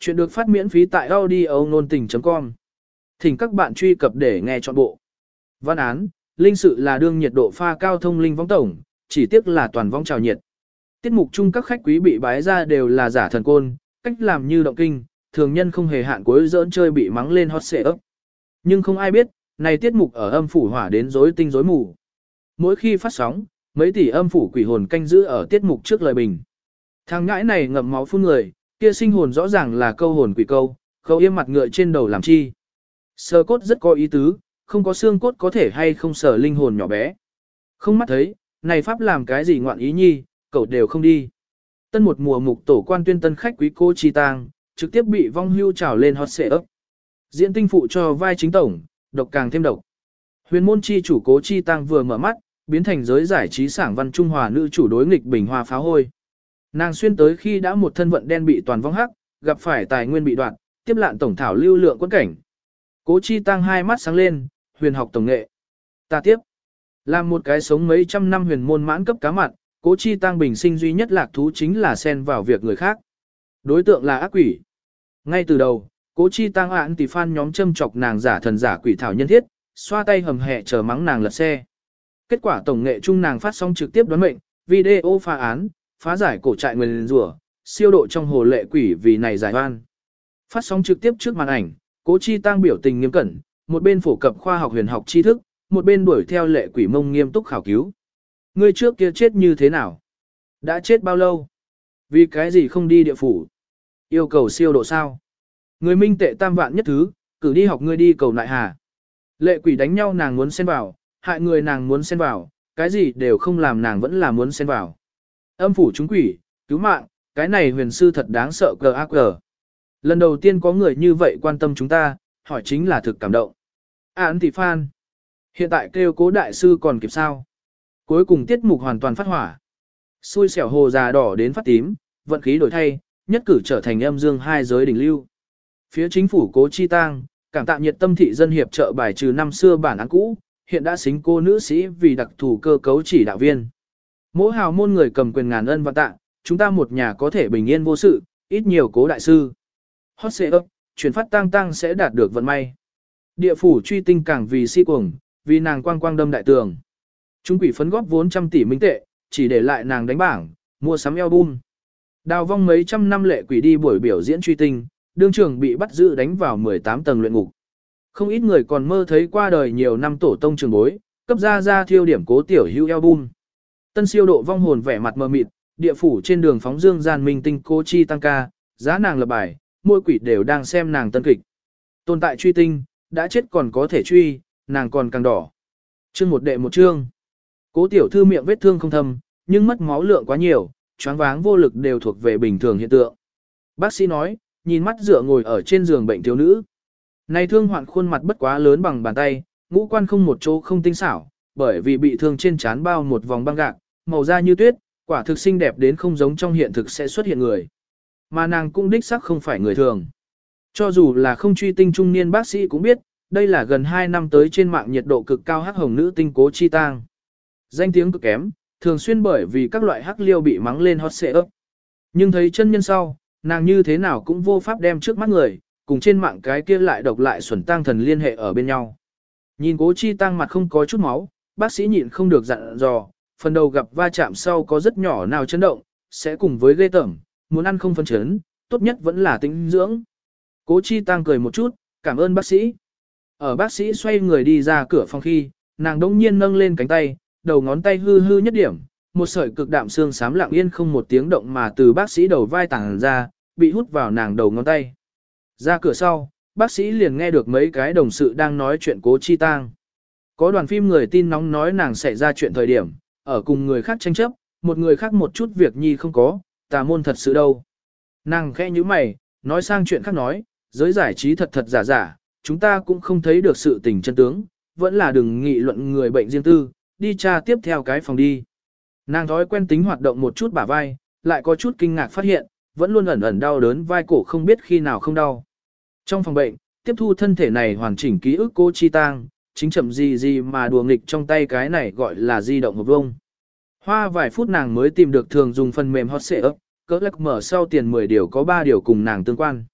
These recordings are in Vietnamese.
Chuyện được phát miễn phí tại audio nôn tình.com. Thỉnh các bạn truy cập để nghe trọn bộ. Văn án, linh sự là đương nhiệt độ pha cao thông linh vong tổng, chỉ tiếc là toàn vong trào nhiệt. Tiết mục chung các khách quý bị bái ra đều là giả thần côn, cách làm như động kinh, thường nhân không hề hạn cuối dỡn chơi bị mắng lên hot xệ ấp. Nhưng không ai biết, này tiết mục ở âm phủ hỏa đến rối tinh rối mù. Mỗi khi phát sóng, mấy tỷ âm phủ quỷ hồn canh giữ ở tiết mục trước lời bình. Thằng ngãi này ngậm máu phun người, kia sinh hồn rõ ràng là câu hồn quỷ câu, khâu yêm mặt ngựa trên đầu làm chi. Sờ cốt rất có ý tứ, không có xương cốt có thể hay không sờ linh hồn nhỏ bé. Không mắt thấy, này pháp làm cái gì ngoạn ý nhi, cậu đều không đi. Tân một mùa mục tổ quan tuyên tân khách quý cô chi tang, trực tiếp bị vong hưu trào lên hot xệ ấp. Diễn tinh phụ cho vai chính tổng, độc càng thêm độc. Huyền môn chi chủ cố chi tang vừa mở mắt, biến thành giới giải trí sảng văn Trung Hòa nữ chủ đối nghịch bình hoa pháo hôi. Nàng xuyên tới khi đã một thân vận đen bị toàn vong hắc, gặp phải tài nguyên bị đoạn, tiếp lạn tổng thảo lưu lượng quân cảnh. Cố chi tăng hai mắt sáng lên, huyền học tổng nghệ. Ta tiếp. Làm một cái sống mấy trăm năm huyền môn mãn cấp cá mặn, cố chi tăng bình sinh duy nhất lạc thú chính là xen vào việc người khác. Đối tượng là ác quỷ. Ngay từ đầu, cố chi tăng án tỷ phan nhóm châm chọc nàng giả thần giả quỷ thảo nhân thiết, xoa tay hầm hẹ chờ mắng nàng lật xe. Kết quả tổng nghệ chung nàng phát sóng trực tiếp đoán mệnh, video phá án, phá giải cổ trại nguyên rủa, siêu độ trong hồ lệ quỷ vì này giải oan. Phát sóng trực tiếp trước màn ảnh, Cố Chi Tăng biểu tình nghiêm cẩn, một bên phổ cập khoa học huyền học tri thức, một bên đuổi theo lệ quỷ mông nghiêm túc khảo cứu. Ngươi trước kia chết như thế nào? Đã chết bao lâu? Vì cái gì không đi địa phủ? Yêu cầu siêu độ sao? Người minh tệ tam vạn nhất thứ, cử đi học ngươi đi cầu nại hà. Lệ quỷ đánh nhau nàng muốn xen vào, hại người nàng muốn xen vào, cái gì đều không làm nàng vẫn là muốn xen vào. Âm phủ chúng quỷ, cứu mạng, cái này huyền sư thật đáng sợ cờ ác cờ. Lần đầu tiên có người như vậy quan tâm chúng ta, hỏi chính là thực cảm động. À, án thị phan. Hiện tại kêu cố đại sư còn kịp sao? Cuối cùng tiết mục hoàn toàn phát hỏa. Xui xẻo hồ già đỏ đến phát tím, vận khí đổi thay, nhất cử trở thành âm dương hai giới đỉnh lưu. Phía chính phủ cố chi tang, cảm tạ nhiệt tâm thị dân hiệp trợ bài trừ năm xưa bản án cũ, hiện đã xính cô nữ sĩ vì đặc thù cơ cấu chỉ đạo viên. Mỗi hào môn người cầm quyền ngàn ân và tạ, chúng ta một nhà có thể bình yên vô sự, ít nhiều cố đại sư. Hot xệ ấp, chuyển phát tăng tăng sẽ đạt được vận may. Địa phủ truy tinh càng vì si cuồng, vì nàng quang quang đâm đại tường. Chúng quỷ phấn góp vốn trăm tỷ minh tệ, chỉ để lại nàng đánh bảng, mua sắm album. Đào vong mấy trăm năm lệ quỷ đi buổi biểu diễn truy tinh, đương trường bị bắt giữ đánh vào 18 tầng luyện ngục. Không ít người còn mơ thấy qua đời nhiều năm tổ tông trường bối, cấp ra ra thiêu điểm cố tiểu hưu album. Tân siêu độ vong hồn vẻ mặt mờ mịt, địa phủ trên đường phóng dương gian minh tinh cô chi tăng ca, giá nàng lập bài, mỗi quỷ đều đang xem nàng tân kịch. Tồn tại truy tinh, đã chết còn có thể truy, nàng còn càng đỏ. Chương một đệ một chương. Cố tiểu thư miệng vết thương không thâm, nhưng mất máu lượng quá nhiều, choáng váng vô lực đều thuộc về bình thường hiện tượng. Bác sĩ nói, nhìn mắt dựa ngồi ở trên giường bệnh thiếu nữ. Này thương hoạn khuôn mặt bất quá lớn bằng bàn tay, ngũ quan không một chỗ không tinh xảo, bởi vì bị thương trên trán bao một vòng băng gạc, màu da như tuyết, quả thực xinh đẹp đến không giống trong hiện thực sẽ xuất hiện người. Mà nàng cũng đích sắc không phải người thường. Cho dù là không truy tinh trung niên bác sĩ cũng biết, đây là gần 2 năm tới trên mạng nhiệt độ cực cao hắc hồng nữ tinh cố chi tang. Danh tiếng cực kém, thường xuyên bởi vì các loại hắc liêu bị mắng lên hot xệ ấp. Nhưng thấy chân nhân sau, nàng như thế nào cũng vô pháp đem trước mắt người, cùng trên mạng cái kia lại độc lại xuẩn tang thần liên hệ ở bên nhau. Nhìn cố chi tang mặt không có chút máu, bác sĩ nhịn không được dặn dò, phần đầu gặp va chạm sau có rất nhỏ nào chấn động, sẽ cùng với ghê tởm, muốn ăn không phân chấn, tốt nhất vẫn là tính dưỡng. Cố chi tăng cười một chút, cảm ơn bác sĩ. Ở bác sĩ xoay người đi ra cửa phòng khi, nàng đống nhiên nâng lên cánh tay, đầu ngón tay hư hư nhất điểm, một sợi cực đạm xương xám lặng yên không một tiếng động mà từ bác sĩ đầu vai tàng ra, bị hút vào nàng đầu ngón tay. Ra cửa sau, bác sĩ liền nghe được mấy cái đồng sự đang nói chuyện cố chi tang. Có đoàn phim người tin nóng nói nàng xảy ra chuyện thời điểm, ở cùng người khác tranh chấp, một người khác một chút việc nhi không có, tà môn thật sự đâu. Nàng khẽ như mày, nói sang chuyện khác nói, giới giải trí thật thật giả giả, chúng ta cũng không thấy được sự tình chân tướng, vẫn là đừng nghị luận người bệnh riêng tư, đi tra tiếp theo cái phòng đi. Nàng thói quen tính hoạt động một chút bả vai, lại có chút kinh ngạc phát hiện, vẫn luôn ẩn ẩn đau đớn vai cổ không biết khi nào không đau. Trong phòng bệnh, tiếp thu thân thể này hoàn chỉnh ký ức cô chi tang, chính chậm gì gì mà đùa nghịch trong tay cái này gọi là di động hộp vông. Hoa vài phút nàng mới tìm được thường dùng phần mềm hot xệ ấp, cỡ lắc mở sau tiền 10 điều có 3 điều cùng nàng tương quan.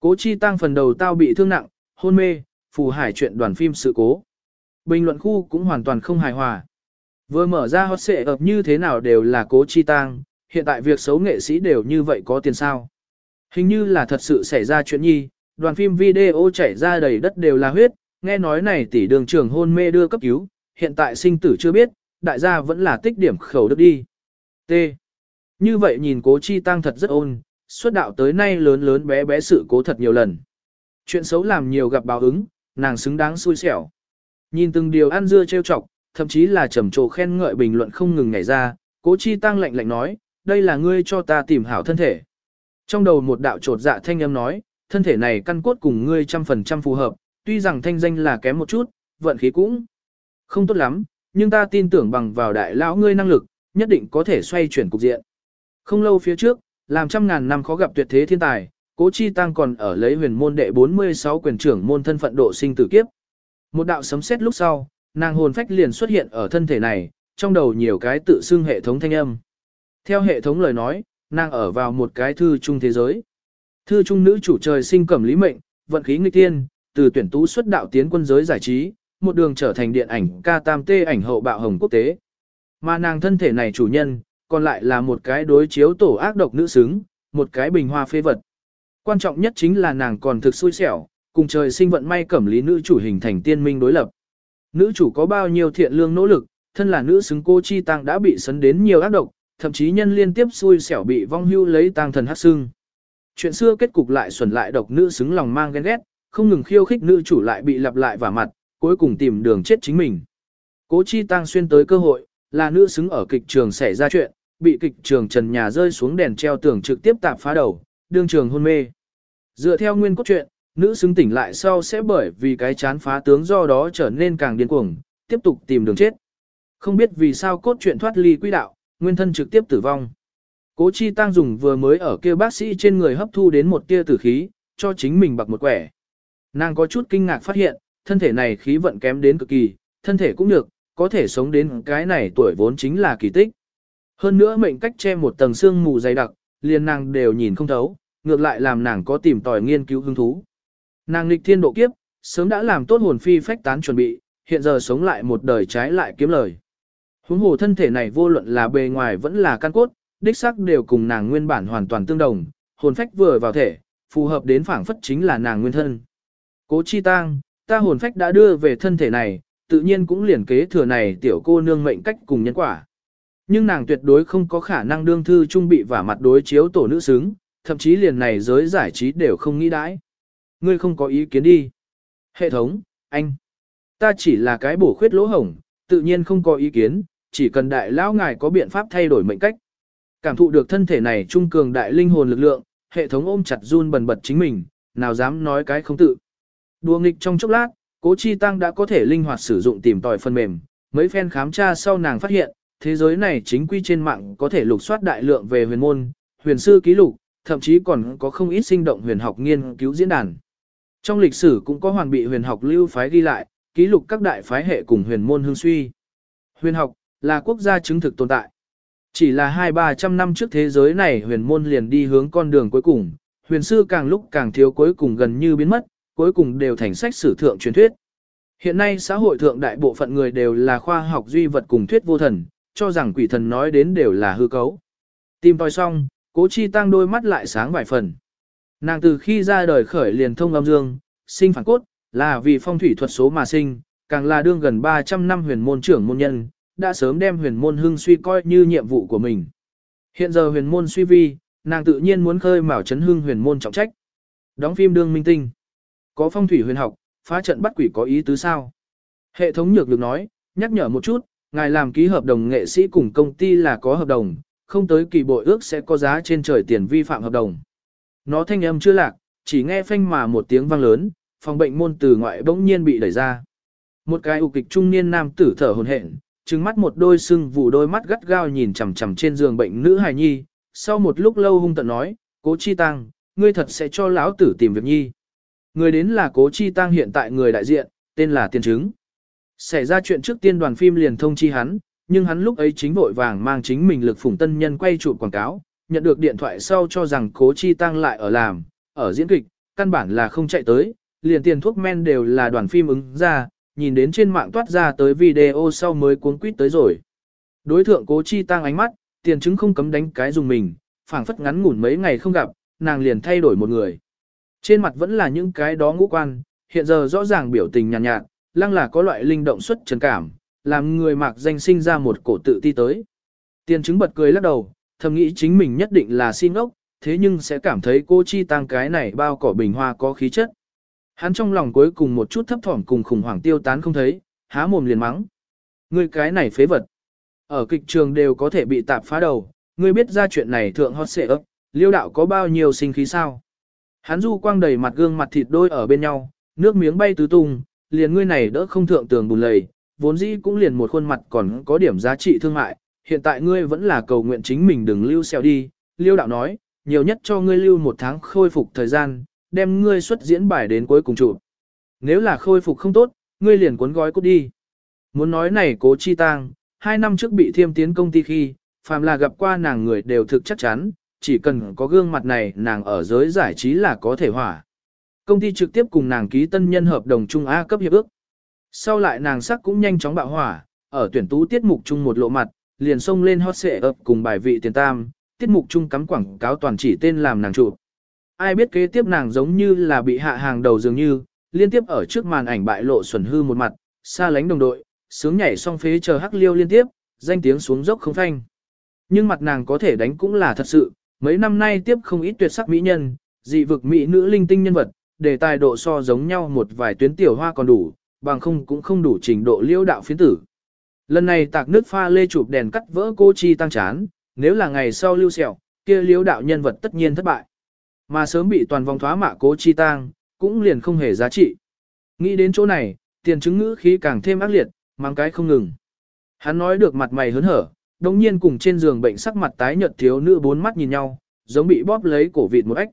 Cố chi tăng phần đầu tao bị thương nặng, hôn mê, phù hải chuyện đoàn phim sự cố. Bình luận khu cũng hoàn toàn không hài hòa. Vừa mở ra hot xệ như thế nào đều là cố chi tăng, hiện tại việc xấu nghệ sĩ đều như vậy có tiền sao. Hình như là thật sự xảy ra chuyện nhi, đoàn phim video chảy ra đầy đất đều là huyết, nghe nói này tỷ đường trưởng hôn mê đưa cấp cứu, hiện tại sinh tử chưa biết, đại gia vẫn là tích điểm khẩu đức đi. T. Như vậy nhìn cố chi tăng thật rất ôn, xuất đạo tới nay lớn lớn bé bé sự cố thật nhiều lần. Chuyện xấu làm nhiều gặp báo ứng, nàng xứng đáng xui xẻo. Nhìn từng điều ăn dưa trêu chọc, thậm chí là trầm trồ khen ngợi bình luận không ngừng nhảy ra, cố chi tăng lạnh lạnh nói, đây là ngươi cho ta tìm hảo thân thể. Trong đầu một đạo trột dạ thanh âm nói, thân thể này căn cốt cùng ngươi trăm phần trăm phù hợp, tuy rằng thanh danh là kém một chút, vận khí cũng không tốt lắm, nhưng ta tin tưởng bằng vào đại lão ngươi năng lực, nhất định có thể xoay chuyển cục diện. Không lâu phía trước, làm trăm ngàn năm khó gặp tuyệt thế thiên tài, Cố Chi Tăng còn ở lấy huyền môn đệ 46 quyền trưởng môn thân phận độ sinh tử kiếp. Một đạo sấm sét lúc sau, nàng hồn phách liền xuất hiện ở thân thể này, trong đầu nhiều cái tự xưng hệ thống thanh âm. Theo hệ thống lời nói, nàng ở vào một cái thư trung thế giới. Thư trung nữ chủ trời sinh cẩm lý mệnh, vận khí nghịch tiên, từ tuyển tú xuất đạo tiến quân giới giải trí, một đường trở thành điện ảnh ca tam tê ảnh hậu bạo hồng quốc tế. Mà nàng thân thể này chủ nhân, còn lại là một cái đối chiếu tổ ác độc nữ xứng, một cái bình hoa phê vật. Quan trọng nhất chính là nàng còn thực xui xẻo, cùng trời sinh vận may cẩm lý nữ chủ hình thành tiên minh đối lập. Nữ chủ có bao nhiêu thiện lương nỗ lực, thân là nữ xứng cô chi tăng đã bị sấn đến nhiều ác độc, thậm chí nhân liên tiếp xui xẻo bị vong hưu lấy tăng thần hát xương. Chuyện xưa kết cục lại xuẩn lại độc nữ xứng lòng mang ghen ghét, không ngừng khiêu khích nữ chủ lại bị lặp lại vào mặt, cuối cùng tìm đường chết chính mình. Cố chi tăng xuyên tới cơ hội, là nữ xứng ở kịch trường xảy ra chuyện, bị kịch trường trần nhà rơi xuống đèn treo tường trực tiếp tạp phá đầu, đương trường hôn mê. Dựa theo nguyên cốt truyện, nữ xứng tỉnh lại sau sẽ bởi vì cái chán phá tướng do đó trở nên càng điên cuồng, tiếp tục tìm đường chết. Không biết vì sao cốt truyện thoát ly quỹ đạo, nguyên thân trực tiếp tử vong. Cố Chi Tăng dùng vừa mới ở kia bác sĩ trên người hấp thu đến một tia tử khí, cho chính mình bạc một quẻ. Nàng có chút kinh ngạc phát hiện, thân thể này khí vận kém đến cực kỳ, thân thể cũng được, có thể sống đến cái này tuổi vốn chính là kỳ tích. Hơn nữa mệnh cách che một tầng xương mù dày đặc, liền nàng đều nhìn không thấu, ngược lại làm nàng có tìm tòi nghiên cứu hứng thú. Nàng nghịch thiên độ kiếp, sớm đã làm tốt hồn phi phách tán chuẩn bị, hiện giờ sống lại một đời trái lại kiếm lời. Huống hồ thân thể này vô luận là bề ngoài vẫn là căn cốt, đích xác đều cùng nàng nguyên bản hoàn toàn tương đồng, hồn phách vừa vào thể, phù hợp đến phảng phất chính là nàng nguyên thân. Cố chi tang, ta hồn phách đã đưa về thân thể này, tự nhiên cũng liền kế thừa này tiểu cô nương mệnh cách cùng nhân quả. Nhưng nàng tuyệt đối không có khả năng đương thư trung bị và mặt đối chiếu tổ nữ xứng, thậm chí liền này giới giải trí đều không nghĩ đãi. Ngươi không có ý kiến đi. Hệ thống, anh. Ta chỉ là cái bổ khuyết lỗ hổng, tự nhiên không có ý kiến, chỉ cần đại lão ngài có biện pháp thay đổi mệnh cách. Cảm thụ được thân thể này trung cường đại linh hồn lực lượng, hệ thống ôm chặt run bần bật chính mình, nào dám nói cái không tự. Đùa nghịch trong chốc lát, cố chi tăng đã có thể linh hoạt sử dụng tìm tòi phần mềm, mấy phen khám tra sau nàng phát hiện, thế giới này chính quy trên mạng có thể lục soát đại lượng về huyền môn, huyền sư ký lục, thậm chí còn có không ít sinh động huyền học nghiên cứu diễn đàn. Trong lịch sử cũng có hoàn bị huyền học lưu phái ghi lại, ký lục các đại phái hệ cùng huyền môn hương suy. Huyền học là quốc gia chứng thực tồn tại. Chỉ là hai ba trăm năm trước thế giới này huyền môn liền đi hướng con đường cuối cùng, huyền sư càng lúc càng thiếu cuối cùng gần như biến mất, cuối cùng đều thành sách sử thượng truyền thuyết. Hiện nay xã hội thượng đại bộ phận người đều là khoa học duy vật cùng thuyết vô thần, cho rằng quỷ thần nói đến đều là hư cấu. Tìm tòi xong, cố chi tăng đôi mắt lại sáng vài phần. Nàng từ khi ra đời khởi liền thông âm dương, sinh phản cốt, là vì phong thủy thuật số mà sinh, càng là đương gần 300 năm huyền môn trưởng môn nhân, đã sớm đem huyền môn hưng suy coi như nhiệm vụ của mình. Hiện giờ huyền môn suy vi, nàng tự nhiên muốn khơi mào chấn hưng huyền môn trọng trách. Đóng phim đương minh tinh. Có phong thủy huyền học, phá trận bắt quỷ có ý tứ sao? Hệ thống nhược được nói, nhắc nhở một chút, ngài làm ký hợp đồng nghệ sĩ cùng công ty là có hợp đồng, không tới kỳ bội ước sẽ có giá trên trời tiền vi phạm hợp đồng. Nó thanh âm chưa lạc, chỉ nghe phanh mà một tiếng vang lớn, phòng bệnh môn từ ngoại bỗng nhiên bị đẩy ra. Một cái ục kịch trung niên nam tử thở hổn hển, trừng mắt một đôi sưng vụ đôi mắt gắt gao nhìn chằm chằm trên giường bệnh nữ hài nhi, sau một lúc lâu hung tận nói, cố chi tăng, ngươi thật sẽ cho lão tử tìm việc nhi. Người đến là cố chi tăng hiện tại người đại diện, tên là Tiền chứng. Xảy ra chuyện trước tiên đoàn phim liền thông chi hắn, nhưng hắn lúc ấy chính vội vàng mang chính mình lực phủng tân nhân quay chụp quảng cáo, nhận được điện thoại sau cho rằng cố chi tăng lại ở làm, ở diễn kịch, căn bản là không chạy tới, liền tiền thuốc men đều là đoàn phim ứng ra, nhìn đến trên mạng toát ra tới video sau mới cuốn quýt tới rồi. Đối thượng cố chi tăng ánh mắt, tiền chứng không cấm đánh cái dùng mình, phảng phất ngắn ngủn mấy ngày không gặp, nàng liền thay đổi một người. Trên mặt vẫn là những cái đó ngũ quan, hiện giờ rõ ràng biểu tình nhàn nhạt, nhạt, lăng là có loại linh động xuất trần cảm, làm người mạc danh sinh ra một cổ tự ti tới. Tiền chứng bật cười lắc đầu, thầm nghĩ chính mình nhất định là xin ốc, thế nhưng sẽ cảm thấy cô chi tăng cái này bao cỏ bình hoa có khí chất. Hắn trong lòng cuối cùng một chút thấp thỏm cùng khủng hoảng tiêu tán không thấy, há mồm liền mắng. Ngươi cái này phế vật. Ở kịch trường đều có thể bị tạp phá đầu, ngươi biết ra chuyện này thượng hot xệ ấp, liêu đạo có bao nhiêu sinh khí sao. Hắn du quang đầy mặt gương mặt thịt đôi ở bên nhau, nước miếng bay tứ tung, liền ngươi này đỡ không thượng tường bùn lầy, vốn dĩ cũng liền một khuôn mặt còn có điểm giá trị thương mại, hiện tại ngươi vẫn là cầu nguyện chính mình đừng lưu xeo đi, liêu đạo nói, nhiều nhất cho ngươi lưu một tháng khôi phục thời gian, đem ngươi xuất diễn bài đến cuối cùng trụ. Nếu là khôi phục không tốt, ngươi liền cuốn gói cút đi. Muốn nói này cố chi tang, hai năm trước bị thiêm tiến công ty khi, phàm là gặp qua nàng người đều thực chắc chắn, chỉ cần có gương mặt này nàng ở giới giải trí là có thể hỏa. Công ty trực tiếp cùng nàng ký tân nhân hợp đồng Trung A cấp hiệp ước. Sau lại nàng sắc cũng nhanh chóng bạo hỏa, ở tuyển tú tiết mục chung một lộ mặt, liền xông lên hot xệ ập cùng bài vị tiền tam, tiết mục chung cắm quảng cáo toàn chỉ tên làm nàng trụ. Ai biết kế tiếp nàng giống như là bị hạ hàng đầu dường như, liên tiếp ở trước màn ảnh bại lộ xuẩn hư một mặt, xa lánh đồng đội, sướng nhảy song phế chờ hắc liêu liên tiếp, danh tiếng xuống dốc không phanh. Nhưng mặt nàng có thể đánh cũng là thật sự, mấy năm nay tiếp không ít tuyệt sắc mỹ nhân, dị vực mỹ nữ linh tinh nhân vật, để tài độ so giống nhau một vài tuyến tiểu hoa còn đủ, bằng không cũng không đủ trình độ liêu đạo phiến tử. Lần này tạc nước pha lê chụp đèn cắt vỡ cô chi tăng chán, nếu là ngày sau lưu sẹo, kia liêu đạo nhân vật tất nhiên thất bại. Mà sớm bị toàn vòng thoá mạ cố chi tang, cũng liền không hề giá trị. Nghĩ đến chỗ này, tiền chứng ngữ khí càng thêm ác liệt, mang cái không ngừng. Hắn nói được mặt mày hớn hở, đồng nhiên cùng trên giường bệnh sắc mặt tái nhợt thiếu nữ bốn mắt nhìn nhau, giống bị bóp lấy cổ vịt một ếch.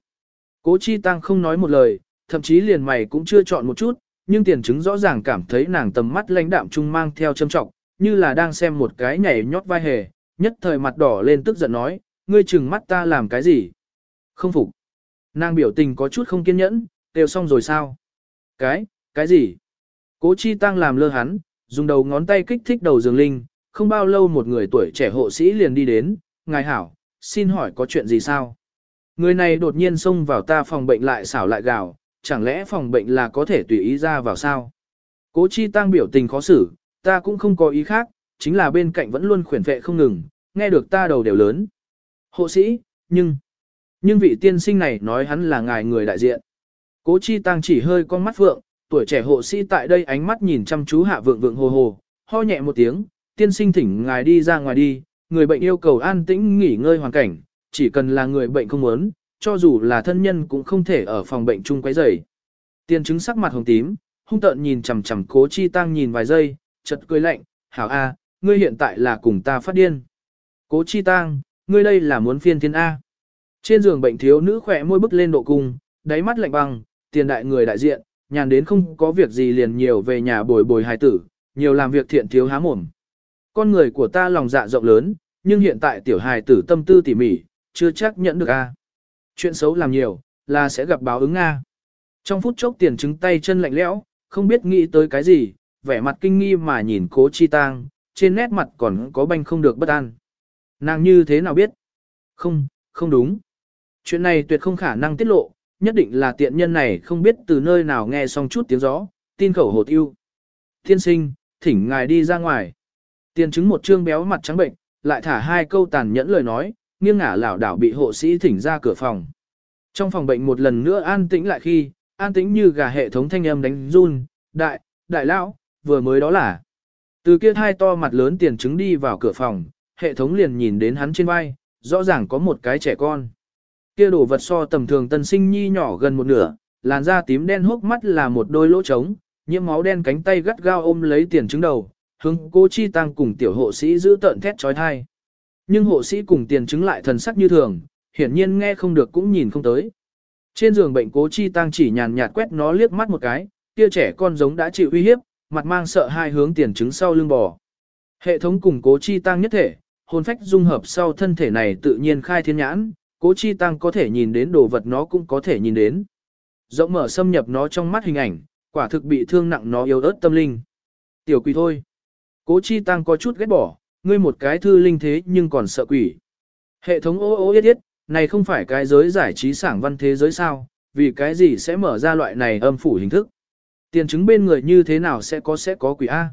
Cố chi tăng không nói một lời, thậm chí liền mày cũng chưa chọn một chút, nhưng tiền chứng rõ ràng cảm thấy nàng tầm mắt lãnh đạm trung mang theo châm trọng, như là đang xem một cái nhảy nhót vai hề, nhất thời mặt đỏ lên tức giận nói, ngươi chừng mắt ta làm cái gì? Không phục. Nàng biểu tình có chút không kiên nhẫn, đều xong rồi sao? Cái, cái gì? Cố chi tăng làm lơ hắn, dùng đầu ngón tay kích thích đầu giường linh, không bao lâu một người tuổi trẻ hộ sĩ liền đi đến, ngài hảo, xin hỏi có chuyện gì sao? Người này đột nhiên xông vào ta phòng bệnh lại xảo lại gào, chẳng lẽ phòng bệnh là có thể tùy ý ra vào sao? Cố chi tăng biểu tình khó xử, ta cũng không có ý khác, chính là bên cạnh vẫn luôn khuyển vệ không ngừng, nghe được ta đầu đều lớn. Hộ sĩ, nhưng, nhưng vị tiên sinh này nói hắn là ngài người đại diện. Cố chi tăng chỉ hơi con mắt vượng, tuổi trẻ hộ sĩ tại đây ánh mắt nhìn chăm chú hạ vượng vượng hồ hồ, ho nhẹ một tiếng, tiên sinh thỉnh ngài đi ra ngoài đi, người bệnh yêu cầu an tĩnh nghỉ ngơi hoàn cảnh, chỉ cần là người bệnh không muốn, cho dù là thân nhân cũng không thể ở phòng bệnh chung quấy rầy. Tiên chứng sắc mặt hồng tím, hung tợn nhìn chằm chằm cố chi tăng nhìn vài giây, chợt cười lạnh, hảo a, ngươi hiện tại là cùng ta phát điên. Cố chi tăng, ngươi đây là muốn phiên thiên A. Trên giường bệnh thiếu nữ khỏe môi bức lên độ cung, đáy mắt lạnh băng, tiền đại người đại diện, nhàn đến không có việc gì liền nhiều về nhà bồi bồi hài tử, nhiều làm việc thiện thiếu há mồm. Con người của ta lòng dạ rộng lớn, nhưng hiện tại tiểu hài tử tâm tư tỉ mỉ, chưa chắc nhận được a. Chuyện xấu làm nhiều, là sẽ gặp báo ứng a. Trong phút chốc tiền chứng tay chân lạnh lẽo, không biết nghĩ tới cái gì, vẻ mặt kinh nghi mà nhìn cố chi tang, trên nét mặt còn có banh không được bất an. Nàng như thế nào biết? Không, không đúng. Chuyện này tuyệt không khả năng tiết lộ, nhất định là tiện nhân này không biết từ nơi nào nghe xong chút tiếng gió, tin khẩu hồ tiêu. Thiên sinh, thỉnh ngài đi ra ngoài. Tiền chứng một trương béo mặt trắng bệnh, lại thả hai câu tàn nhẫn lời nói, nghiêng ngả lảo đảo bị hộ sĩ thỉnh ra cửa phòng. Trong phòng bệnh một lần nữa an tĩnh lại khi, an tĩnh như gà hệ thống thanh âm đánh run, đại, đại lão, vừa mới đó là. Từ kia hai to mặt lớn tiền chứng đi vào cửa phòng, hệ thống liền nhìn đến hắn trên vai, rõ ràng có một cái trẻ con. Kia đồ vật so tầm thường tân sinh nhi nhỏ gần một nửa, làn da tím đen hốc mắt là một đôi lỗ trống, nhiễm máu đen cánh tay gắt gao ôm lấy tiền chứng đầu, hướng cố chi tăng cùng tiểu hộ sĩ giữ tợn thét trói thai. Nhưng hộ sĩ cùng tiền chứng lại thần sắc như thường, hiển nhiên nghe không được cũng nhìn không tới. Trên giường bệnh cố chi tăng chỉ nhàn nhạt quét nó liếc mắt một cái, kia trẻ con giống đã chịu uy hiếp, mặt mang sợ hai hướng tiền chứng sau lưng bò. Hệ thống cùng cố chi tăng nhất thể, hồn phách dung hợp sau thân thể này tự nhiên khai thiên nhãn, cố chi tăng có thể nhìn đến đồ vật nó cũng có thể nhìn đến. rộng mở xâm nhập nó trong mắt hình ảnh, quả thực bị thương nặng nó yếu ớt tâm linh. Tiểu quỷ thôi. Cố chi tăng có chút ghét bỏ, ngươi một cái thư linh thế nhưng còn sợ quỷ. Hệ thống ô ô yết yết, này không phải cái giới giải trí sảng văn thế giới sao, vì cái gì sẽ mở ra loại này âm phủ hình thức. Tiền chứng bên người như thế nào sẽ có sẽ có quỷ A.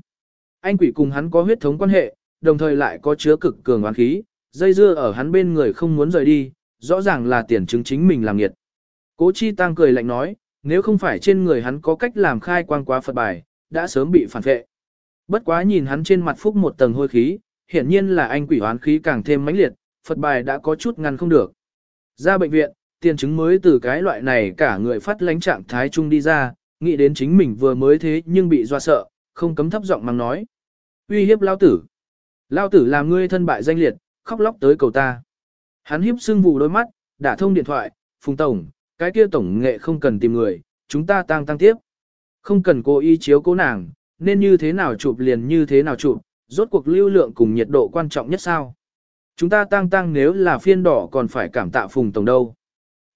Anh quỷ cùng hắn có huyết thống quan hệ, đồng thời lại có chứa cực cường oán khí, dây dưa ở hắn bên người không muốn rời đi, rõ ràng là tiền chứng chính mình làm nghiệt. Cố chi tăng cười lạnh nói, nếu không phải trên người hắn có cách làm khai quang quá Phật bài, đã sớm bị phản vệ. Bất quá nhìn hắn trên mặt phúc một tầng hôi khí, hiển nhiên là anh quỷ hoán khí càng thêm mãnh liệt, Phật bài đã có chút ngăn không được. Ra bệnh viện, tiền chứng mới từ cái loại này cả người phát lánh trạng thái trung đi ra, nghĩ đến chính mình vừa mới thế nhưng bị doa sợ, không cấm thấp giọng mang nói. uy hiếp lao tử. Lao tử làm ngươi thân bại danh liệt, khóc lóc tới cầu ta. Hắn hiếp sưng vụ đôi mắt, đã thông điện thoại, phùng tổng, cái kia tổng nghệ không cần tìm người, chúng ta tăng tăng tiếp. Không cần cố ý chiếu cố nàng, nên như thế nào chụp liền như thế nào chụp, rốt cuộc lưu lượng cùng nhiệt độ quan trọng nhất sao. Chúng ta tăng tăng nếu là phiên đỏ còn phải cảm tạ phùng tổng đâu.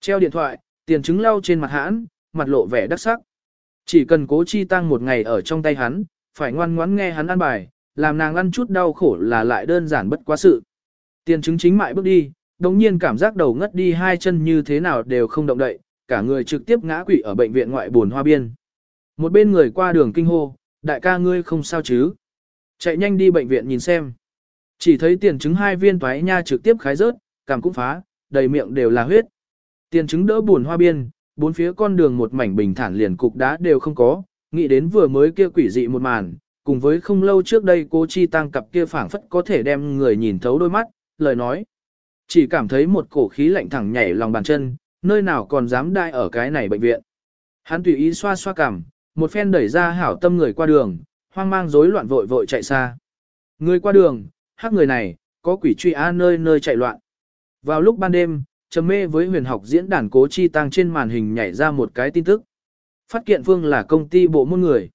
Treo điện thoại, tiền chứng lau trên mặt hãn, mặt lộ vẻ đắc sắc. Chỉ cần cố chi tăng một ngày ở trong tay hắn, phải ngoan ngoãn nghe hắn ăn bài, làm nàng ăn chút đau khổ là lại đơn giản bất quá sự. Tiền chứng chính mại bước đi, đồng nhiên cảm giác đầu ngất đi hai chân như thế nào đều không động đậy, cả người trực tiếp ngã quỵ ở bệnh viện ngoại buồn hoa biên. Một bên người qua đường kinh hô, đại ca ngươi không sao chứ. Chạy nhanh đi bệnh viện nhìn xem. Chỉ thấy tiền chứng hai viên toái nha trực tiếp khái rớt, cảm cũng phá, đầy miệng đều là huyết. Tiền chứng đỡ buồn hoa biên, bốn phía con đường một mảnh bình thản liền cục đá đều không có, nghĩ đến vừa mới kia quỷ dị một màn, cùng với không lâu trước đây cô chi tăng cặp kia phảng phất có thể đem người nhìn thấu đôi mắt, lời nói. Chỉ cảm thấy một cổ khí lạnh thẳng nhảy lòng bàn chân, nơi nào còn dám đai ở cái này bệnh viện. Hắn tùy ý xoa xoa cảm một phen đẩy ra hảo tâm người qua đường, hoang mang rối loạn vội vội chạy xa. Người qua đường, hắc người này, có quỷ truy a nơi nơi chạy loạn. Vào lúc ban đêm, trầm mê với huyền học diễn đàn cố chi tăng trên màn hình nhảy ra một cái tin tức. Phát kiện phương là công ty bộ môn người.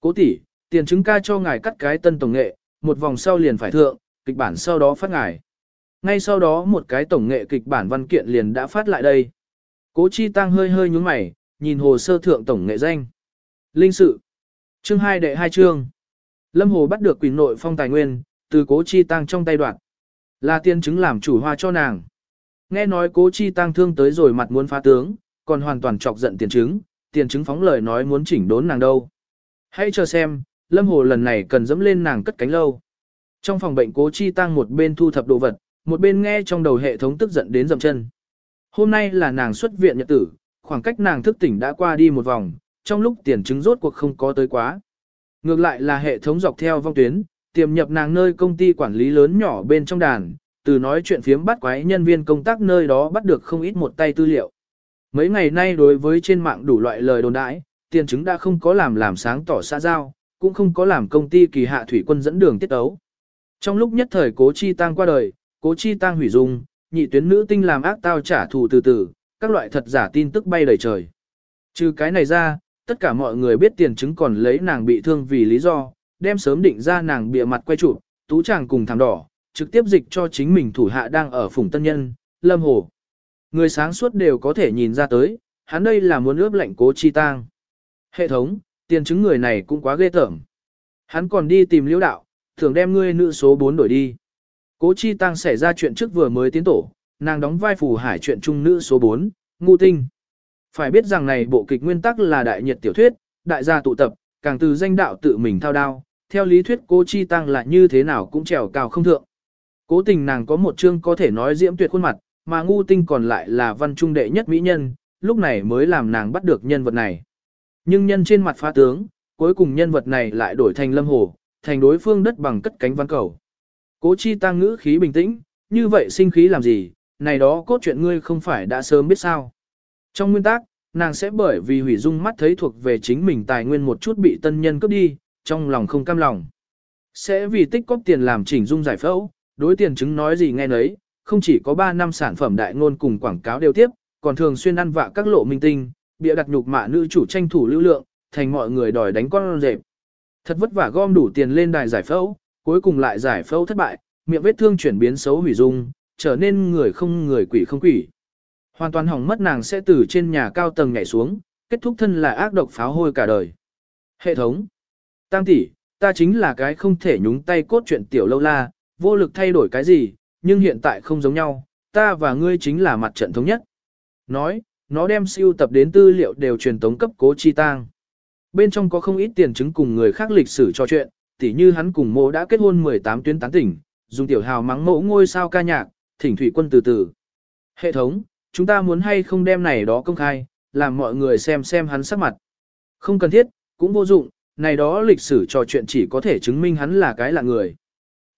Cố tỷ, tiền chứng ca cho ngài cắt cái tân tổng nghệ, một vòng sau liền phải thượng, kịch bản sau đó phát ngài. Ngay sau đó một cái tổng nghệ kịch bản văn kiện liền đã phát lại đây. Cố chi tăng hơi hơi nhúng mày, nhìn hồ sơ thượng tổng nghệ danh. Linh sự. Chương 2 đệ 2 chương. Lâm Hồ bắt được quỷ nội phong tài nguyên, từ cố chi tăng trong tay đoạn. Là tiên chứng làm chủ hoa cho nàng. Nghe nói cố chi tăng thương tới rồi mặt muốn phá tướng, còn hoàn toàn chọc giận tiền chứng, tiền chứng phóng lời nói muốn chỉnh đốn nàng đâu. Hãy chờ xem, Lâm Hồ lần này cần dẫm lên nàng cất cánh lâu. Trong phòng bệnh cố chi tăng một bên thu thập đồ vật, một bên nghe trong đầu hệ thống tức giận đến dầm chân. Hôm nay là nàng xuất viện nhật tử, khoảng cách nàng thức tỉnh đã qua đi một vòng, trong lúc tiền chứng rốt cuộc không có tới quá. Ngược lại là hệ thống dọc theo vong tuyến, tiềm nhập nàng nơi công ty quản lý lớn nhỏ bên trong đàn, từ nói chuyện phiếm bắt quái nhân viên công tác nơi đó bắt được không ít một tay tư liệu. Mấy ngày nay đối với trên mạng đủ loại lời đồn đãi, tiền chứng đã không có làm làm sáng tỏ xã giao, cũng không có làm công ty kỳ hạ thủy quân dẫn đường tiết ấu. Trong lúc nhất thời cố chi tăng qua đời, cố chi tăng hủy dung, nhị tuyến nữ tinh làm ác tao trả thù từ từ, các loại thật giả tin tức bay đầy trời. Trừ cái này ra, tất cả mọi người biết tiền chứng còn lấy nàng bị thương vì lý do, đem sớm định ra nàng bịa mặt quay chụp, tú chàng cùng thằng đỏ, trực tiếp dịch cho chính mình thủ hạ đang ở phủng tân nhân, lâm hồ. Người sáng suốt đều có thể nhìn ra tới, hắn đây là muốn ướp lệnh cố chi tang. Hệ thống, tiền chứng người này cũng quá ghê tởm. Hắn còn đi tìm liễu đạo, thường đem ngươi nữ số 4 đổi đi. Cố chi tăng xảy ra chuyện trước vừa mới tiến tổ, nàng đóng vai phù hải chuyện trung nữ số 4, ngu tinh. Phải biết rằng này bộ kịch nguyên tắc là đại nhiệt tiểu thuyết, đại gia tụ tập, càng từ danh đạo tự mình thao đao, theo lý thuyết cố chi tăng là như thế nào cũng trèo cao không thượng. Cố tình nàng có một chương có thể nói diễm tuyệt khuôn mặt, mà ngu tinh còn lại là văn trung đệ nhất mỹ nhân, lúc này mới làm nàng bắt được nhân vật này. Nhưng nhân trên mặt phá tướng, cuối cùng nhân vật này lại đổi thành lâm hồ, thành đối phương đất bằng cất cánh văn cầu. Cố chi tăng ngữ khí bình tĩnh, như vậy sinh khí làm gì, này đó cốt truyện ngươi không phải đã sớm biết sao. Trong nguyên tắc, nàng sẽ bởi vì hủy dung mắt thấy thuộc về chính mình tài nguyên một chút bị tân nhân cướp đi, trong lòng không cam lòng. Sẽ vì tích cóp tiền làm chỉnh dung giải phẫu, đối tiền chứng nói gì nghe nấy, không chỉ có 3 năm sản phẩm đại ngôn cùng quảng cáo đều tiếp, còn thường xuyên ăn vạ các lộ minh tinh, bịa đặt nhục mạ nữ chủ tranh thủ lưu lượng, thành mọi người đòi đánh con rệp. Thật vất vả gom đủ tiền lên đài giải phẫu, cuối cùng lại giải phẫu thất bại, miệng vết thương chuyển biến xấu hủy dung, trở nên người không người quỷ không quỷ. Hoàn toàn hỏng mất nàng sẽ từ trên nhà cao tầng nhảy xuống, kết thúc thân là ác độc pháo hôi cả đời. Hệ thống. Tăng tỷ, ta chính là cái không thể nhúng tay cốt chuyện tiểu lâu la, vô lực thay đổi cái gì, nhưng hiện tại không giống nhau, ta và ngươi chính là mặt trận thống nhất. Nói, nó đem siêu tập đến tư liệu đều truyền tống cấp cố chi tang. Bên trong có không ít tiền chứng cùng người khác lịch sử trò chuyện, tỉ như hắn cùng mô đã kết hôn 18 tuyến tán tỉnh, dùng tiểu hào mắng mẫu ngôi sao ca nhạc, thỉnh thủy quân từ từ. Hệ thống, chúng ta muốn hay không đem này đó công khai, làm mọi người xem xem hắn sắc mặt. Không cần thiết, cũng vô dụng, này đó lịch sử trò chuyện chỉ có thể chứng minh hắn là cái lạ người.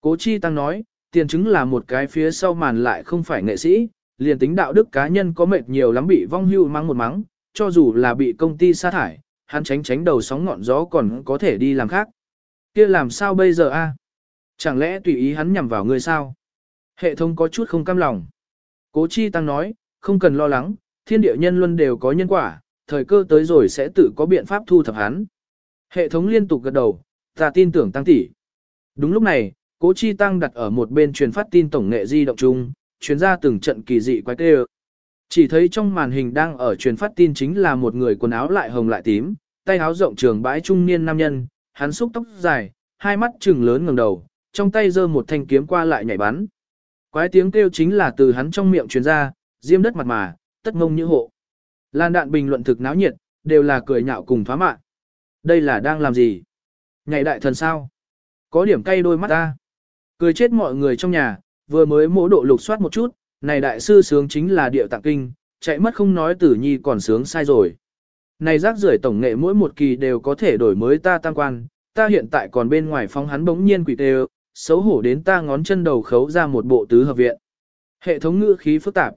Cố Chi Tăng nói, tiền chứng là một cái phía sau màn lại không phải nghệ sĩ, liền tính đạo đức cá nhân có mệt nhiều lắm bị vong hưu mắng một mắng, cho dù là bị công ty sa thải, hắn tránh tránh đầu sóng ngọn gió còn có thể đi làm khác. kia làm sao bây giờ a? Chẳng lẽ tùy ý hắn nhằm vào người sao? Hệ thống có chút không cam lòng. Cố Chi Tăng nói, không cần lo lắng, thiên địa nhân luân đều có nhân quả, thời cơ tới rồi sẽ tự có biện pháp thu thập hắn. Hệ thống liên tục gật đầu, ta tin tưởng Tăng tỷ. Đúng lúc này, Cố Chi Tăng đặt ở một bên truyền phát tin tổng nghệ di động chung, truyền ra từng trận kỳ dị quái tê Chỉ thấy trong màn hình đang ở truyền phát tin chính là một người quần áo lại hồng lại tím, tay áo rộng trường bãi trung niên nam nhân, hắn xúc tóc dài, hai mắt trừng lớn ngẩng đầu, trong tay giơ một thanh kiếm qua lại nhảy bắn. Quái tiếng kêu chính là từ hắn trong miệng truyền ra, diêm đất mặt mà, tất ngông như hộ. Lan đạn bình luận thực náo nhiệt, đều là cười nhạo cùng thoá mạ. Đây là đang làm gì? Nhảy đại thần sao? Có điểm cay đôi mắt ta. Cười chết mọi người trong nhà, vừa mới mỗ độ lục soát một chút, này đại sư sướng chính là điệu tạng kinh, chạy mất không nói tử nhi còn sướng sai rồi. Này rác rưởi tổng nghệ mỗi một kỳ đều có thể đổi mới ta tăng quan, ta hiện tại còn bên ngoài phong hắn bỗng nhiên quỷ tê xấu hổ đến ta ngón chân đầu khấu ra một bộ tứ hợp viện. Hệ thống ngữ khí phức tạp.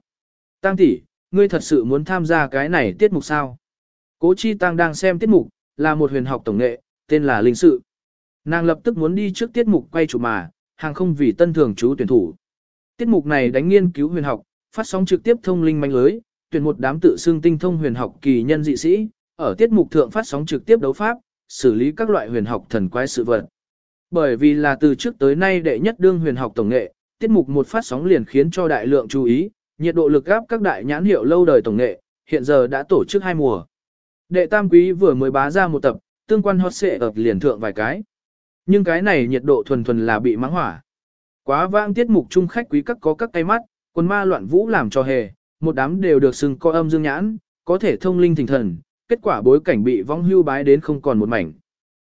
Tăng tỷ, ngươi thật sự muốn tham gia cái này tiết mục sao? Cố Chi Tăng đang xem tiết mục, là một huyền học tổng nghệ, tên là Linh Sự. Nàng lập tức muốn đi trước tiết mục quay chụp mà, hàng không vì tân thường chú tuyển thủ. Tiết mục này đánh nghiên cứu huyền học, phát sóng trực tiếp thông linh manh lưới, tuyển một đám tự xưng tinh thông huyền học kỳ nhân dị sĩ, ở tiết mục thượng phát sóng trực tiếp đấu pháp, xử lý các loại huyền học thần quái sự vật. Bởi vì là từ trước tới nay đệ nhất đương huyền học tổng nghệ, tiết mục một phát sóng liền khiến cho đại lượng chú ý, nhiệt độ lực gáp các đại nhãn hiệu lâu đời tổng nghệ, hiện giờ đã tổ chức hai mùa. Đệ tam quý vừa mới bá ra một tập, tương quan hot xệ ập liền thượng vài cái. Nhưng cái này nhiệt độ thuần thuần là bị mắng hỏa. Quá vãng tiết mục chung khách quý các có các tay mắt, quần ma loạn vũ làm cho hề, một đám đều được xưng co âm dương nhãn, có thể thông linh thỉnh thần, kết quả bối cảnh bị vong hưu bái đến không còn một mảnh.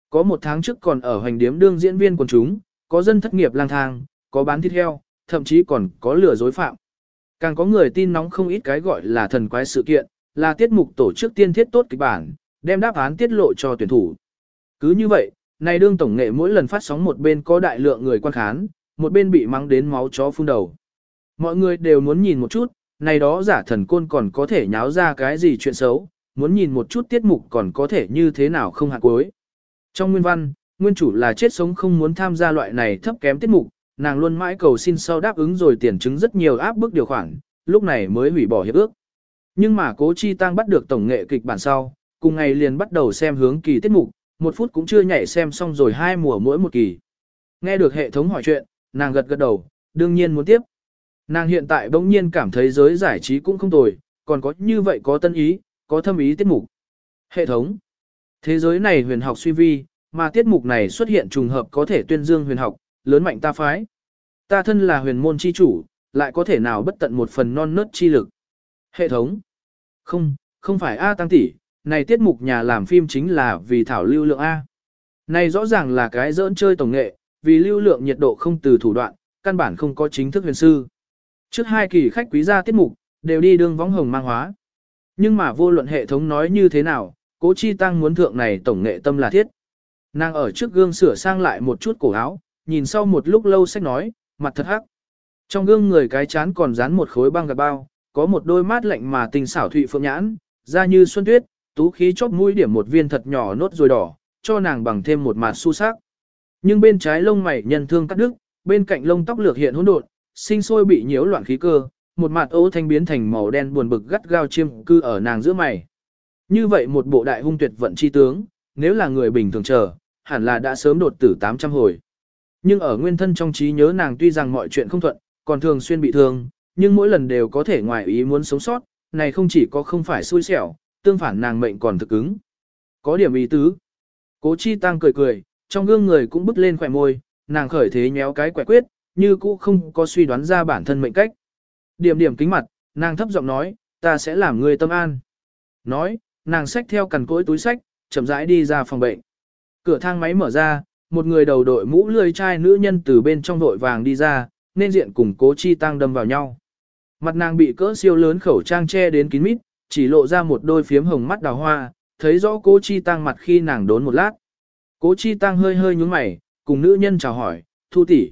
Có một tháng trước còn ở hoành điếm đương diễn viên quần chúng, có dân thất nghiệp lang thang, có bán thịt heo, thậm chí còn có lừa dối phạm. Càng có người tin nóng không ít cái gọi là thần quái sự kiện, là tiết mục tổ chức tiên thiết tốt kịch bản, đem đáp án tiết lộ cho tuyển thủ. Cứ như vậy, này đương tổng nghệ mỗi lần phát sóng một bên có đại lượng người quan khán, một bên bị mắng đến máu chó phun đầu. Mọi người đều muốn nhìn một chút, này đó giả thần côn còn có thể nháo ra cái gì chuyện xấu, muốn nhìn một chút tiết mục còn có thể như thế nào không hạt cuối. Trong nguyên văn, nguyên chủ là chết sống không muốn tham gia loại này thấp kém tiết mục, nàng luôn mãi cầu xin sau đáp ứng rồi tiền chứng rất nhiều áp bức điều khoản, lúc này mới hủy bỏ hiệp ước. Nhưng mà cố chi tăng bắt được tổng nghệ kịch bản sau, cùng ngày liền bắt đầu xem hướng kỳ tiết mục, một phút cũng chưa nhảy xem xong rồi hai mùa mỗi một kỳ. Nghe được hệ thống hỏi chuyện, nàng gật gật đầu, đương nhiên muốn tiếp. Nàng hiện tại bỗng nhiên cảm thấy giới giải trí cũng không tồi, còn có như vậy có tân ý, có thâm ý tiết mục. Hệ thống. Thế giới này huyền học suy vi, mà tiết mục này xuất hiện trùng hợp có thể tuyên dương huyền học, lớn mạnh ta phái. Ta thân là huyền môn chi chủ, lại có thể nào bất tận một phần non nớt chi lực. Hệ thống. Không, không phải A tăng tỷ, này tiết mục nhà làm phim chính là vì thảo lưu lượng A. Này rõ ràng là cái dỡn chơi tổng nghệ, vì lưu lượng nhiệt độ không từ thủ đoạn, căn bản không có chính thức huyền sư. Trước hai kỳ khách quý gia tiết mục, đều đi đường võng hồng mang hóa. Nhưng mà vô luận hệ thống nói như thế nào, cố chi tăng muốn thượng này tổng nghệ tâm là thiết. Nàng ở trước gương sửa sang lại một chút cổ áo, nhìn sau một lúc lâu sách nói, mặt thật hắc. Trong gương người cái chán còn dán một khối băng gạc bao, có một đôi mắt lạnh mà tình xảo thụy phượng nhãn, da như xuân tuyết, tú khí chóp mũi điểm một viên thật nhỏ nốt rồi đỏ, cho nàng bằng thêm một mặt su sắc. Nhưng bên trái lông mày nhân thương cắt đứt, bên cạnh lông tóc lược hiện hỗn độn, sinh sôi bị nhiễu loạn khí cơ, một mặt ố thanh biến thành màu đen buồn bực gắt gao chiêm cư ở nàng giữa mày. Như vậy một bộ đại hung tuyệt vận chi tướng, nếu là người bình thường chờ, hẳn là đã sớm đột tử 800 hồi. Nhưng ở nguyên thân trong trí nhớ nàng tuy rằng mọi chuyện không thuận, còn thường xuyên bị thương, nhưng mỗi lần đều có thể ngoài ý muốn sống sót, này không chỉ có không phải xui xẻo, tương phản nàng mệnh còn thực ứng. Có điểm ý tứ. Cố chi tăng cười cười, trong gương người cũng bứt lên khỏe môi, nàng khởi thế nhéo cái quẻ quyết, như cũ không có suy đoán ra bản thân mệnh cách. Điểm điểm kính mặt, nàng thấp giọng nói, ta sẽ làm người tâm an. Nói, nàng xách theo cằn cỗi túi sách, chậm rãi đi ra phòng bệnh. Cửa thang máy mở ra, một người đầu đội mũ lươi chai nữ nhân từ bên trong đội vàng đi ra, nên diện cùng cố chi tăng đâm vào nhau. Mặt nàng bị cỡ siêu lớn khẩu trang che đến kín mít, chỉ lộ ra một đôi phiếm hồng mắt đào hoa, thấy rõ cố chi tăng mặt khi nàng đốn một lát. Cố chi tăng hơi hơi nhúng mày, cùng nữ nhân chào hỏi, thu tỷ.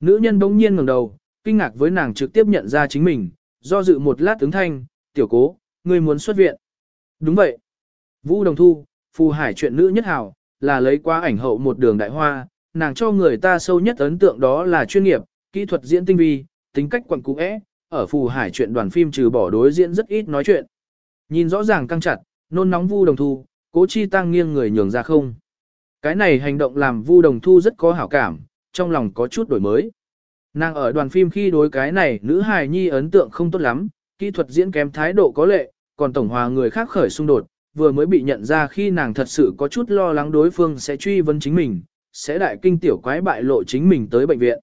Nữ nhân bỗng nhiên ngẩng đầu, kinh ngạc với nàng trực tiếp nhận ra chính mình, do dự một lát ứng thanh, tiểu cố, ngươi muốn xuất viện. Đúng vậy. Vũ Đồng Thu, phù hải chuyện nữ nhất hảo, là lấy qua ảnh hậu một đường đại hoa, nàng cho người ta sâu nhất ấn tượng đó là chuyên nghiệp, kỹ thuật diễn tinh vi, tính cách quẩn cũ é, ở phù hải chuyện đoàn phim trừ bỏ đối diễn rất ít nói chuyện. Nhìn rõ ràng căng chặt, nôn nóng Vu Đồng Thu, cố chi tăng nghiêng người nhường ra không. Cái này hành động làm Vu Đồng Thu rất có hảo cảm, trong lòng có chút đổi mới. Nàng ở đoàn phim khi đối cái này nữ hài nhi ấn tượng không tốt lắm, kỹ thuật diễn kém thái độ có lệ, còn tổng hòa người khác khởi xung đột, vừa mới bị nhận ra khi nàng thật sự có chút lo lắng đối phương sẽ truy vấn chính mình, sẽ đại kinh tiểu quái bại lộ chính mình tới bệnh viện.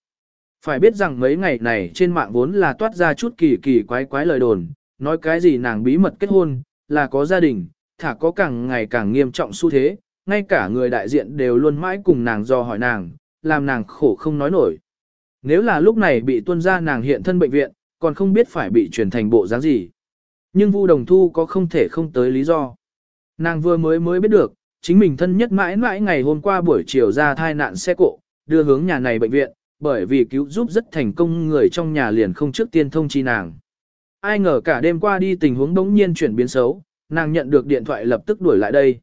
Phải biết rằng mấy ngày này trên mạng vốn là toát ra chút kỳ kỳ quái quái lời đồn, nói cái gì nàng bí mật kết hôn, là có gia đình, thả có càng ngày càng nghiêm trọng xu thế, ngay cả người đại diện đều luôn mãi cùng nàng do hỏi nàng, làm nàng khổ không nói nổi. Nếu là lúc này bị tuân ra nàng hiện thân bệnh viện, còn không biết phải bị chuyển thành bộ dáng gì. Nhưng Vu Đồng Thu có không thể không tới lý do. Nàng vừa mới mới biết được, chính mình thân nhất mãi mãi ngày hôm qua buổi chiều ra thai nạn xe cộ, đưa hướng nhà này bệnh viện, bởi vì cứu giúp rất thành công người trong nhà liền không trước tiên thông chi nàng. Ai ngờ cả đêm qua đi tình huống đống nhiên chuyển biến xấu, nàng nhận được điện thoại lập tức đuổi lại đây.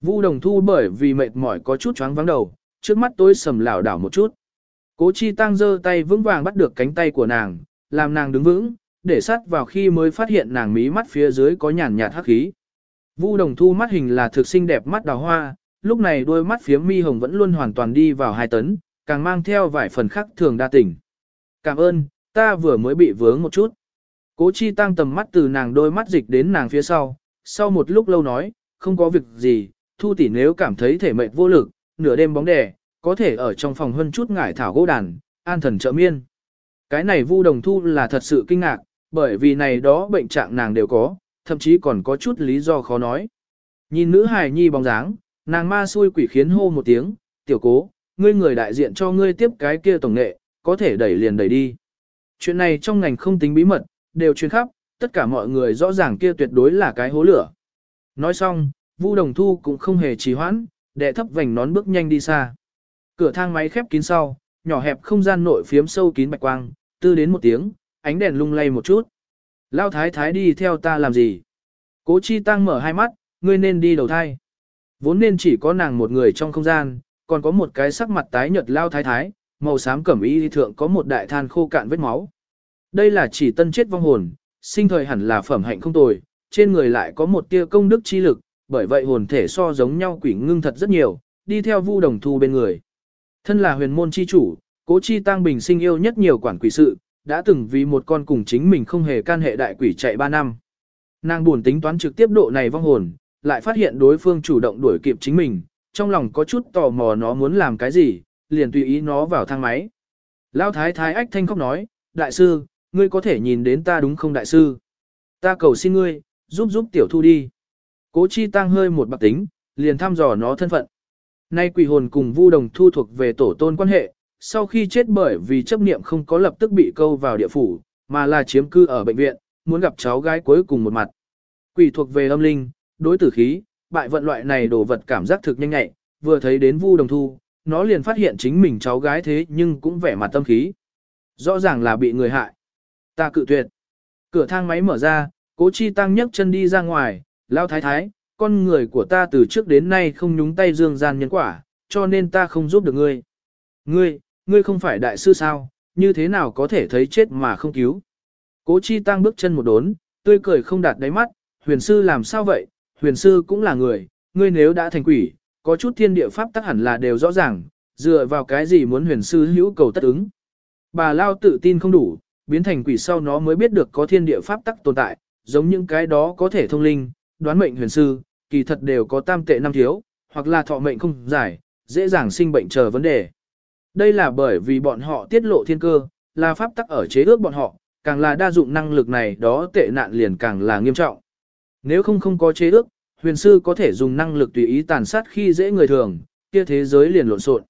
Vu Đồng Thu bởi vì mệt mỏi có chút choáng vắng đầu, trước mắt tôi sầm lảo đảo một chút. Cố Chi Tăng giơ tay vững vàng bắt được cánh tay của nàng, làm nàng đứng vững, để sát vào khi mới phát hiện nàng mí mắt phía dưới có nhàn nhạt hắc khí. Vu Đồng Thu mắt hình là thực xinh đẹp mắt đào hoa, lúc này đôi mắt phía mi hồng vẫn luôn hoàn toàn đi vào hai tấn, càng mang theo vài phần khác thường đa tình. Cảm ơn, ta vừa mới bị vướng một chút. Cố Chi Tăng tầm mắt từ nàng đôi mắt dịch đến nàng phía sau, sau một lúc lâu nói, không có việc gì, Thu tỷ nếu cảm thấy thể mệt vô lực, nửa đêm bóng đè, có thể ở trong phòng hơn chút ngải thảo gỗ đàn, an thần trợ miên. Cái này Vu Đồng Thu là thật sự kinh ngạc, bởi vì này đó bệnh trạng nàng đều có, thậm chí còn có chút lý do khó nói. Nhìn nữ hài nhi bóng dáng, nàng ma xui quỷ khiến hô một tiếng, tiểu cố, ngươi người đại diện cho ngươi tiếp cái kia tổng nghệ, có thể đẩy liền đẩy đi. Chuyện này trong ngành không tính bí mật, đều truyền khắp, tất cả mọi người rõ ràng kia tuyệt đối là cái hố lửa. Nói xong, Vu Đồng Thu cũng không hề trì hoãn, đệ thấp vành nón bước nhanh đi xa. Cửa thang máy khép kín sau, nhỏ hẹp không gian nội phiếm sâu kín bạch quang, tư đến một tiếng, ánh đèn lung lay một chút. Lao thái thái đi theo ta làm gì? Cố chi tăng mở hai mắt, ngươi nên đi đầu thai. Vốn nên chỉ có nàng một người trong không gian, còn có một cái sắc mặt tái nhợt lao thái thái, màu xám cẩm y thượng có một đại than khô cạn vết máu. Đây là chỉ tân chết vong hồn, sinh thời hẳn là phẩm hạnh không tồi, trên người lại có một tia công đức chi lực, bởi vậy hồn thể so giống nhau quỷ ngưng thật rất nhiều, đi theo vu đồng thu bên người. Thân là huyền môn chi chủ, cố chi tăng bình sinh yêu nhất nhiều quản quỷ sự, đã từng vì một con cùng chính mình không hề can hệ đại quỷ chạy 3 năm. Nàng buồn tính toán trực tiếp độ này vong hồn, lại phát hiện đối phương chủ động đuổi kịp chính mình, trong lòng có chút tò mò nó muốn làm cái gì, liền tùy ý nó vào thang máy. Lão thái thái ách thanh khóc nói, đại sư, ngươi có thể nhìn đến ta đúng không đại sư? Ta cầu xin ngươi, giúp giúp tiểu thu đi. Cố chi tăng hơi một bạc tính, liền thăm dò nó thân phận. Nay quỷ hồn cùng vu đồng thu thuộc về tổ tôn quan hệ, sau khi chết bởi vì chấp niệm không có lập tức bị câu vào địa phủ, mà là chiếm cư ở bệnh viện, muốn gặp cháu gái cuối cùng một mặt. Quỷ thuộc về âm linh, đối tử khí, bại vận loại này đồ vật cảm giác thực nhanh nhạy, vừa thấy đến vu đồng thu, nó liền phát hiện chính mình cháu gái thế nhưng cũng vẻ mặt tâm khí. Rõ ràng là bị người hại. Ta cự tuyệt. Cửa thang máy mở ra, cố chi tăng nhấc chân đi ra ngoài, lao thái thái, con người của ta từ trước đến nay không nhúng tay dương gian nhân quả, cho nên ta không giúp được ngươi. Ngươi, ngươi không phải đại sư sao, như thế nào có thể thấy chết mà không cứu. Cố chi tăng bước chân một đốn, tươi cười không đạt đáy mắt, huyền sư làm sao vậy, huyền sư cũng là người, ngươi nếu đã thành quỷ, có chút thiên địa pháp tắc hẳn là đều rõ ràng, dựa vào cái gì muốn huyền sư hữu cầu tất ứng. Bà Lao tự tin không đủ, biến thành quỷ sau nó mới biết được có thiên địa pháp tắc tồn tại, giống những cái đó có thể thông linh, đoán mệnh huyền sư, kỳ thật đều có tam tệ năm thiếu, hoặc là thọ mệnh không giải, dễ dàng sinh bệnh chờ vấn đề. Đây là bởi vì bọn họ tiết lộ thiên cơ, là pháp tắc ở chế ước bọn họ, càng là đa dụng năng lực này đó tệ nạn liền càng là nghiêm trọng. Nếu không không có chế ước, huyền sư có thể dùng năng lực tùy ý tàn sát khi dễ người thường, kia thế giới liền lộn xộn.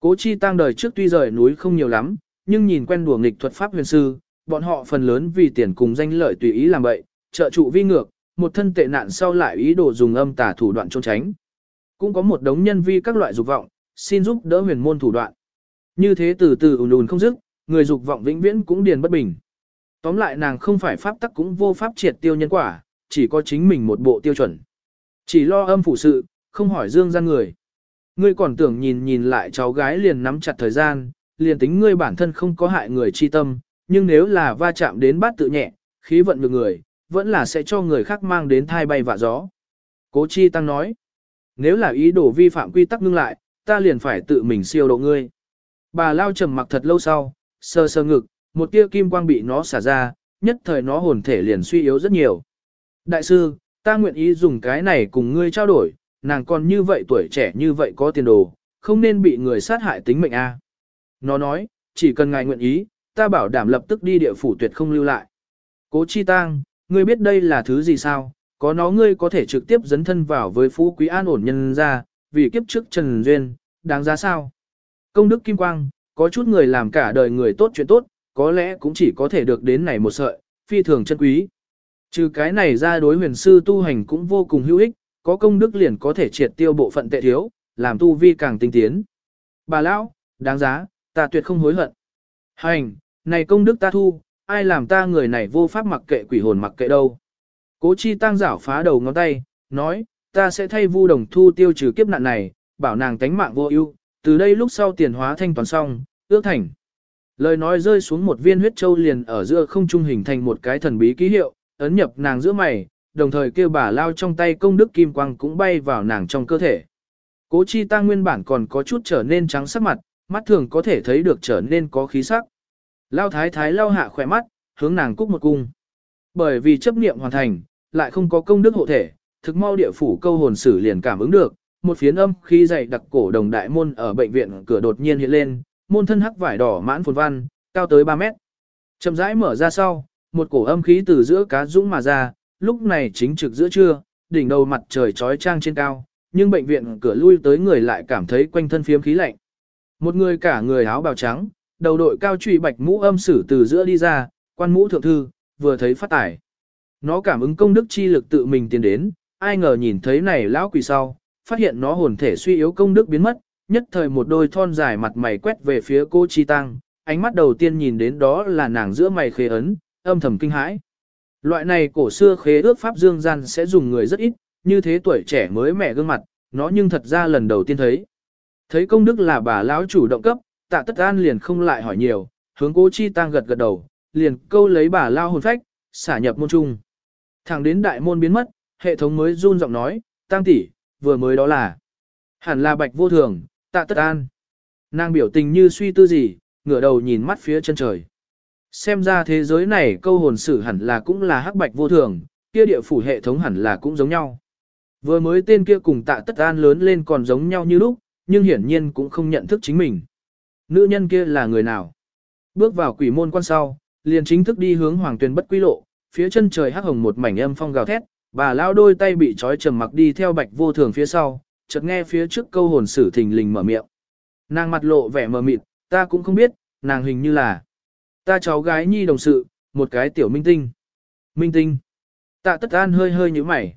Cố chi tăng đời trước tuy rời núi không nhiều lắm, nhưng nhìn quen đùa nghịch thuật pháp huyền sư, bọn họ phần lớn vì tiền cùng danh lợi tùy ý làm bậy, trợ trụ vi ngược, một thân tệ nạn sau lại ý đồ dùng âm tà thủ đoạn trốn tránh. Cũng có một đống nhân vi các loại dục vọng, xin giúp đỡ huyền môn thủ đoạn. Như thế từ từ ùn ùn không dứt, người dục vọng vĩnh viễn cũng điền bất bình. Tóm lại nàng không phải pháp tắc cũng vô pháp triệt tiêu nhân quả, chỉ có chính mình một bộ tiêu chuẩn. Chỉ lo âm phủ sự, không hỏi dương gian người. Ngươi còn tưởng nhìn nhìn lại cháu gái liền nắm chặt thời gian, liền tính ngươi bản thân không có hại người chi tâm, nhưng nếu là va chạm đến bát tự nhẹ, khí vận được người, vẫn là sẽ cho người khác mang đến thai bay vạ gió. Cố chi tăng nói, nếu là ý đồ vi phạm quy tắc ngưng lại, ta liền phải tự mình siêu độ ngươi. Bà lao trầm mặc thật lâu sau, sơ sơ ngực, một tia kim quang bị nó xả ra, nhất thời nó hồn thể liền suy yếu rất nhiều. Đại sư, ta nguyện ý dùng cái này cùng ngươi trao đổi, nàng còn như vậy tuổi trẻ như vậy có tiền đồ, không nên bị người sát hại tính mệnh a. Nó nói, chỉ cần ngài nguyện ý, ta bảo đảm lập tức đi địa phủ tuyệt không lưu lại. Cố chi tang, ngươi biết đây là thứ gì sao, có nó ngươi có thể trực tiếp dấn thân vào với phú quý an ổn nhân ra, vì kiếp trước Trần Duyên, đáng giá sao? Công đức Kim Quang, có chút người làm cả đời người tốt chuyện tốt, có lẽ cũng chỉ có thể được đến này một sợi, phi thường chân quý. Trừ cái này ra đối huyền sư tu hành cũng vô cùng hữu ích, có công đức liền có thể triệt tiêu bộ phận tệ thiếu, làm tu vi càng tinh tiến. Bà lão, đáng giá, ta tuyệt không hối hận. Hành, này công đức ta thu, ai làm ta người này vô pháp mặc kệ quỷ hồn mặc kệ đâu. Cố chi tăng giảo phá đầu ngón tay, nói, ta sẽ thay vu đồng thu tiêu trừ kiếp nạn này, bảo nàng tánh mạng vô ưu, từ đây lúc sau tiền hóa thanh toàn xong, ước thành. Lời nói rơi xuống một viên huyết châu liền ở giữa không trung hình thành một cái thần bí ký hiệu, ấn nhập nàng giữa mày, đồng thời kêu bà lao trong tay công đức kim quang cũng bay vào nàng trong cơ thể. Cố chi ta nguyên bản còn có chút trở nên trắng sắc mặt, mắt thường có thể thấy được trở nên có khí sắc. Lao thái thái lao hạ khỏe mắt, hướng nàng cúc một cung. Bởi vì chấp niệm hoàn thành, lại không có công đức hộ thể, thực mau địa phủ câu hồn sử liền cảm ứng được, một phiến âm khi dày đặc cổ đồng đại môn ở bệnh viện cửa đột nhiên hiện lên, môn thân hắc vải đỏ mãn phồn văn, cao tới 3 mét. Chậm rãi mở ra sau, một cổ âm khí từ giữa cá dũng mà ra, lúc này chính trực giữa trưa, đỉnh đầu mặt trời trói trang trên cao, nhưng bệnh viện cửa lui tới người lại cảm thấy quanh thân phiếm khí lạnh. Một người cả người áo bào trắng, đầu đội cao trụy bạch mũ âm sử từ giữa đi ra, quan mũ thượng thư, vừa thấy phát tải. Nó cảm ứng công đức chi lực tự mình tiến đến, ai ngờ nhìn thấy này lão quỷ sau, phát hiện nó hồn thể suy yếu công đức biến mất, nhất thời một đôi thon dài mặt mày quét về phía cô Chi Tăng, ánh mắt đầu tiên nhìn đến đó là nàng giữa mày khế ấn, âm thầm kinh hãi. Loại này cổ xưa khế ước pháp dương gian sẽ dùng người rất ít, như thế tuổi trẻ mới mẻ gương mặt, nó nhưng thật ra lần đầu tiên thấy. Thấy công đức là bà lão chủ động cấp, tạ tất an liền không lại hỏi nhiều, hướng cô chi tăng gật gật đầu, liền câu lấy bà lao hồn phách, xả nhập môn trung. Thẳng đến đại môn biến mất, hệ thống mới run giọng nói, tăng tỷ, vừa mới đó là. Hẳn là bạch vô thường, tạ tất an. Nàng biểu tình như suy tư gì, ngửa đầu nhìn mắt phía chân trời. Xem ra thế giới này câu hồn sử hẳn là cũng là hắc bạch vô thường, kia địa phủ hệ thống hẳn là cũng giống nhau. Vừa mới tên kia cùng tạ tất an lớn lên còn giống nhau như lúc, nhưng hiển nhiên cũng không nhận thức chính mình. Nữ nhân kia là người nào? Bước vào quỷ môn quan sau, liền chính thức đi hướng hoàng tuyền bất quy lộ, phía chân trời hắc hồng một mảnh âm phong gào thét, bà lao đôi tay bị trói trầm mặc đi theo bạch vô thường phía sau, chợt nghe phía trước câu hồn sử thình lình mở miệng. Nàng mặt lộ vẻ mờ mịt, ta cũng không biết, nàng hình như là ta cháu gái nhi đồng sự, một cái tiểu minh tinh. Minh tinh. Tạ tất an hơi hơi như mày.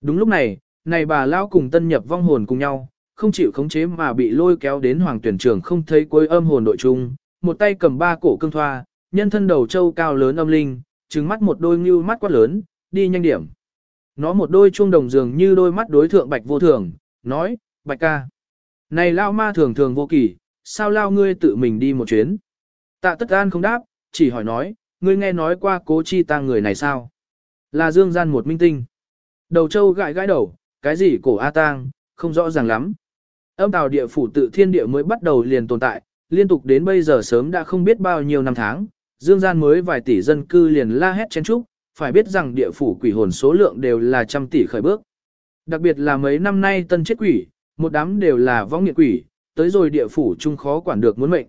Đúng lúc này, này bà lao cùng tân nhập vong hồn cùng nhau, không chịu khống chế mà bị lôi kéo đến hoàng tuyển trường không thấy cuối âm hồn đội chung, một tay cầm ba cổ cương thoa, nhân thân đầu trâu cao lớn âm linh, trừng mắt một đôi ngưu mắt quát lớn, đi nhanh điểm. Nó một đôi chuông đồng dường như đôi mắt đối thượng bạch vô thường, nói, bạch ca. Này lao ma thường thường vô kỳ, sao lao ngươi tự mình đi một chuyến? Tạ tất an không đáp, chỉ hỏi nói, ngươi nghe nói qua cố chi tang người này sao? Là dương gian một minh tinh. Đầu châu gãi gãi đầu, cái gì cổ A tang, không rõ ràng lắm. Âm tào địa phủ tự thiên địa mới bắt đầu liền tồn tại, liên tục đến bây giờ sớm đã không biết bao nhiêu năm tháng, dương gian mới vài tỷ dân cư liền la hét chen trúc, phải biết rằng địa phủ quỷ hồn số lượng đều là trăm tỷ khởi bước. Đặc biệt là mấy năm nay tân chết quỷ, một đám đều là vong nghiệt quỷ, tới rồi địa phủ chung khó quản được muốn mệnh.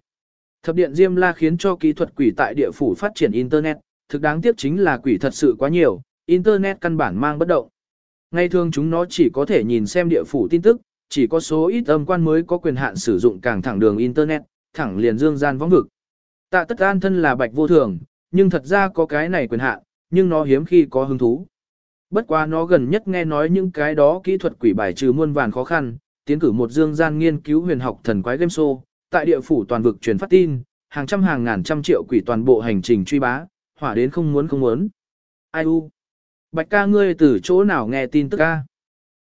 Thập điện Diêm La khiến cho kỹ thuật quỷ tại địa phủ phát triển Internet, thực đáng tiếc chính là quỷ thật sự quá nhiều, Internet căn bản mang bất động. Ngày thường chúng nó chỉ có thể nhìn xem địa phủ tin tức, chỉ có số ít âm quan mới có quyền hạn sử dụng càng thẳng đường Internet, thẳng liền dương gian võng vực. Tạ tất an thân là bạch vô thường, nhưng thật ra có cái này quyền hạn, nhưng nó hiếm khi có hứng thú. Bất quá nó gần nhất nghe nói những cái đó kỹ thuật quỷ bài trừ muôn vàn khó khăn, tiến cử một dương gian nghiên cứu huyền học thần quái game show, tại địa phủ toàn vực truyền phát tin, hàng trăm hàng ngàn trăm triệu quỷ toàn bộ hành trình truy bá, hỏa đến không muốn không muốn. Ai u? Bạch ca ngươi từ chỗ nào nghe tin tức ca?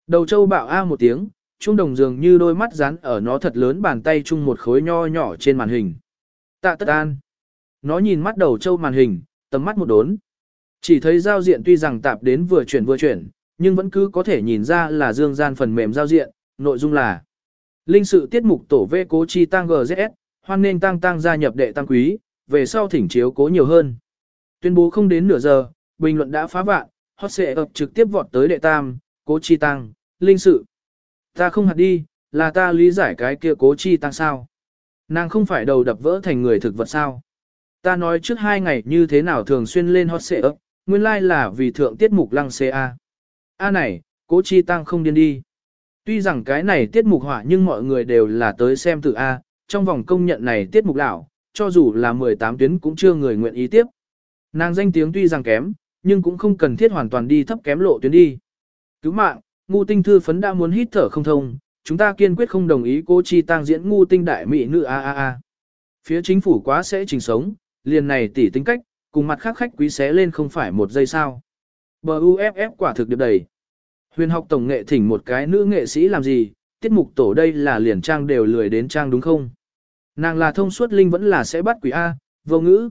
Đầu châu bạo a một tiếng, trung đồng dường như đôi mắt dán ở nó thật lớn bàn tay chung một khối nho nhỏ trên màn hình. Tạ tất an. Nó nhìn mắt đầu châu màn hình, tầm mắt một đốn. Chỉ thấy giao diện tuy rằng tạp đến vừa chuyển vừa chuyển, nhưng vẫn cứ có thể nhìn ra là dương gian phần mềm giao diện, nội dung là Linh sự tiết mục tổ vệ cố chi tăng GZS, hoan nên tăng tăng gia nhập đệ tăng quý, về sau thỉnh chiếu cố nhiều hơn. Tuyên bố không đến nửa giờ, bình luận đã phá vạn, hot sẽ ập trực tiếp vọt tới đệ tam, cố chi tăng, linh sự. Ta không hạt đi, là ta lý giải cái kia cố chi tăng sao. Nàng không phải đầu đập vỡ thành người thực vật sao. Ta nói trước hai ngày như thế nào thường xuyên lên hot sẽ ập, nguyên lai là vì thượng tiết mục lăng CA. A này, cố chi tăng không điên đi. Tuy rằng cái này tiết mục hỏa nhưng mọi người đều là tới xem tự A, trong vòng công nhận này tiết mục lão, cho dù là 18 tuyến cũng chưa người nguyện ý tiếp. Nàng danh tiếng tuy rằng kém, nhưng cũng không cần thiết hoàn toàn đi thấp kém lộ tuyến đi. Cứu mạng, ngu tinh thư phấn đã muốn hít thở không thông, chúng ta kiên quyết không đồng ý cô chi tăng diễn ngu tinh đại mỹ nữ a a a. Phía chính phủ quá sẽ trình sống, liền này tỉ tính cách, cùng mặt khác khách quý xé lên không phải một giây sao. Buff quả thực điệp đầy. Huyền học tổng nghệ thỉnh một cái nữ nghệ sĩ làm gì, tiết mục tổ đây là liền trang đều lười đến trang đúng không? Nàng là thông suốt linh vẫn là sẽ bắt quỷ A, vô ngữ.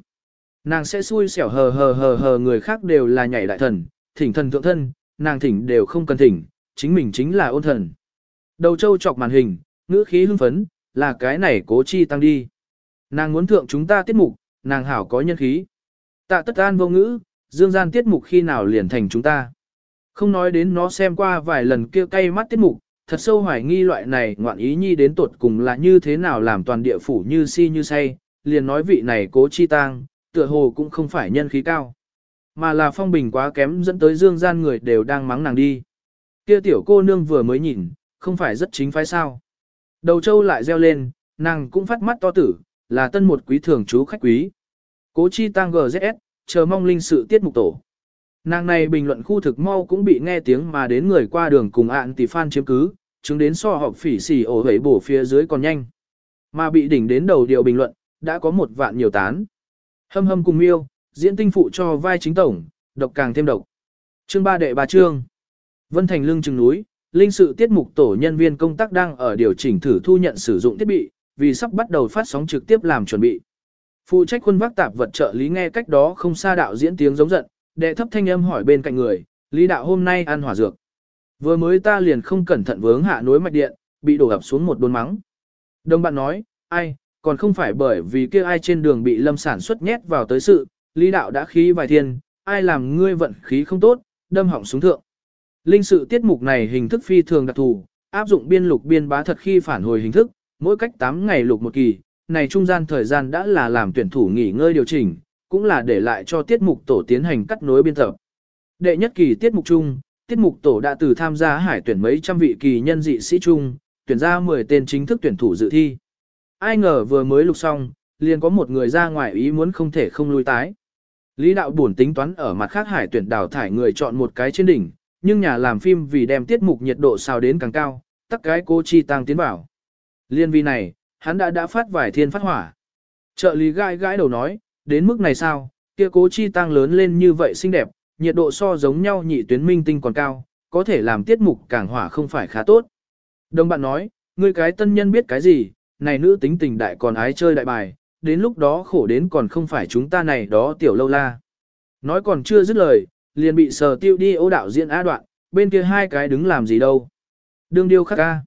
Nàng sẽ xui xẻo hờ hờ hờ hờ người khác đều là nhảy đại thần, thỉnh thần thượng thân, nàng thỉnh đều không cần thỉnh, chính mình chính là ôn thần. Đầu châu chọc màn hình, ngữ khí hưng phấn, là cái này cố chi tăng đi. Nàng muốn thượng chúng ta tiết mục, nàng hảo có nhân khí. Tạ tất an vô ngữ, dương gian tiết mục khi nào liền thành chúng ta. Không nói đến nó xem qua vài lần kia cay mắt tiết mục, thật sâu hoài nghi loại này ngoạn ý nhi đến tột cùng là như thế nào làm toàn địa phủ như si như say, liền nói vị này cố chi tang, tựa hồ cũng không phải nhân khí cao. Mà là phong bình quá kém dẫn tới dương gian người đều đang mắng nàng đi. Kia tiểu cô nương vừa mới nhìn, không phải rất chính phái sao. Đầu châu lại reo lên, nàng cũng phát mắt to tử, là tân một quý thường chú khách quý. Cố chi tăng GZS, chờ mong linh sự tiết mục tổ. Nàng này bình luận khu thực mau cũng bị nghe tiếng mà đến người qua đường cùng ạn tỷ fan chiếm cứ, chứng đến so họp phỉ xỉ ổ hấy bổ phía dưới còn nhanh. Mà bị đỉnh đến đầu điều bình luận, đã có một vạn nhiều tán. Hâm hâm cùng miêu, diễn tinh phụ cho vai chính tổng, độc càng thêm độc. Chương ba đệ bà chương. Vân Thành lưng chừng núi, linh sự tiết mục tổ nhân viên công tác đang ở điều chỉnh thử thu nhận sử dụng thiết bị, vì sắp bắt đầu phát sóng trực tiếp làm chuẩn bị. Phụ trách quân vác tạp vật trợ lý nghe cách đó không xa đạo diễn tiếng giống giận, đệ thấp thanh âm hỏi bên cạnh người, lý đạo hôm nay ăn hỏa dược. Vừa mới ta liền không cẩn thận vướng hạ nối mạch điện, bị đổ ập xuống một đôn mắng. Đồng bạn nói, ai, còn không phải bởi vì kia ai trên đường bị lâm sản xuất nhét vào tới sự, lý đạo đã khí vài thiên, ai làm ngươi vận khí không tốt, đâm hỏng xuống thượng. Linh sự tiết mục này hình thức phi thường đặc thù, áp dụng biên lục biên bá thật khi phản hồi hình thức, mỗi cách 8 ngày lục một kỳ, này trung gian thời gian đã là làm tuyển thủ nghỉ ngơi điều chỉnh, cũng là để lại cho tiết mục tổ tiến hành cắt nối biên tập. Đệ nhất kỳ tiết mục chung, tiết mục tổ đã từ tham gia hải tuyển mấy trăm vị kỳ nhân dị sĩ chung, tuyển ra 10 tên chính thức tuyển thủ dự thi. Ai ngờ vừa mới lục xong, liền có một người ra ngoài ý muốn không thể không lui tái. Lý đạo buồn tính toán ở mặt khác hải tuyển đào thải người chọn một cái trên đỉnh, nhưng nhà làm phim vì đem tiết mục nhiệt độ sao đến càng cao, tắc cái cô chi tăng tiến bảo. Liên vi này, hắn đã đã phát vài thiên phát hỏa. Trợ lý gãi gãi đầu nói, đến mức này sao, kia cố chi tăng lớn lên như vậy xinh đẹp, nhiệt độ so giống nhau nhị tuyến minh tinh còn cao, có thể làm tiết mục càng hỏa không phải khá tốt. Đồng bạn nói, ngươi cái tân nhân biết cái gì, này nữ tính tình đại còn ái chơi đại bài, đến lúc đó khổ đến còn không phải chúng ta này đó tiểu lâu la. Nói còn chưa dứt lời, liền bị sờ tiêu đi ô đạo diễn á đoạn, bên kia hai cái đứng làm gì đâu. Đương điêu khắc ca.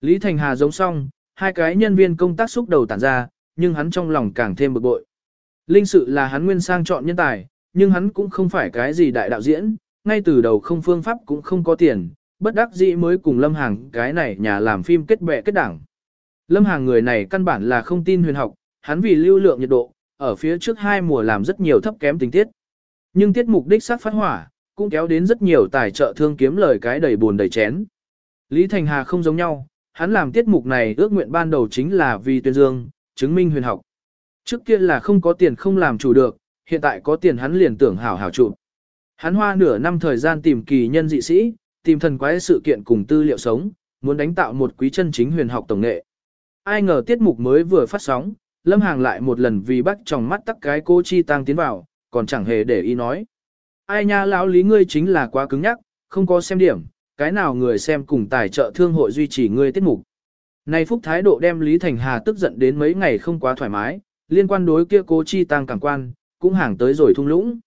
Lý Thành Hà giống xong, hai cái nhân viên công tác xúc đầu tản ra, nhưng hắn trong lòng càng thêm bực bội. Linh sự là hắn nguyên sang chọn nhân tài, nhưng hắn cũng không phải cái gì đại đạo diễn, ngay từ đầu không phương pháp cũng không có tiền, bất đắc dĩ mới cùng Lâm Hàng cái này nhà làm phim kết bè kết đảng. Lâm Hàng người này căn bản là không tin huyền học, hắn vì lưu lượng nhiệt độ, ở phía trước hai mùa làm rất nhiều thấp kém tình tiết. Nhưng tiết mục đích sát phát hỏa, cũng kéo đến rất nhiều tài trợ thương kiếm lời cái đầy buồn đầy chén. Lý Thành Hà không giống nhau, hắn làm tiết mục này ước nguyện ban đầu chính là vì tuyên dương, chứng minh huyền học. Trước kia là không có tiền không làm chủ được, hiện tại có tiền hắn liền tưởng hảo hảo chủ. Hắn hoa nửa năm thời gian tìm kỳ nhân dị sĩ, tìm thần quái sự kiện cùng tư liệu sống, muốn đánh tạo một quý chân chính huyền học tổng nghệ. Ai ngờ tiết mục mới vừa phát sóng, Lâm Hàng lại một lần vì bắt trong mắt tắc cái cô chi tăng tiến vào, còn chẳng hề để ý nói. Ai nha lão lý ngươi chính là quá cứng nhắc, không có xem điểm, cái nào người xem cùng tài trợ thương hội duy trì ngươi tiết mục. Nay phúc thái độ đem Lý Thành Hà tức giận đến mấy ngày không quá thoải mái, liên quan đối kia cố chi tăng cảm quan, cũng hàng tới rồi thung lũng.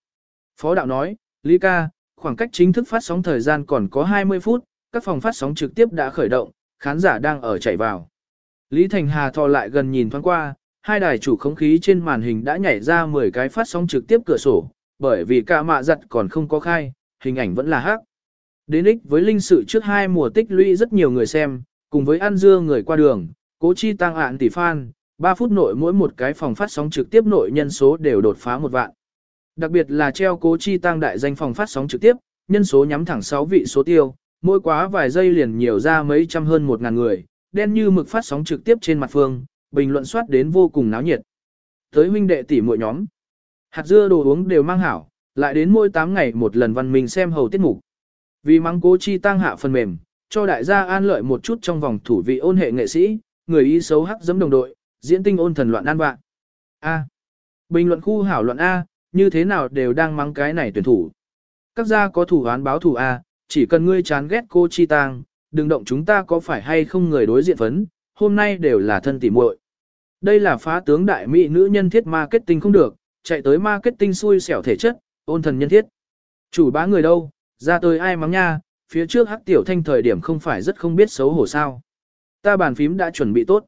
Phó đạo nói, Lý ca, khoảng cách chính thức phát sóng thời gian còn có 20 phút, các phòng phát sóng trực tiếp đã khởi động, khán giả đang ở chạy vào. Lý Thành Hà thò lại gần nhìn thoáng qua, hai đài chủ không khí trên màn hình đã nhảy ra 10 cái phát sóng trực tiếp cửa sổ, bởi vì cả mạ giật còn không có khai, hình ảnh vẫn là hắc. Đến ích với linh sự trước hai mùa tích lũy rất nhiều người xem, cùng với ăn dưa người qua đường, cố chi tăng ạn tỷ fan, 3 phút nội mỗi một cái phòng phát sóng trực tiếp nội nhân số đều đột phá một vạn. Đặc biệt là treo cố chi tăng đại danh phòng phát sóng trực tiếp, nhân số nhắm thẳng 6 vị số tiêu, mỗi quá vài giây liền nhiều ra mấy trăm hơn một ngàn người, đen như mực phát sóng trực tiếp trên mặt phương, bình luận soát đến vô cùng náo nhiệt. Tới huynh đệ tỷ muội nhóm, hạt dưa đồ uống đều mang hảo, lại đến mỗi 8 ngày một lần văn minh xem hầu tiết mục. Vì mắng cố chi tăng hạ phần mềm, cho đại gia an lợi một chút trong vòng thủ vị ôn hệ nghệ sĩ, người ý xấu hắc giấm đồng đội, diễn tinh ôn thần loạn an bạn. A. Bình luận khu hảo luận A, như thế nào đều đang mắng cái này tuyển thủ. Các gia có thủ án báo thủ A, chỉ cần ngươi chán ghét cô chi tang, đừng động chúng ta có phải hay không người đối diện phấn, hôm nay đều là thân tỉ muội. Đây là phá tướng đại mỹ nữ nhân thiết marketing không được, chạy tới marketing xui xẻo thể chất, ôn thần nhân thiết. Chủ bá người đâu, ra tôi ai mắng nha, phía trước hắc tiểu thanh thời điểm không phải rất không biết xấu hổ sao. Ta bàn phím đã chuẩn bị tốt.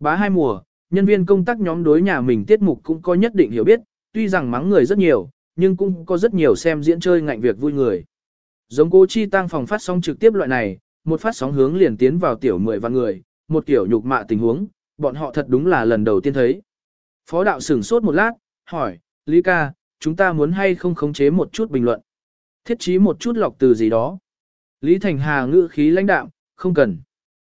Bá hai mùa, nhân viên công tác nhóm đối nhà mình tiết mục cũng có nhất định hiểu biết, tuy rằng mắng người rất nhiều, nhưng cũng có rất nhiều xem diễn chơi ngạnh việc vui người. Giống cố chi tăng phòng phát sóng trực tiếp loại này, một phát sóng hướng liền tiến vào tiểu mười vạn người, một tiểu nhục mạ tình huống, bọn họ thật đúng là lần đầu tiên thấy. Phó đạo sửng sốt một lát, hỏi, Lý ca, chúng ta muốn hay không khống chế một chút bình luận. Thiết trí một chút lọc từ gì đó. Lý Thành Hà ngữ khí lãnh đạm, không cần.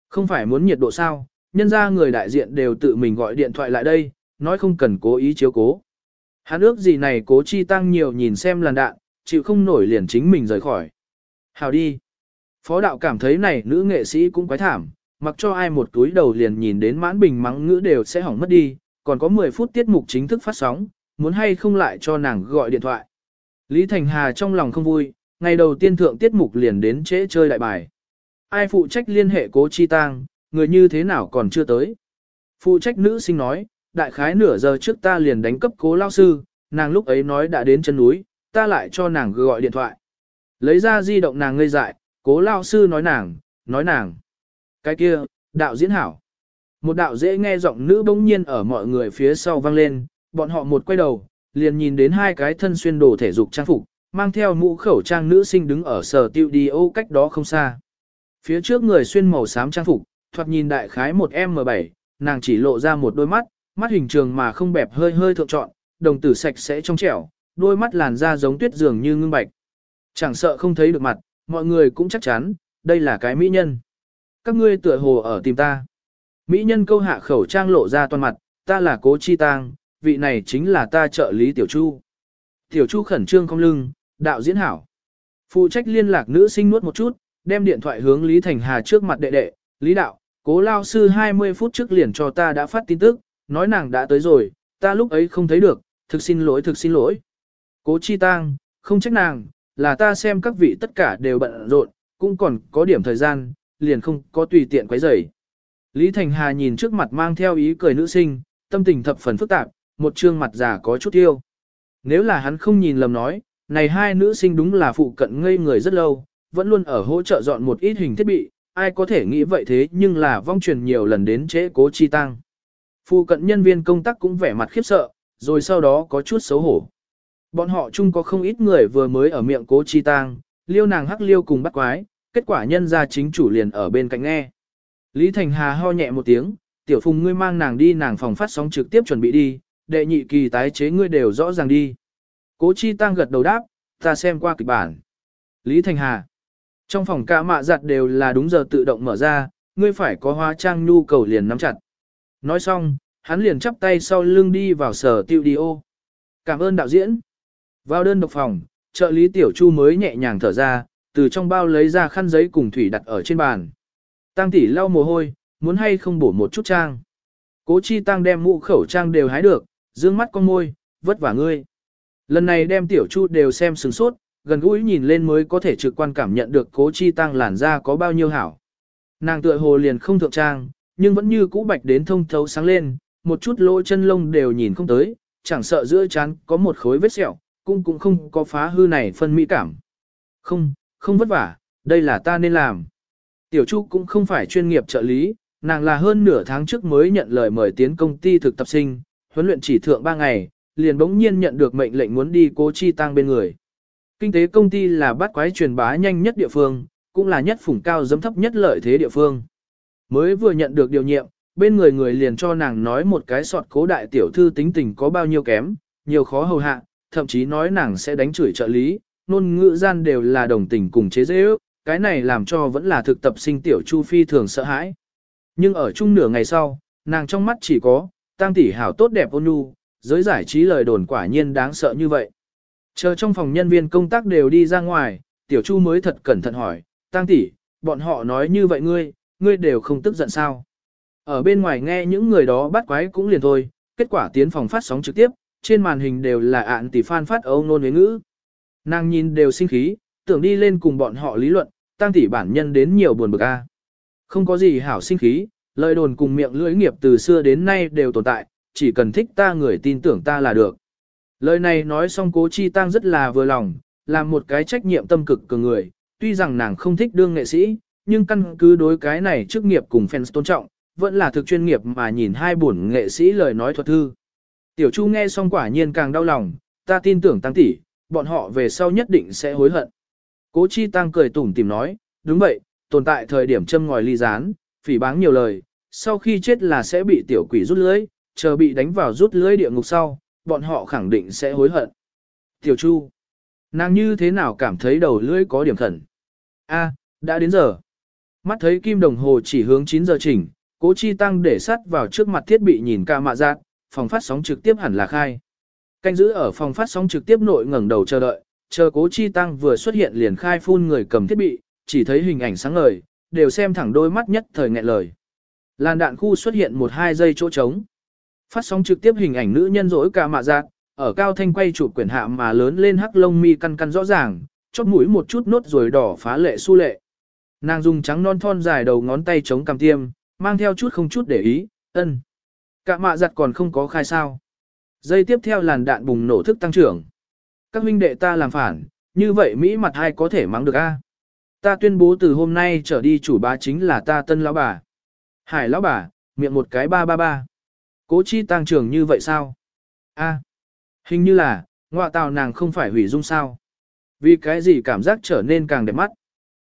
Không phải muốn nhiệt độ sao, nhân ra người đại diện đều tự mình gọi điện thoại lại đây, nói không cần cố ý chiếu cố. Hắn ước gì này cố chi tăng nhiều nhìn xem làn đạn, chịu không nổi liền chính mình rời khỏi. Hào đi. Phó đạo cảm thấy này nữ nghệ sĩ cũng quái thảm, mặc cho ai một túi đầu liền nhìn đến mãn bình mắng ngữ đều sẽ hỏng mất đi, còn có 10 phút tiết mục chính thức phát sóng, muốn hay không lại cho nàng gọi điện thoại. Lý Thành Hà trong lòng không vui, ngày đầu tiên thượng tiết mục liền đến trễ chơi đại bài. Ai phụ trách liên hệ cố chi tang, người như thế nào còn chưa tới. Phụ trách nữ sinh nói, đại khái nửa giờ trước ta liền đánh cấp cố lao sư, nàng lúc ấy nói đã đến chân núi, ta lại cho nàng gọi điện thoại. Lấy ra di động nàng ngây dại, cố lao sư nói nàng, nói nàng. Cái kia, đạo diễn hảo. Một đạo dễ nghe giọng nữ bỗng nhiên ở mọi người phía sau vang lên, bọn họ một quay đầu, liền nhìn đến hai cái thân xuyên đồ thể dục trang phục, mang theo mũ khẩu trang nữ sinh đứng ở sở tiêu đi ô cách đó không xa. Phía trước người xuyên màu xám trang phục, thoạt nhìn đại khái một M7, nàng chỉ lộ ra một đôi mắt, mắt hình trường mà không bẹp hơi hơi thượng trọn, đồng tử sạch sẽ trong trẻo, đôi mắt làn da giống tuyết dường như ngưng bạch. Chẳng sợ không thấy được mặt, mọi người cũng chắc chắn, đây là cái mỹ nhân. Các ngươi tựa hồ ở tìm ta. Mỹ nhân câu hạ khẩu trang lộ ra toàn mặt, ta là cố chi tang, vị này chính là ta trợ lý Tiểu Chu. Tiểu Chu khẩn trương không lưng, đạo diễn hảo. Phụ trách liên lạc nữ sinh nuốt một chút, đem điện thoại hướng Lý Thành Hà trước mặt đệ đệ, Lý Đạo, cố lao sư 20 phút trước liền cho ta đã phát tin tức, nói nàng đã tới rồi, ta lúc ấy không thấy được, thực xin lỗi thực xin lỗi. Cố chi tang, không trách nàng, là ta xem các vị tất cả đều bận rộn, cũng còn có điểm thời gian, liền không có tùy tiện quấy rầy. Lý Thành Hà nhìn trước mặt mang theo ý cười nữ sinh, tâm tình thập phần phức tạp, một trương mặt già có chút tiêu. Nếu là hắn không nhìn lầm nói, này hai nữ sinh đúng là phụ cận ngây người rất lâu, vẫn luôn ở hỗ trợ dọn một ít hình thiết bị, ai có thể nghĩ vậy thế nhưng là vong truyền nhiều lần đến trễ cố chi tăng. Phụ cận nhân viên công tác cũng vẻ mặt khiếp sợ, rồi sau đó có chút xấu hổ. Bọn họ chung có không ít người vừa mới ở miệng cố chi tang, liêu nàng hắc liêu cùng bắt quái, kết quả nhân ra chính chủ liền ở bên cạnh nghe. Lý Thành Hà ho nhẹ một tiếng, tiểu phùng ngươi mang nàng đi nàng phòng phát sóng trực tiếp chuẩn bị đi, đệ nhị kỳ tái chế ngươi đều rõ ràng đi. Cố chi tăng gật đầu đáp, ta xem qua kịch bản. Lý Thành Hà. Trong phòng ca mạ giặt đều là đúng giờ tự động mở ra, ngươi phải có hóa trang nhu cầu liền nắm chặt. Nói xong, hắn liền chắp tay sau lưng đi vào sở tiêu đi ô. Cảm ơn đạo diễn. Vào đơn độc phòng, trợ lý tiểu chu mới nhẹ nhàng thở ra, từ trong bao lấy ra khăn giấy cùng thủy đặt ở trên bàn. Tăng tỷ lau mồ hôi, muốn hay không bổ một chút trang. Cố chi tăng đem mũ khẩu trang đều hái được, dương mắt con môi, vất vả ngươi. Lần này đem tiểu chu đều xem sừng sốt, gần gũi nhìn lên mới có thể trực quan cảm nhận được cố chi tăng làn da có bao nhiêu hảo. Nàng tựa hồ liền không thượng trang, nhưng vẫn như cũ bạch đến thông thấu sáng lên, một chút lỗ chân lông đều nhìn không tới, chẳng sợ giữa chán có một khối vết sẹo, cũng cũng không có phá hư này phân mỹ cảm. Không, không vất vả, đây là ta nên làm. Tiểu Chu cũng không phải chuyên nghiệp trợ lý, nàng là hơn nửa tháng trước mới nhận lời mời tiến công ty thực tập sinh, huấn luyện chỉ thượng 3 ngày, liền bỗng nhiên nhận được mệnh lệnh muốn đi cố chi tăng bên người. Kinh tế công ty là bắt quái truyền bá nhanh nhất địa phương, cũng là nhất phủng cao giấm thấp nhất lợi thế địa phương. Mới vừa nhận được điều nhiệm, bên người người liền cho nàng nói một cái sọt cố đại tiểu thư tính tình có bao nhiêu kém, nhiều khó hầu hạ, thậm chí nói nàng sẽ đánh chửi trợ lý, nôn ngữ gian đều là đồng tình cùng chế dễ ước, cái này làm cho vẫn là thực tập sinh tiểu Chu Phi thường sợ hãi. Nhưng ở chung nửa ngày sau, nàng trong mắt chỉ có, tăng tỷ hảo tốt đẹp ôn nhu, giới giải trí lời đồn quả nhiên đáng sợ như vậy. Chờ trong phòng nhân viên công tác đều đi ra ngoài, tiểu Chu mới thật cẩn thận hỏi, tăng tỷ, bọn họ nói như vậy ngươi, ngươi đều không tức giận sao. Ở bên ngoài nghe những người đó bắt quái cũng liền thôi, kết quả tiến phòng phát sóng trực tiếp, trên màn hình đều là ạn tỷ phan phát âu nôn với ngữ. Nàng nhìn đều sinh khí, tưởng đi lên cùng bọn họ lý luận, tăng tỷ bản nhân đến nhiều buồn bực a. Không có gì hảo sinh khí, lời đồn cùng miệng lưỡi nghiệp từ xưa đến nay đều tồn tại, chỉ cần thích ta người tin tưởng ta là được. Lời này nói xong cố chi tăng rất là vừa lòng, làm một cái trách nhiệm tâm cực cường người, tuy rằng nàng không thích đương nghệ sĩ, nhưng căn cứ đối cái này chức nghiệp cùng fans tôn trọng, vẫn là thực chuyên nghiệp mà nhìn hai buồn nghệ sĩ lời nói thuật thư. Tiểu Chu nghe xong quả nhiên càng đau lòng, ta tin tưởng tăng tỷ, bọn họ về sau nhất định sẽ hối hận. Cố Chi Tăng cười tủm tìm nói, đúng vậy, tồn tại thời điểm châm ngòi ly gián, phỉ báng nhiều lời, sau khi chết là sẽ bị tiểu quỷ rút lưới, chờ bị đánh vào rút lưới địa ngục sau, bọn họ khẳng định sẽ hối hận. Tiểu Chu, nàng như thế nào cảm thấy đầu lưỡi có điểm khẩn? A, đã đến giờ. Mắt thấy kim đồng hồ chỉ hướng 9 giờ chỉnh, cố chi tăng để sắt vào trước mặt thiết bị nhìn ca mạ giác, phòng phát sóng trực tiếp hẳn là khai. Canh giữ ở phòng phát sóng trực tiếp nội ngẩng đầu chờ đợi, chờ cố chi tăng vừa xuất hiện liền khai phun người cầm thiết bị, chỉ thấy hình ảnh sáng ngời, đều xem thẳng đôi mắt nhất thời nghẹn lời. Làn đạn khu xuất hiện một hai giây chỗ trống. Phát sóng trực tiếp hình ảnh nữ nhân rỗi cả mạ giác, ở cao thanh quay chụp quyển hạ mà lớn lên hắc lông mi căn căn rõ ràng, chóp mũi một chút nốt rồi đỏ phá lệ su lệ. Nàng dùng trắng non thon dài đầu ngón tay chống cằm tiêm, mang theo chút không chút để ý, ân. Cả mạ giặt còn không có khai sao. Dây tiếp theo làn đạn bùng nổ thức tăng trưởng. Các huynh đệ ta làm phản, như vậy Mỹ mặt hai có thể mắng được a? Ta tuyên bố từ hôm nay trở đi chủ bá chính là ta tân lão bà. Hải lão bà, miệng một cái ba ba ba. Cố chi tăng trưởng như vậy sao? A, hình như là, ngoại tào nàng không phải hủy dung sao. Vì cái gì cảm giác trở nên càng đẹp mắt.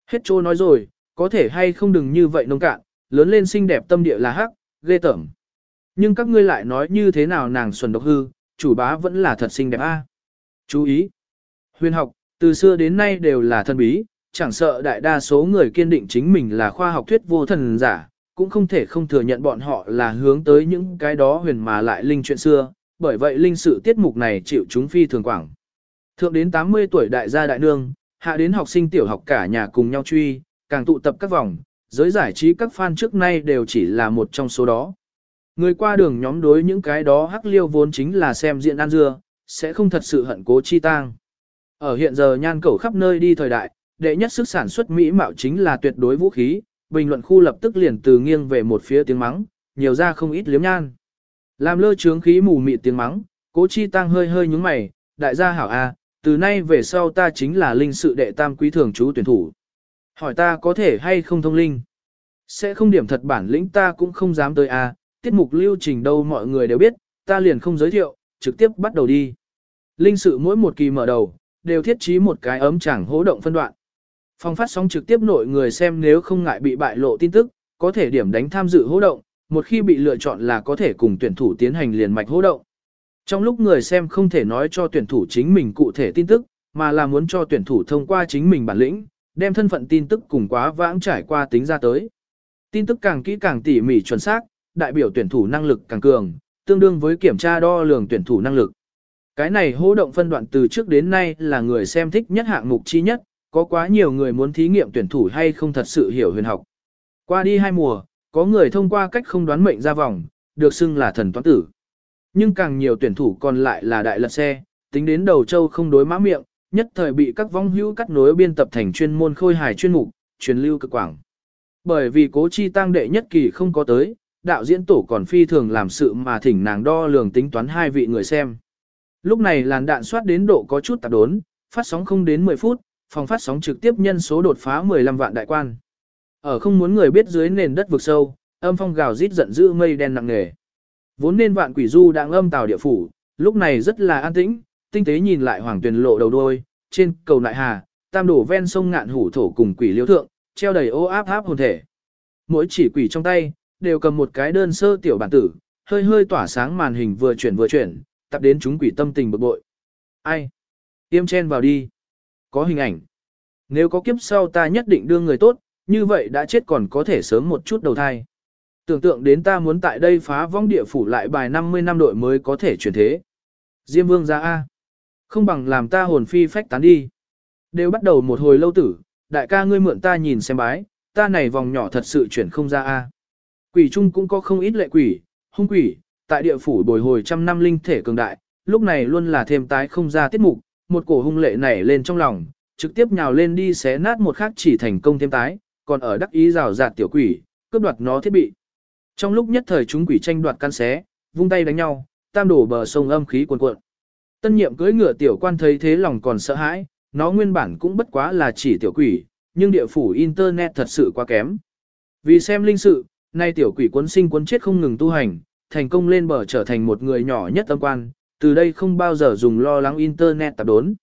Hết trô nói rồi, có thể hay không đừng như vậy nông cạn, lớn lên xinh đẹp tâm địa là hắc, ghê tởm. Nhưng các ngươi lại nói như thế nào nàng xuân độc hư, chủ bá vẫn là thật xinh đẹp a. Chú ý! Huyền học, từ xưa đến nay đều là thân bí, chẳng sợ đại đa số người kiên định chính mình là khoa học thuyết vô thần giả, cũng không thể không thừa nhận bọn họ là hướng tới những cái đó huyền mà lại linh chuyện xưa, bởi vậy linh sự tiết mục này chịu chúng phi thường quảng. Thượng đến 80 tuổi đại gia đại nương, hạ đến học sinh tiểu học cả nhà cùng nhau truy, càng tụ tập các vòng, giới giải trí các fan trước nay đều chỉ là một trong số đó. Người qua đường nhóm đối những cái đó hắc liêu vốn chính là xem diện ăn dưa, sẽ không thật sự hận cố chi tang. Ở hiện giờ nhan cầu khắp nơi đi thời đại, đệ nhất sức sản xuất mỹ mạo chính là tuyệt đối vũ khí, bình luận khu lập tức liền từ nghiêng về một phía tiếng mắng, nhiều ra không ít liếm nhan. Làm lơ trướng khí mù mịt tiếng mắng, cố chi tăng hơi hơi nhúng mày, đại gia hảo a, từ nay về sau ta chính là linh sự đệ tam quý thường chú tuyển thủ. Hỏi ta có thể hay không thông linh? Sẽ không điểm thật bản lĩnh ta cũng không dám tới a, tiết mục lưu trình đâu mọi người đều biết, ta liền không giới thiệu, trực tiếp bắt đầu đi. Linh sự mỗi một kỳ mở đầu, đều thiết trí một cái ấm chẳng hố động phân đoạn. Phòng phát sóng trực tiếp nội người xem nếu không ngại bị bại lộ tin tức, có thể điểm đánh tham dự hố động, một khi bị lựa chọn là có thể cùng tuyển thủ tiến hành liền mạch hố động. Trong lúc người xem không thể nói cho tuyển thủ chính mình cụ thể tin tức, mà là muốn cho tuyển thủ thông qua chính mình bản lĩnh, đem thân phận tin tức cùng quá vãng trải qua tính ra tới. Tin tức càng kỹ càng tỉ mỉ chuẩn xác, đại biểu tuyển thủ năng lực càng cường, tương đương với kiểm tra đo lường tuyển thủ năng lực. Cái này hô động phân đoạn từ trước đến nay là người xem thích nhất hạng mục chi nhất, có quá nhiều người muốn thí nghiệm tuyển thủ hay không thật sự hiểu huyền học. Qua đi hai mùa, có người thông qua cách không đoán mệnh ra vòng, được xưng là thần toán tử. Nhưng càng nhiều tuyển thủ còn lại là đại lật xe, tính đến đầu châu không đối mã miệng, nhất thời bị các vong hữu cắt nối biên tập thành chuyên môn khôi hài chuyên mục, truyền lưu cực quảng. Bởi vì cố chi tăng đệ nhất kỳ không có tới, đạo diễn tổ còn phi thường làm sự mà thỉnh nàng đo lường tính toán hai vị người xem. Lúc này làn đạn soát đến độ có chút tạp đốn, phát sóng không đến 10 phút, phòng phát sóng trực tiếp nhân số đột phá 15 vạn đại quan. Ở không muốn người biết dưới nền đất vực sâu, âm phong gào rít giận dữ mây đen nặng nề. Vốn nên vạn quỷ du đang âm tào địa phủ, lúc này rất là an tĩnh, tinh tế nhìn lại hoàng tuyền lộ đầu đôi, trên cầu nại hà, tam đổ ven sông ngạn hủ thổ cùng quỷ liêu thượng, treo đầy ô áp áp hồn thể. Mỗi chỉ quỷ trong tay, đều cầm một cái đơn sơ tiểu bản tử, hơi hơi tỏa sáng màn hình vừa chuyển vừa chuyển, tập đến chúng quỷ tâm tình bực bội. Ai? Tiêm chen vào đi. Có hình ảnh. Nếu có kiếp sau ta nhất định đưa người tốt, như vậy đã chết còn có thể sớm một chút đầu thai. Tưởng tượng đến ta muốn tại đây phá vong địa phủ lại bài 50 năm đội mới có thể chuyển thế. Diêm vương ra A. Không bằng làm ta hồn phi phách tán đi. Đều bắt đầu một hồi lâu tử, đại ca ngươi mượn ta nhìn xem bái, ta này vòng nhỏ thật sự chuyển không ra A. Quỷ trung cũng có không ít lệ quỷ, hung quỷ, tại địa phủ bồi hồi trăm năm linh thể cường đại, lúc này luôn là thêm tái không ra tiết mục, một cổ hung lệ nảy lên trong lòng, trực tiếp nhào lên đi xé nát một khắc chỉ thành công thêm tái, còn ở đắc ý rào rạt tiểu quỷ, cướp đoạt nó thiết bị. Trong lúc nhất thời chúng quỷ tranh đoạt căn xé, vung tay đánh nhau, tam đổ bờ sông âm khí cuồn cuộn. Tân nhiệm cưỡi ngựa tiểu quan thấy thế lòng còn sợ hãi, nó nguyên bản cũng bất quá là chỉ tiểu quỷ, nhưng địa phủ internet thật sự quá kém. Vì xem linh sự, nay tiểu quỷ quân sinh quân chết không ngừng tu hành, thành công lên bờ trở thành một người nhỏ nhất âm quan, từ đây không bao giờ dùng lo lắng internet tạp đốn.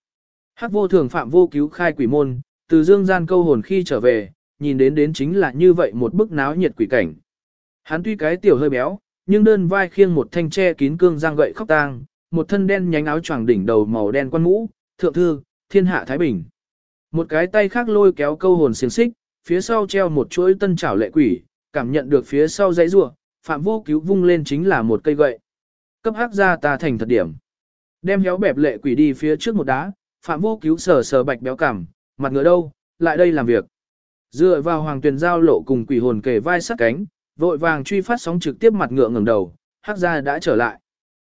Hắc vô thường phạm vô cứu khai quỷ môn, từ dương gian câu hồn khi trở về, nhìn đến đến chính là như vậy một bức náo nhiệt quỷ cảnh. Hắn tuy cái tiểu hơi béo, nhưng đơn vai khiêng một thanh tre kín cương giang gậy khóc tang, một thân đen nhánh áo choàng đỉnh đầu màu đen quan mũ, thượng thư, thiên hạ thái bình. Một cái tay khác lôi kéo câu hồn xiềng xích, phía sau treo một chuỗi tân trảo lệ quỷ, cảm nhận được phía sau dãy rủa, phạm vô cứu vung lên chính là một cây gậy. Cấp hắc ra ta thành thật điểm. Đem héo bẹp lệ quỷ đi phía trước một đá, phạm vô cứu sờ sờ bạch béo cảm, mặt ngựa đâu, lại đây làm việc. Dựa vào hoàng tuyền giao lộ cùng quỷ hồn kề vai sát cánh, vội vàng truy phát sóng trực tiếp mặt ngựa ngẩng đầu, hắc ra đã trở lại.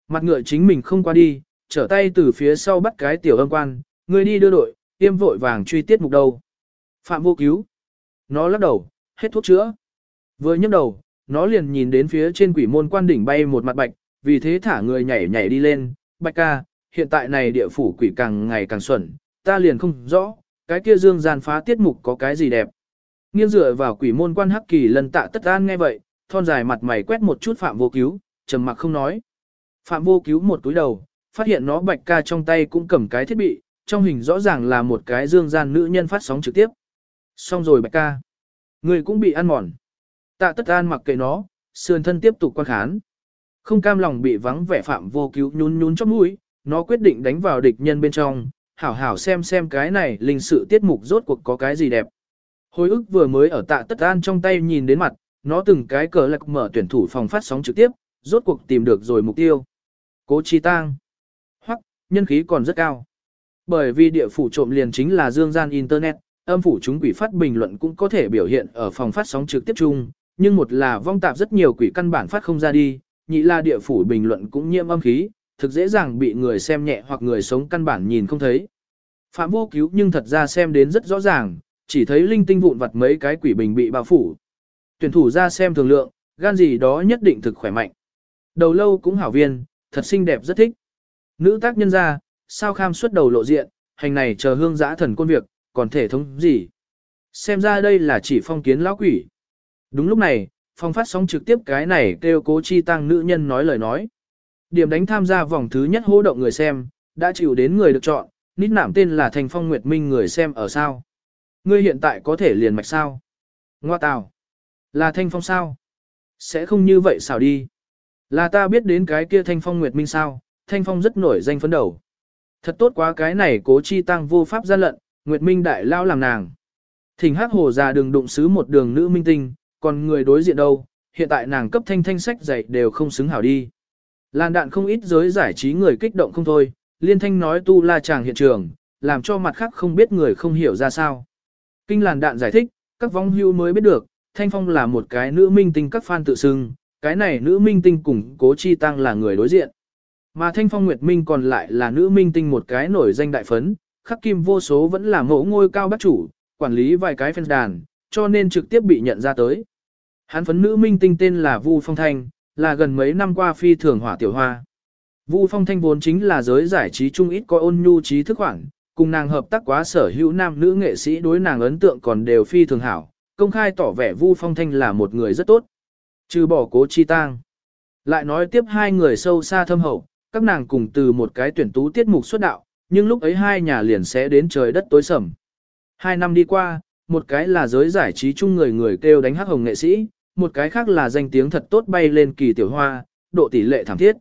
Mặt ngựa chính mình không qua đi, trở tay từ phía sau bắt cái tiểu âm quan, người đi đưa đội, tiêm vội vàng truy tiết mục đầu. Phạm vô cứu. Nó lắc đầu, hết thuốc chữa. Vừa nhấc đầu, nó liền nhìn đến phía trên quỷ môn quan đỉnh bay một mặt bạch, vì thế thả người nhảy nhảy đi lên, bạch ca, hiện tại này địa phủ quỷ càng ngày càng xuẩn, ta liền không rõ, cái kia dương gian phá tiết mục có cái gì đẹp. Nghiêng dựa vào quỷ môn quan hắc kỳ lần tạ tất an nghe vậy, thon dài mặt mày quét một chút phạm vô cứu, trầm mặc không nói. Phạm vô cứu một túi đầu, phát hiện nó bạch ca trong tay cũng cầm cái thiết bị, trong hình rõ ràng là một cái dương gian nữ nhân phát sóng trực tiếp. Xong rồi bạch ca. Người cũng bị ăn mòn. Tạ tất an mặc kệ nó, sườn thân tiếp tục quan khán. Không cam lòng bị vắng vẻ phạm vô cứu nhún nhún chóp mũi, nó quyết định đánh vào địch nhân bên trong, hảo hảo xem xem cái này linh sự tiết mục rốt cuộc có cái gì đẹp. Hồi ức vừa mới ở tạ tất an trong tay nhìn đến mặt, nó từng cái cờ lạc mở tuyển thủ phòng phát sóng trực tiếp, rốt cuộc tìm được rồi mục tiêu. Cố chi tang. Hoặc, nhân khí còn rất cao. Bởi vì địa phủ trộm liền chính là dương gian Internet, âm phủ chúng quỷ phát bình luận cũng có thể biểu hiện ở phòng phát sóng trực tiếp chung, nhưng một là vong tạp rất nhiều quỷ căn bản phát không ra đi, nhị là địa phủ bình luận cũng nhiễm âm khí, thực dễ dàng bị người xem nhẹ hoặc người sống căn bản nhìn không thấy. Phạm vô cứu nhưng thật ra xem đến rất rõ ràng, chỉ thấy linh tinh vụn vặt mấy cái quỷ bình bị bao phủ. Tuyển thủ ra xem thường lượng, gan gì đó nhất định thực khỏe mạnh. Đầu lâu cũng hảo viên, thật xinh đẹp rất thích. Nữ tác nhân ra, sao kham xuất đầu lộ diện, hành này chờ hương giã thần quân việc, còn thể thống gì. Xem ra đây là chỉ phong kiến lão quỷ. Đúng lúc này, phong phát sóng trực tiếp cái này kêu cố chi tăng nữ nhân nói lời nói. Điểm đánh tham gia vòng thứ nhất hô động người xem, đã chịu đến người được chọn, nít nảm tên là Thành Phong Nguyệt Minh người xem ở sao. Ngươi hiện tại có thể liền mạch sao? Ngoa tào. Là Thanh Phong sao? Sẽ không như vậy sao đi? Là ta biết đến cái kia Thanh Phong Nguyệt Minh sao? Thanh Phong rất nổi danh phấn đầu. Thật tốt quá cái này cố chi tăng vô pháp gian lận, Nguyệt Minh đại lao làm nàng. Thỉnh hắc hồ già đường đụng xứ một đường nữ minh tinh, còn người đối diện đâu, hiện tại nàng cấp thanh thanh sách dạy đều không xứng hảo đi. Làn đạn không ít giới giải trí người kích động không thôi, liên thanh nói tu la chàng hiện trường, làm cho mặt khác không biết người không hiểu ra sao. Kinh làn đạn giải thích, các vong hưu mới biết được, Thanh Phong là một cái nữ minh tinh các fan tự xưng, cái này nữ minh tinh cùng cố chi tăng là người đối diện. Mà Thanh Phong Nguyệt Minh còn lại là nữ minh tinh một cái nổi danh đại phấn, khắc kim vô số vẫn là mẫu ngôi cao bác chủ, quản lý vài cái fan đàn, cho nên trực tiếp bị nhận ra tới. Hắn phấn nữ minh tinh tên là Vu Phong Thanh, là gần mấy năm qua phi thường hỏa tiểu hoa. Vu Phong Thanh vốn chính là giới giải trí trung ít có ôn nhu trí thức khoảng, cùng nàng hợp tác quá sở hữu nam nữ nghệ sĩ đối nàng ấn tượng còn đều phi thường hảo, công khai tỏ vẻ Vu Phong Thanh là một người rất tốt. Trừ bỏ cố chi tang. Lại nói tiếp hai người sâu xa thâm hậu, các nàng cùng từ một cái tuyển tú tiết mục xuất đạo, nhưng lúc ấy hai nhà liền sẽ đến trời đất tối sầm. Hai năm đi qua, một cái là giới giải trí chung người người kêu đánh hắc hồng nghệ sĩ, một cái khác là danh tiếng thật tốt bay lên kỳ tiểu hoa, độ tỷ lệ thảm thiết.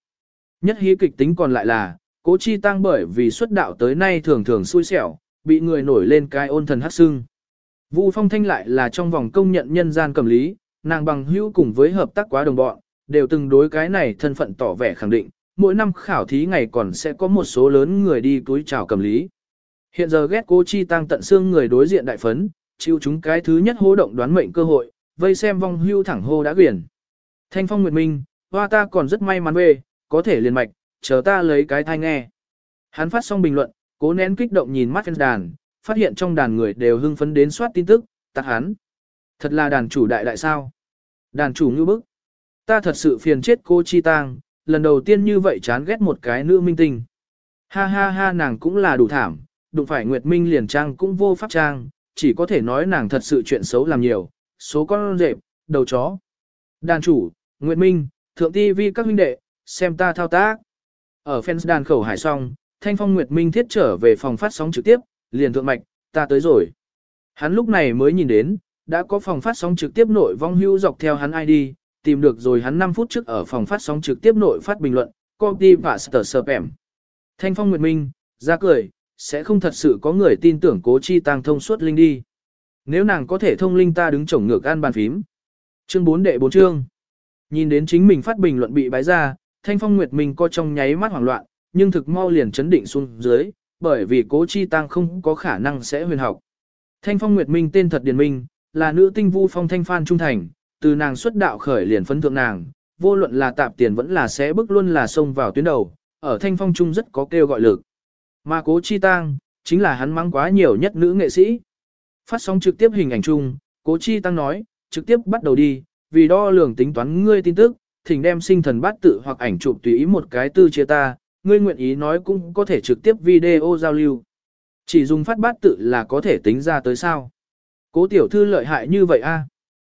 Nhất hí kịch tính còn lại là, cố chi tăng bởi vì xuất đạo tới nay thường thường xui xẻo, bị người nổi lên cái ôn thần hắc sưng. Vu Phong Thanh lại là trong vòng công nhận nhân gian cầm lý, nàng bằng hữu cùng với hợp tác quá đồng bọn, đều từng đối cái này thân phận tỏ vẻ khẳng định, mỗi năm khảo thí ngày còn sẽ có một số lớn người đi túi chào cầm lý. Hiện giờ ghét cố chi tăng tận xương người đối diện đại phấn, chịu chúng cái thứ nhất hô động đoán mệnh cơ hội, vây xem vong hưu thẳng hô đã quyển. Thanh phong nguyệt minh, hoa ta còn rất may mắn về, có thể liền mạch, chờ ta lấy cái thai nghe. Hắn phát xong bình luận, cố nén kích động nhìn mắt fan đàn, phát hiện trong đàn người đều hưng phấn đến soát tin tức, tặng hắn. Thật là đàn chủ đại đại sao. Đàn chủ như bức. Ta thật sự phiền chết cô Chi Tang, lần đầu tiên như vậy chán ghét một cái nữ minh tinh. Ha ha ha nàng cũng là đủ thảm, đụng phải Nguyệt Minh liền trang cũng vô pháp trang, chỉ có thể nói nàng thật sự chuyện xấu làm nhiều, số con rệp, đầu chó. Đàn chủ, Nguyệt Minh, thượng ti vi các huynh đệ, xem ta thao tác. Ở fans đàn khẩu hải song, Thanh Phong Nguyệt Minh thiết trở về phòng phát sóng trực tiếp, liền thượng mạch, ta tới rồi. Hắn lúc này mới nhìn đến, đã có phòng phát sóng trực tiếp nội vong hưu dọc theo hắn ID, tìm được rồi hắn 5 phút trước ở phòng phát sóng trực tiếp nội phát bình luận, copy và sờ sờ ẻm. Thanh Phong Nguyệt Minh, ra cười, sẽ không thật sự có người tin tưởng cố chi tăng thông suốt linh đi. Nếu nàng có thể thông linh ta đứng chổng ngược an bàn phím. Chương 4 đệ 4 chương. Nhìn đến chính mình phát bình luận bị bái ra, Thanh Phong Nguyệt Minh co trong nháy mắt hoảng loạn, nhưng thực mau liền chấn định xuống dưới, bởi vì cố chi tăng không có khả năng sẽ huyền học. Thanh Phong Nguyệt Minh tên thật Điền Minh, là nữ tinh vu phong thanh phan trung thành, từ nàng xuất đạo khởi liền phấn thượng nàng, vô luận là tạp tiền vẫn là sẽ bước luôn là xông vào tuyến đầu, ở thanh phong trung rất có kêu gọi lực. Mà cố chi tăng, chính là hắn mang quá nhiều nhất nữ nghệ sĩ. Phát sóng trực tiếp hình ảnh chung, cố chi tăng nói, trực tiếp bắt đầu đi, vì đo lường tính toán ngươi tin tức, thỉnh đem sinh thần bát tự hoặc ảnh chụp tùy ý một cái tư chia ta, ngươi nguyện ý nói cũng có thể trực tiếp video giao lưu. Chỉ dùng phát bát tự là có thể tính ra tới sao. Cố tiểu thư lợi hại như vậy a?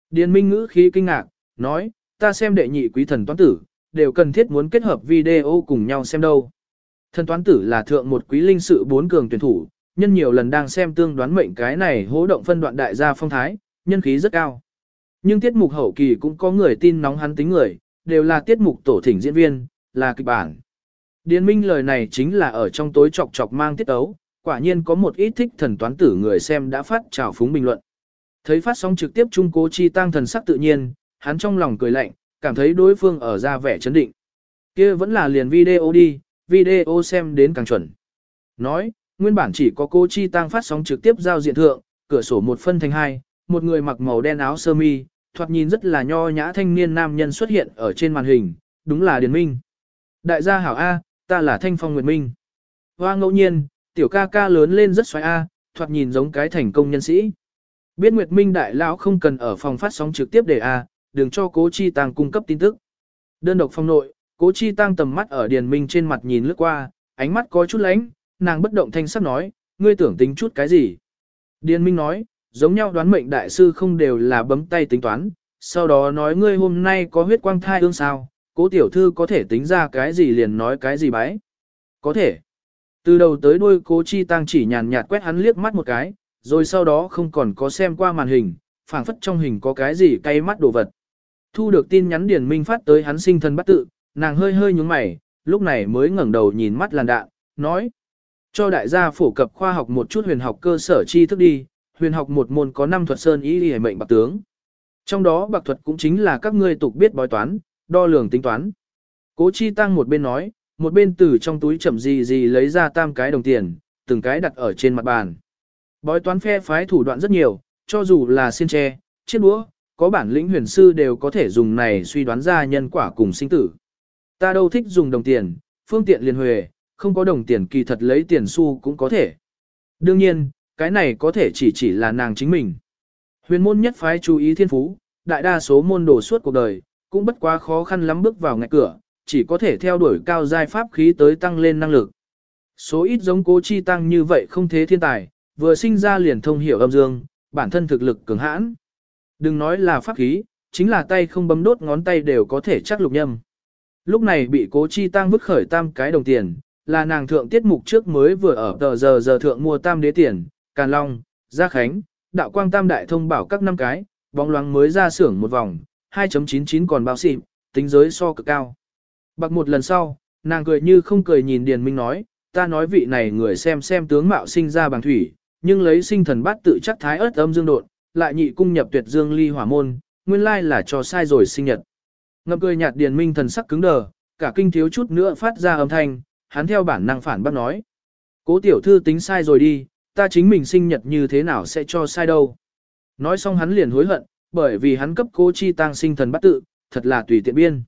Điền Minh ngữ khí kinh ngạc, nói, ta xem đệ nhị quý thần toán tử, đều cần thiết muốn kết hợp video cùng nhau xem đâu. Thần toán tử là thượng một quý linh sự bốn cường tuyển thủ, nhân nhiều lần đang xem tương đoán mệnh cái này hố động phân đoạn đại gia phong thái, nhân khí rất cao. Nhưng tiết mục hậu kỳ cũng có người tin nóng hắn tính người, đều là tiết mục tổ thỉnh diễn viên, là kịch bản. Điền Minh lời này chính là ở trong tối chọc chọc mang tiết ấu, quả nhiên có một ít thích thần toán tử người xem đã phát trào phúng bình luận. Thấy phát sóng trực tiếp Trung Cố Chi tăng thần sắc tự nhiên, hắn trong lòng cười lạnh, cảm thấy đối phương ở ra vẻ chấn định. kia vẫn là liền video đi, video xem đến càng chuẩn. Nói, nguyên bản chỉ có cô Chi tăng phát sóng trực tiếp giao diện thượng, cửa sổ một phân thành hai, một người mặc màu đen áo sơ mi, thoạt nhìn rất là nho nhã thanh niên nam nhân xuất hiện ở trên màn hình, đúng là Điền Minh. Đại gia hảo A, ta là Thanh Phong Nguyệt Minh. Hoa ngẫu nhiên, tiểu ca ca lớn lên rất xoáy A, thoạt nhìn giống cái thành công nhân sĩ. Biết Nguyệt Minh đại lão không cần ở phòng phát sóng trực tiếp để A, đừng cho cố chi tăng cung cấp tin tức. Đơn độc phong nội, cố chi tăng tầm mắt ở Điền Minh trên mặt nhìn lướt qua, ánh mắt có chút lánh, nàng bất động thanh sắc nói, ngươi tưởng tính chút cái gì. Điền Minh nói, giống nhau đoán mệnh đại sư không đều là bấm tay tính toán, sau đó nói ngươi hôm nay có huyết quang thai ương sao, cố tiểu thư có thể tính ra cái gì liền nói cái gì bái. Có thể. Từ đầu tới đuôi cố chi tăng chỉ nhàn nhạt quét hắn liếc mắt một cái, rồi sau đó không còn có xem qua màn hình, phảng phất trong hình có cái gì cay mắt đồ vật. Thu được tin nhắn Điền Minh phát tới hắn sinh thân bắt tự, nàng hơi hơi nhúng mày, lúc này mới ngẩng đầu nhìn mắt làn đạn, nói. Cho đại gia phổ cập khoa học một chút huyền học cơ sở tri thức đi, huyền học một môn có năm thuật sơn ý đi mệnh bạc tướng. Trong đó bạc thuật cũng chính là các ngươi tục biết bói toán, đo lường tính toán. Cố chi tăng một bên nói, một bên từ trong túi chậm gì gì lấy ra tam cái đồng tiền, từng cái đặt ở trên mặt bàn. Bói toán phe phái thủ đoạn rất nhiều, cho dù là xiên tre, chiếc đũa, có bản lĩnh huyền sư đều có thể dùng này suy đoán ra nhân quả cùng sinh tử. Ta đâu thích dùng đồng tiền, phương tiện liền huề, không có đồng tiền kỳ thật lấy tiền xu cũng có thể. Đương nhiên, cái này có thể chỉ chỉ là nàng chính mình. Huyền môn nhất phái chú ý thiên phú, đại đa số môn đồ suốt cuộc đời, cũng bất quá khó khăn lắm bước vào ngạch cửa, chỉ có thể theo đuổi cao giai pháp khí tới tăng lên năng lực. Số ít giống cố chi tăng như vậy không thế thiên tài, vừa sinh ra liền thông hiểu âm dương, bản thân thực lực cường hãn. Đừng nói là pháp khí, chính là tay không bấm đốt ngón tay đều có thể chắc lục nhâm. Lúc này bị cố chi tăng vứt khởi tam cái đồng tiền, là nàng thượng tiết mục trước mới vừa ở tờ giờ giờ thượng mua tam đế tiền, Càn Long, Gia Khánh, Đạo Quang Tam Đại thông bảo các năm cái, bóng loáng mới ra xưởng một vòng, 2.99 còn bao xịp, tính giới so cực cao. Bạc một lần sau, nàng cười như không cười nhìn Điền Minh nói, ta nói vị này người xem xem tướng mạo sinh ra bằng thủy, nhưng lấy sinh thần bát tự chắc thái ớt âm dương đột, lại nhị cung nhập tuyệt dương ly hỏa môn, nguyên lai là cho sai rồi sinh nhật. Ngập cười nhạt Điền Minh thần sắc cứng đờ, cả kinh thiếu chút nữa phát ra âm thanh, hắn theo bản năng phản bác nói. Cố tiểu thư tính sai rồi đi, ta chính mình sinh nhật như thế nào sẽ cho sai đâu. Nói xong hắn liền hối hận, bởi vì hắn cấp cố chi tăng sinh thần bắt tự, thật là tùy tiện biên.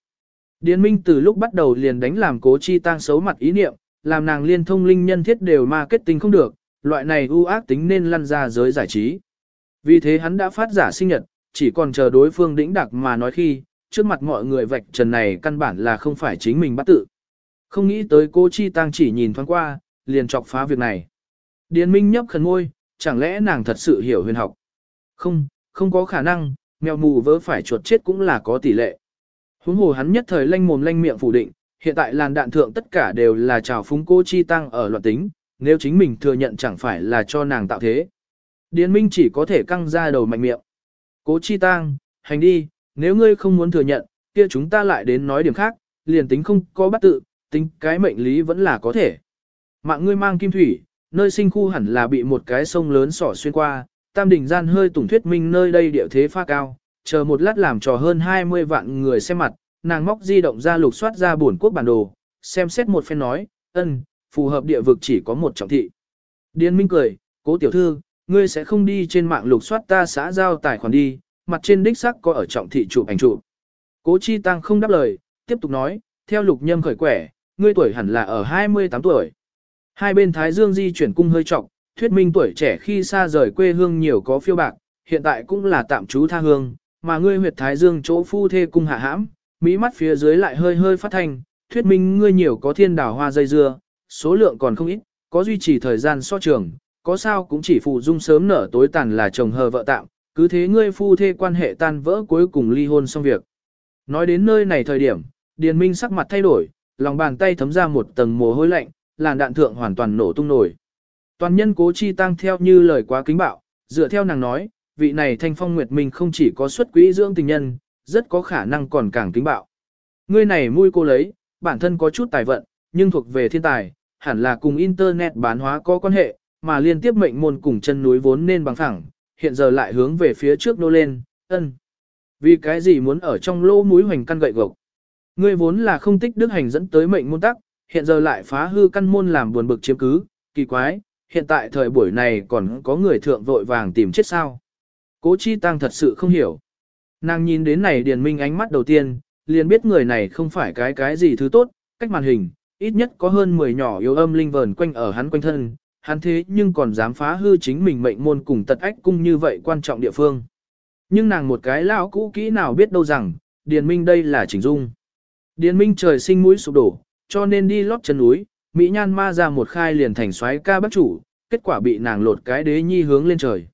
Điền Minh từ lúc bắt đầu liền đánh làm cố chi tăng xấu mặt ý niệm, làm nàng liên thông linh nhân thiết đều marketing không được, loại này ưu ác tính nên lăn ra giới giải trí. Vì thế hắn đã phát giả sinh nhật, chỉ còn chờ đối phương đĩnh đặc mà nói khi, trước mặt mọi người vạch trần này căn bản là không phải chính mình bắt tự. Không nghĩ tới cô Chi Tăng chỉ nhìn thoáng qua, liền chọc phá việc này. Điền Minh nhấp khẩn ngôi, chẳng lẽ nàng thật sự hiểu huyền học? Không, không có khả năng, mèo mù vớ phải chuột chết cũng là có tỷ lệ. Huống hồ hắn nhất thời lanh mồm lanh miệng phủ định, hiện tại làn đạn thượng tất cả đều là trào phúng cô Chi Tăng ở loạn tính, nếu chính mình thừa nhận chẳng phải là cho nàng tạo thế. Điền Minh chỉ có thể căng ra đầu mạnh miệng. Cố Chi Tăng, hành đi, nếu ngươi không muốn thừa nhận, kia chúng ta lại đến nói điểm khác, liền tính không có bắt tự, tính cái mệnh lý vẫn là có thể. Mạng ngươi mang kim thủy, nơi sinh khu hẳn là bị một cái sông lớn sỏ xuyên qua, tam đỉnh gian hơi tủng thuyết minh nơi đây địa thế pha cao, chờ một lát làm trò hơn 20 vạn người xem mặt, nàng móc di động ra lục soát ra buồn quốc bản đồ, xem xét một phen nói, ân, phù hợp địa vực chỉ có một trọng thị. Điền Minh cười, cố tiểu thư, ngươi sẽ không đi trên mạng lục soát ta xã giao tài khoản đi, mặt trên đích sắc có ở trọng thị chụp ảnh chụp. Cố Chi Tăng không đáp lời, tiếp tục nói, theo lục nhâm khởi quẻ, ngươi tuổi hẳn là ở 28 tuổi. Hai bên Thái Dương di chuyển cung hơi trọng, thuyết minh tuổi trẻ khi xa rời quê hương nhiều có phiêu bạc, hiện tại cũng là tạm trú tha hương, mà ngươi huyệt Thái Dương chỗ phu thê cung hạ hãm, mỹ mắt phía dưới lại hơi hơi phát thanh, thuyết minh ngươi nhiều có thiên đảo hoa dây dưa, số lượng còn không ít, có duy trì thời gian so trường, có sao cũng chỉ phụ dung sớm nở tối tàn là chồng hờ vợ tạm, cứ thế ngươi phu thê quan hệ tan vỡ cuối cùng ly hôn xong việc. Nói đến nơi này thời điểm, Điền Minh sắc mặt thay đổi, lòng bàn tay thấm ra một tầng mồ hôi lạnh, làn đạn thượng hoàn toàn nổ tung nổi. Toàn nhân cố chi tăng theo như lời quá kính bạo, dựa theo nàng nói, vị này thanh phong nguyệt minh không chỉ có xuất quỹ dưỡng tình nhân, rất có khả năng còn càng kính bạo. Ngươi này mui cô lấy, bản thân có chút tài vận, nhưng thuộc về thiên tài, hẳn là cùng internet bán hóa có quan hệ, mà liên tiếp mệnh môn cùng chân núi vốn nên bằng thẳng, hiện giờ lại hướng về phía trước nô lên, ân. Vì cái gì muốn ở trong lô mũi hoành căn gậy gộc? Ngươi vốn là không tích đức hành dẫn tới mệnh môn tắc, hiện giờ lại phá hư căn môn làm buồn bực chiếm cứ, kỳ quái, hiện tại thời buổi này còn có người thượng vội vàng tìm chết sao. Cố Chi Tăng thật sự không hiểu. Nàng nhìn đến này Điền Minh ánh mắt đầu tiên, liền biết người này không phải cái cái gì thứ tốt, cách màn hình, ít nhất có hơn 10 nhỏ yếu âm linh vờn quanh ở hắn quanh thân, hắn thế nhưng còn dám phá hư chính mình mệnh môn cùng tật ách cung như vậy quan trọng địa phương. Nhưng nàng một cái lão cũ kỹ nào biết đâu rằng, Điền Minh đây là chỉnh dung. Điền Minh trời sinh mũi sụp đổ, cho nên đi lót chân núi, Mỹ Nhan ma ra một khai liền thành xoáy ca bắt chủ, kết quả bị nàng lột cái đế nhi hướng lên trời.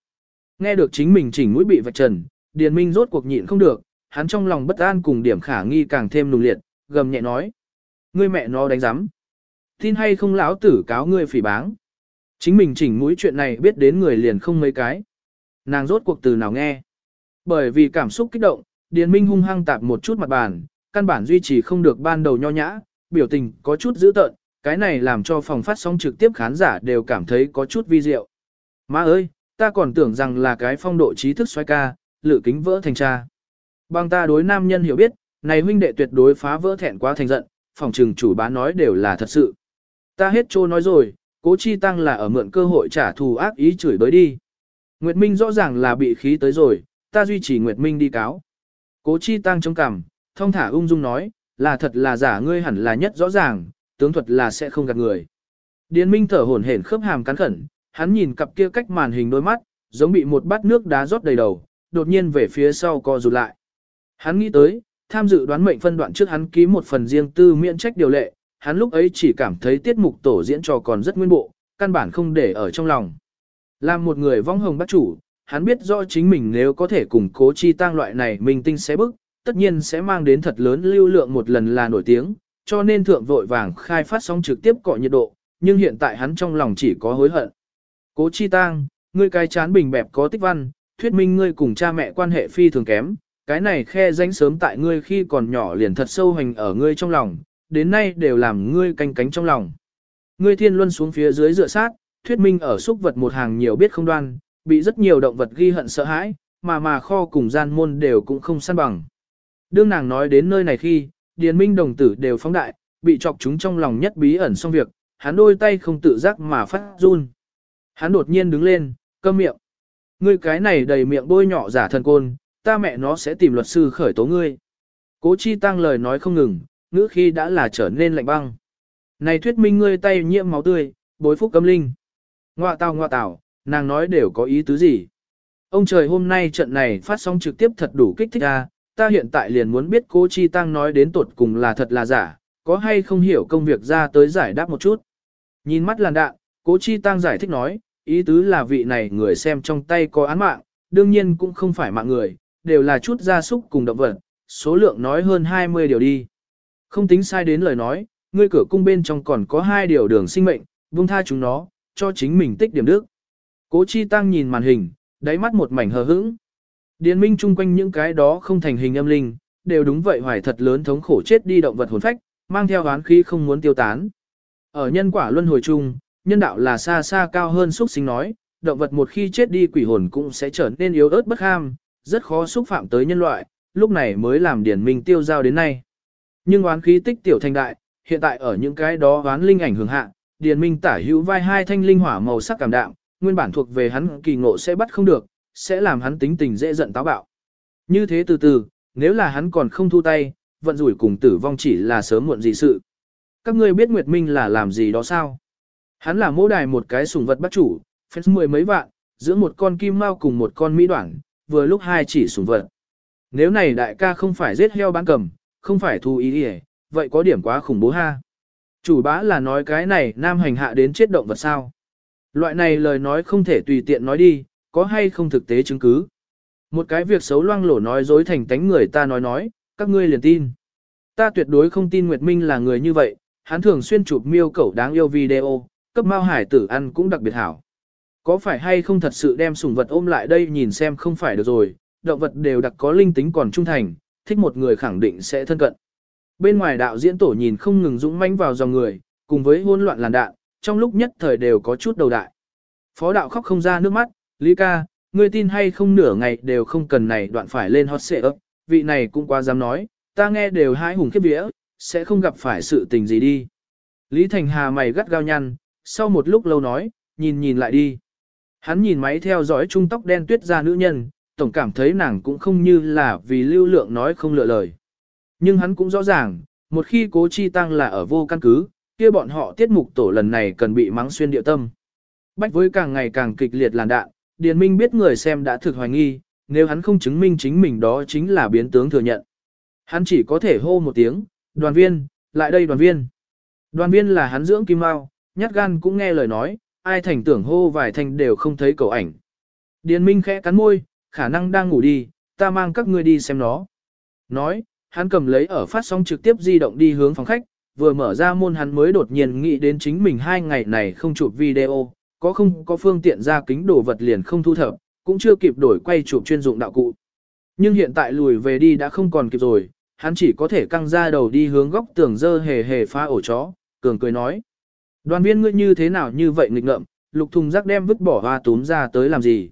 Nghe được chính mình chỉnh mũi bị vạch trần, Điền Minh rốt cuộc nhịn không được, hắn trong lòng bất an cùng điểm khả nghi càng thêm nùng liệt, gầm nhẹ nói. Ngươi mẹ nó đánh giám. tin hay không lão tử cáo ngươi phỉ báng. Chính mình chỉnh mũi chuyện này biết đến người liền không mấy cái. Nàng rốt cuộc từ nào nghe. Bởi vì cảm xúc kích động, Điền Minh hung hăng tạp một chút mặt bàn, căn bản duy trì không được ban đầu nho nhã, biểu tình có chút dữ tợn, cái này làm cho phòng phát sóng trực tiếp khán giả đều cảm thấy có chút vi diệu. Má ơi, ta còn tưởng rằng là cái phong độ trí thức xoay ca, lự kính vỡ thành cha. Bằng ta đối nam nhân hiểu biết, này huynh đệ tuyệt đối phá vỡ thẹn quá thành giận, phòng trừng chủ bá nói đều là thật sự. Ta hết trô nói rồi, cố chi tăng là ở mượn cơ hội trả thù ác ý chửi bới đi. Nguyệt Minh rõ ràng là bị khí tới rồi, ta duy trì Nguyệt Minh đi cáo. Cố chi tăng trong cằm, thông thả ung dung nói, là thật là giả ngươi hẳn là nhất rõ ràng, tướng thuật là sẽ không gạt người. Điền Minh thở hổn hển khớp hàm cắn khẩn, hắn nhìn cặp kia cách màn hình đôi mắt, giống bị một bát nước đá rót đầy đầu, đột nhiên về phía sau co rụt lại. Hắn nghĩ tới, tham dự đoán mệnh phân đoạn trước hắn ký một phần riêng tư miễn trách điều lệ, hắn lúc ấy chỉ cảm thấy tiết mục tổ diễn trò còn rất nguyên bộ, căn bản không để ở trong lòng. Làm một người vong hồng bác chủ, hắn biết rõ chính mình nếu có thể củng cố chi tăng loại này mình tinh sẽ bức, tất nhiên sẽ mang đến thật lớn lưu lượng một lần là nổi tiếng, cho nên thượng vội vàng khai phát sóng trực tiếp cọ nhiệt độ, nhưng hiện tại hắn trong lòng chỉ có hối hận. Cố chi tăng, ngươi cái chán bình bẹp có tích văn, thuyết minh ngươi cùng cha mẹ quan hệ phi thường kém, cái này khe danh sớm tại ngươi khi còn nhỏ liền thật sâu hành ở ngươi trong lòng, đến nay đều làm ngươi canh cánh trong lòng. Ngươi thiên luân xuống phía dưới dựa sát, thuyết minh ở xúc vật một hàng nhiều biết không đoan, bị rất nhiều động vật ghi hận sợ hãi, mà mà kho cùng gian môn đều cũng không săn bằng. Đương nàng nói đến nơi này khi, điền minh đồng tử đều phóng đại, bị chọc chúng trong lòng nhất bí ẩn xong việc, hắn đôi tay không tự giác mà phát run. Hắn đột nhiên đứng lên, câm miệng. Ngươi cái này đầy miệng bôi nhỏ giả thần côn, ta mẹ nó sẽ tìm luật sư khởi tố ngươi. Cố chi tăng lời nói không ngừng, ngữ khi đã là trở nên lạnh băng. Này thuyết minh ngươi tay nhiễm máu tươi, bối phúc cấm linh. Ngoạ tào ngoạ tào, nàng nói đều có ý tứ gì. Ông trời hôm nay trận này phát sóng trực tiếp thật đủ kích thích a, ta hiện tại liền muốn biết cố chi tăng nói đến tột cùng là thật là giả, có hay không hiểu công việc ra tới giải đáp một chút. Nhìn mắt làn đạn, cố chi tăng giải thích nói, ý tứ là vị này người xem trong tay có án mạng, đương nhiên cũng không phải mạng người, đều là chút gia súc cùng động vật, số lượng nói hơn 20 điều đi. Không tính sai đến lời nói, ngươi cửa cung bên trong còn có hai điều đường sinh mệnh, buông tha chúng nó, cho chính mình tích điểm đức. Cố Chi Tăng nhìn màn hình, đáy mắt một mảnh hờ hững. Điền minh chung quanh những cái đó không thành hình âm linh, đều đúng vậy hoài thật lớn thống khổ chết đi động vật hồn phách, mang theo oán khí không muốn tiêu tán. Ở nhân quả luân hồi chung, nhân đạo là xa xa cao hơn xúc sinh nói, động vật một khi chết đi quỷ hồn cũng sẽ trở nên yếu ớt bất ham, rất khó xúc phạm tới nhân loại, lúc này mới làm điển minh tiêu giao đến nay. Nhưng oán khí tích tiểu thành đại, hiện tại ở những cái đó oán linh ảnh hưởng hạ, Điền minh tả hữu vai hai thanh linh hỏa màu sắc cảm đạm, nguyên bản thuộc về hắn kỳ ngộ sẽ bắt không được, sẽ làm hắn tính tình dễ giận táo bạo. Như thế từ từ, nếu là hắn còn không thu tay, vận rủi cùng tử vong chỉ là sớm muộn gì sự. Các ngươi biết Nguyệt Minh là làm gì đó sao? Hắn là mô đài một cái sùng vật bắt chủ, phép mười mấy vạn, giữa một con kim mao cùng một con mỹ đoạn, vừa lúc hai chỉ sùng vật. Nếu này đại ca không phải giết heo bán cầm, không phải thu ý ỉa vậy có điểm quá khủng bố ha. Chủ bá là nói cái này nam hành hạ đến chết động vật sao. Loại này lời nói không thể tùy tiện nói đi, có hay không thực tế chứng cứ. Một cái việc xấu loang lổ nói dối thành tánh người ta nói nói, các ngươi liền tin. Ta tuyệt đối không tin Nguyệt Minh là người như vậy, hắn thường xuyên chụp miêu cẩu đáng yêu video, cấp mao hải tử ăn cũng đặc biệt hảo. Có phải hay không thật sự đem sủng vật ôm lại đây nhìn xem không phải được rồi, động vật đều đặc có linh tính còn trung thành, thích một người khẳng định sẽ thân cận. Bên ngoài đạo diễn tổ nhìn không ngừng dũng mãnh vào dòng người, cùng với hỗn loạn làn đạn, trong lúc nhất thời đều có chút đầu đại. Phó đạo khóc không ra nước mắt, Lý ca, ngươi tin hay không nửa ngày đều không cần này đoạn phải lên hot xệ ấp, vị này cũng quá dám nói, ta nghe đều hai hùng khiếp vía, sẽ không gặp phải sự tình gì đi. Lý Thành Hà mày gắt gao nhăn, sau một lúc lâu nói, nhìn nhìn lại đi. Hắn nhìn máy theo dõi trung tóc đen tuyết ra nữ nhân, tổng cảm thấy nàng cũng không như là vì lưu lượng nói không lựa lời. Nhưng hắn cũng rõ ràng, một khi cố chi tăng là ở vô căn cứ, kia bọn họ tiết mục tổ lần này cần bị mắng xuyên địa tâm. Bách với càng ngày càng kịch liệt làn đạn, Điền Minh biết người xem đã thực hoài nghi, nếu hắn không chứng minh chính mình đó chính là biến tướng thừa nhận. Hắn chỉ có thể hô một tiếng, đoàn viên, lại đây đoàn viên. Đoàn viên là hắn dưỡng kim mao, nhát gan cũng nghe lời nói, ai thành tưởng hô vài thành đều không thấy cầu ảnh. Điền Minh khẽ cắn môi, khả năng đang ngủ đi, ta mang các ngươi đi xem nó. Nói, hắn cầm lấy ở phát sóng trực tiếp di động đi hướng phòng khách, vừa mở ra môn hắn mới đột nhiên nghĩ đến chính mình hai ngày này không chụp video, có không có phương tiện ra kính đồ vật liền không thu thập, cũng chưa kịp đổi quay chụp chuyên dụng đạo cụ. Nhưng hiện tại lùi về đi đã không còn kịp rồi, hắn chỉ có thể căng ra đầu đi hướng góc tường dơ hề hề phá ổ chó, cường cười nói. Đoàn viên ngươi như thế nào như vậy nghịch ngợm, lục thùng rác đem vứt bỏ hoa túm ra tới làm gì.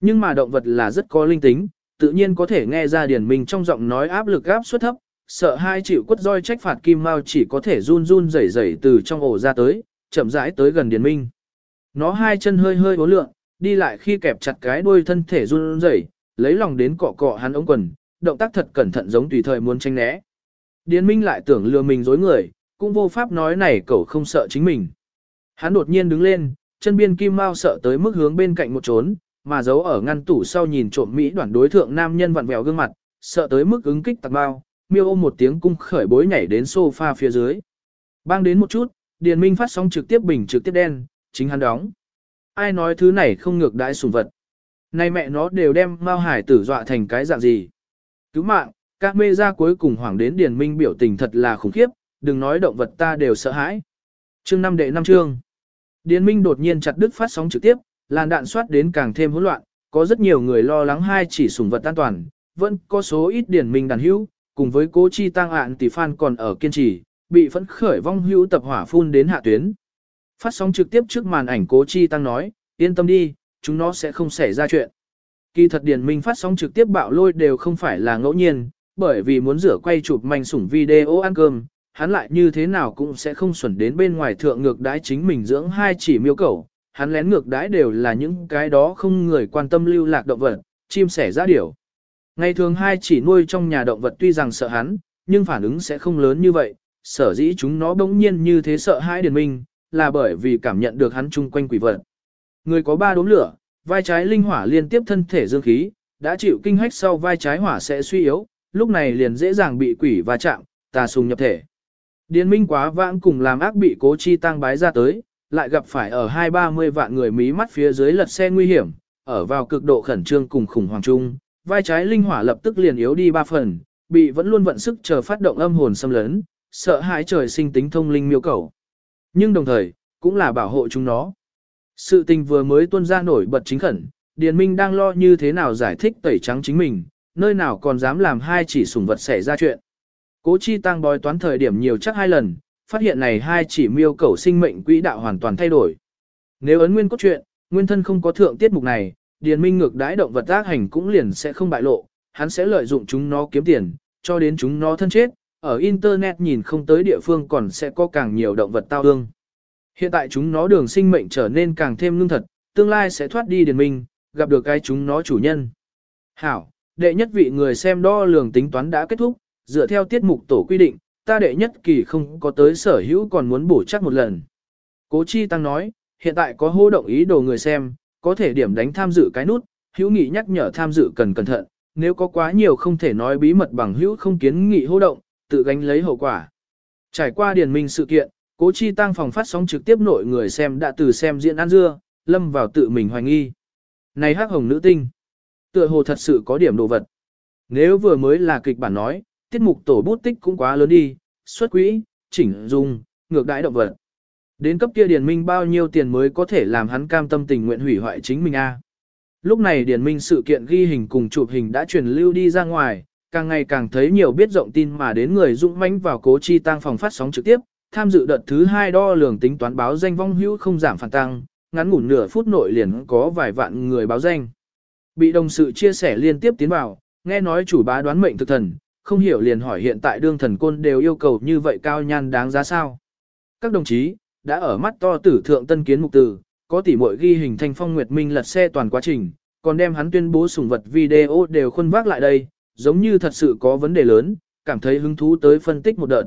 Nhưng mà động vật là rất có linh tính, tự nhiên có thể nghe ra điển minh trong giọng nói áp lực áp suất thấp, sợ hai chịu quất roi trách phạt kim mao chỉ có thể run run rẩy rẩy từ trong ổ ra tới, chậm rãi tới gần điển minh. Nó hai chân hơi hơi uốn lượn, đi lại khi kẹp chặt cái đuôi thân thể run rẩy, lấy lòng đến cọ cọ hắn ống quần, động tác thật cẩn thận giống tùy thời muốn tranh né. Điền Minh lại tưởng lừa mình dối người, cũng vô pháp nói này cậu không sợ chính mình. Hắn đột nhiên đứng lên, chân biên kim mau sợ tới mức hướng bên cạnh một trốn, mà giấu ở ngăn tủ sau nhìn trộm Mỹ đoàn đối thượng nam nhân vặn vẹo gương mặt, sợ tới mức ứng kích tạc bao, miêu ôm một tiếng cung khởi bối nhảy đến sofa phía dưới. Bang đến một chút, Điền Minh phát sóng trực tiếp bình trực tiếp đen, chính hắn đóng. Ai nói thứ này không ngược đãi sủng vật. Này mẹ nó đều đem Mao Hải tử dọa thành cái dạng gì. Cứu mạng, các mê ra cuối cùng hoảng đến Điền Minh biểu tình thật là khủng khiếp, đừng nói động vật ta đều sợ hãi. Chương năm đệ năm chương. Điền Minh đột nhiên chặt đứt phát sóng trực tiếp, làn đạn soát đến càng thêm hỗn loạn, có rất nhiều người lo lắng hai chỉ sủng vật an toàn, vẫn có số ít điển Minh đàn hữu, cùng với cố chi tăng ạn tỷ fan còn ở kiên trì, bị phẫn khởi vong hữu tập hỏa phun đến hạ tuyến. Phát sóng trực tiếp trước màn ảnh cố chi tăng nói, yên tâm đi, chúng nó sẽ không xảy ra chuyện. Kỳ thật điển Minh phát sóng trực tiếp bạo lôi đều không phải là ngẫu nhiên, bởi vì muốn rửa quay chụp manh sủng video ăn cơm, hắn lại như thế nào cũng sẽ không xuẩn đến bên ngoài thượng ngược đái chính mình dưỡng hai chỉ miêu cẩu, hắn lén ngược đãi đều là những cái đó không người quan tâm lưu lạc động vật, chim sẻ ra điểu. Ngày thường hai chỉ nuôi trong nhà động vật tuy rằng sợ hắn, nhưng phản ứng sẽ không lớn như vậy, sở dĩ chúng nó bỗng nhiên như thế sợ hãi Điền Minh, là bởi vì cảm nhận được hắn chung quanh quỷ vật. Người có ba đốm lửa, vai trái linh hỏa liên tiếp thân thể dương khí, đã chịu kinh hách sau vai trái hỏa sẽ suy yếu, lúc này liền dễ dàng bị quỷ va chạm, tà sùng nhập thể. Điền minh quá vãng cùng làm ác bị cố chi tăng bái ra tới, lại gặp phải ở hai ba mươi vạn người mí mắt phía dưới lật xe nguy hiểm, ở vào cực độ khẩn trương cùng khủng hoảng chung, vai trái linh hỏa lập tức liền yếu đi ba phần, bị vẫn luôn vận sức chờ phát động âm hồn xâm lấn, sợ hãi trời sinh tính thông linh miêu cầu. Nhưng đồng thời, cũng là bảo hộ chúng nó. Sự tình vừa mới tuôn ra nổi bật chính khẩn, Điền Minh đang lo như thế nào giải thích tẩy trắng chính mình, nơi nào còn dám làm hai chỉ sủng vật xảy ra chuyện. Cố chi tăng bói toán thời điểm nhiều chắc hai lần, phát hiện này hai chỉ miêu cầu sinh mệnh quỹ đạo hoàn toàn thay đổi. Nếu ấn nguyên cốt truyện, nguyên thân không có thượng tiết mục này, Điền Minh ngược đãi động vật tác hành cũng liền sẽ không bại lộ, hắn sẽ lợi dụng chúng nó kiếm tiền, cho đến chúng nó thân chết, ở Internet nhìn không tới địa phương còn sẽ có càng nhiều động vật tao ương. Hiện tại chúng nó đường sinh mệnh trở nên càng thêm ngưng thật, tương lai sẽ thoát đi điền minh, gặp được cái chúng nó chủ nhân. Hảo, đệ nhất vị người xem đo lường tính toán đã kết thúc, dựa theo tiết mục tổ quy định, ta đệ nhất kỳ không có tới sở hữu còn muốn bổ chắc một lần. Cố Chi Tăng nói, hiện tại có hô động ý đồ người xem, có thể điểm đánh tham dự cái nút, hữu nghị nhắc nhở tham dự cần cẩn thận, nếu có quá nhiều không thể nói bí mật bằng hữu không kiến nghị hô động, tự gánh lấy hậu quả. Trải qua điển minh sự kiện, Cố chi tăng phòng phát sóng trực tiếp nội người xem đã từ xem diễn ăn dưa, lâm vào tự mình hoài nghi. Này hắc hồng nữ tinh, tựa hồ thật sự có điểm đồ vật. Nếu vừa mới là kịch bản nói, tiết mục tổ bút tích cũng quá lớn đi, xuất quỹ, chỉnh dung, ngược đãi động vật. Đến cấp kia Điền Minh bao nhiêu tiền mới có thể làm hắn cam tâm tình nguyện hủy hoại chính mình a? Lúc này Điền Minh sự kiện ghi hình cùng chụp hình đã truyền lưu đi ra ngoài, càng ngày càng thấy nhiều biết rộng tin mà đến người dũng mãnh vào cố chi tăng phòng phát sóng trực tiếp, tham dự đợt thứ hai đo lường tính toán báo danh vong hữu không giảm phản tăng, ngắn ngủn nửa phút nội liền có vài vạn người báo danh. Bị đồng sự chia sẻ liên tiếp tiến vào, nghe nói chủ bá đoán mệnh thực thần, không hiểu liền hỏi hiện tại đương thần côn đều yêu cầu như vậy cao nhan đáng giá sao. Các đồng chí, đã ở mắt to tử thượng tân kiến mục tử, có tỉ muội ghi hình thanh phong nguyệt minh lật xe toàn quá trình, còn đem hắn tuyên bố sủng vật video đều khuân vác lại đây, giống như thật sự có vấn đề lớn, cảm thấy hứng thú tới phân tích một đợt.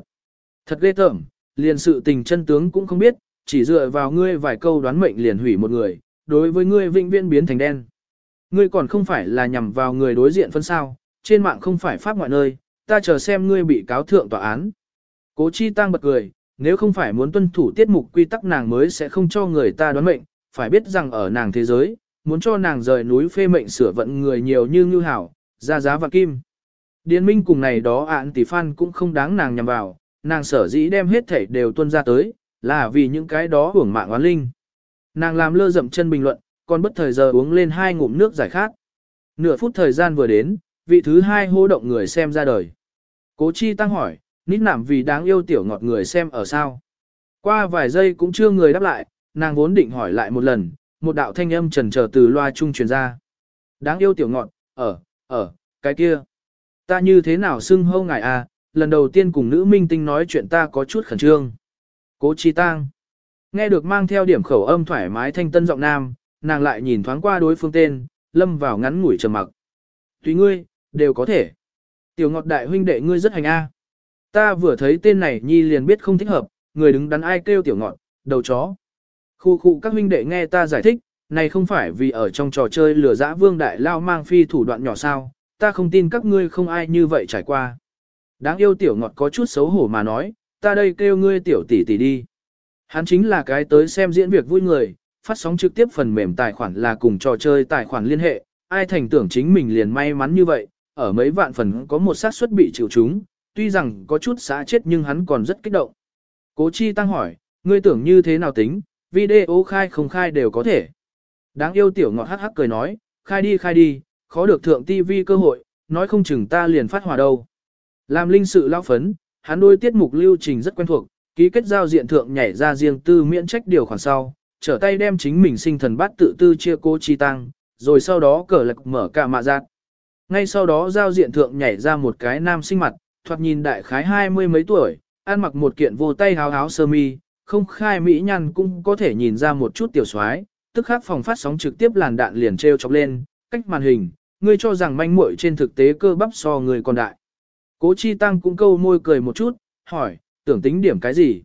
Thật ghê tởm, liền sự tình chân tướng cũng không biết, chỉ dựa vào ngươi vài câu đoán mệnh liền hủy một người, đối với ngươi vĩnh viễn biến thành đen. Ngươi còn không phải là nhằm vào người đối diện phân sao, trên mạng không phải pháp ngoại nơi, ta chờ xem ngươi bị cáo thượng tòa án. Cố chi tăng bật cười, nếu không phải muốn tuân thủ tiết mục quy tắc nàng mới sẽ không cho người ta đoán mệnh, phải biết rằng ở nàng thế giới, muốn cho nàng rời núi phê mệnh sửa vận người nhiều như ngư hảo, ra giá và kim. Điền minh cùng này đó án tỷ phan cũng không đáng nàng nhằm vào, nàng sở dĩ đem hết thảy đều tuân ra tới, là vì những cái đó hưởng mạng oán linh. Nàng làm lơ dậm chân bình luận, còn bất thời giờ uống lên hai ngụm nước giải khát. Nửa phút thời gian vừa đến, vị thứ hai hô động người xem ra đời. Cố chi tăng hỏi, nít nảm vì đáng yêu tiểu ngọt người xem ở sao. Qua vài giây cũng chưa người đáp lại, nàng vốn định hỏi lại một lần, một đạo thanh âm trần trở từ loa trung truyền ra. Đáng yêu tiểu ngọt, ở, ở, cái kia. Ta như thế nào xưng hâu ngài à, lần đầu tiên cùng nữ minh tinh nói chuyện ta có chút khẩn trương. Cố chi Tăng, Nghe được mang theo điểm khẩu âm thoải mái thanh tân giọng nam, nàng lại nhìn thoáng qua đối phương tên, lâm vào ngắn ngủi trầm mặc. Tùy ngươi, đều có thể. Tiểu ngọt đại huynh đệ ngươi rất hành a. Ta vừa thấy tên này nhi liền biết không thích hợp, người đứng đắn ai kêu tiểu ngọt, đầu chó. Khu khu các huynh đệ nghe ta giải thích, này không phải vì ở trong trò chơi lừa dã vương đại lao mang phi thủ đoạn nhỏ sao, ta không tin các ngươi không ai như vậy trải qua. Đáng yêu tiểu ngọt có chút xấu hổ mà nói, ta đây kêu ngươi tiểu tỷ tỷ đi. Hắn chính là cái tới xem diễn việc vui người, phát sóng trực tiếp phần mềm tài khoản là cùng trò chơi tài khoản liên hệ, ai thành tưởng chính mình liền may mắn như vậy, ở mấy vạn phần có một xác suất bị chịu chúng, tuy rằng có chút xã chết nhưng hắn còn rất kích động. Cố chi tăng hỏi, ngươi tưởng như thế nào tính, video khai không khai đều có thể. Đáng yêu tiểu ngọt hắc hắc cười nói, khai đi khai đi, khó được thượng TV cơ hội, nói không chừng ta liền phát hỏa đâu. Làm linh sự lão phấn, hắn đôi tiết mục lưu trình rất quen thuộc, ký kết giao diện thượng nhảy ra riêng tư miễn trách điều khoản sau, trở tay đem chính mình sinh thần bát tự tư chia cô chi tăng, rồi sau đó cờ lạc mở cả mạ giác. Ngay sau đó giao diện thượng nhảy ra một cái nam sinh mặt, thoạt nhìn đại khái hai mươi mấy tuổi, ăn mặc một kiện vô tay háo háo sơ mi, không khai mỹ nhăn cũng có thể nhìn ra một chút tiểu soái, tức khắc phòng phát sóng trực tiếp làn đạn liền treo chọc lên, cách màn hình, ngươi cho rằng manh muội trên thực tế cơ bắp so người còn đại. Cố Chi Tăng cũng câu môi cười một chút, hỏi, tưởng tính điểm cái gì?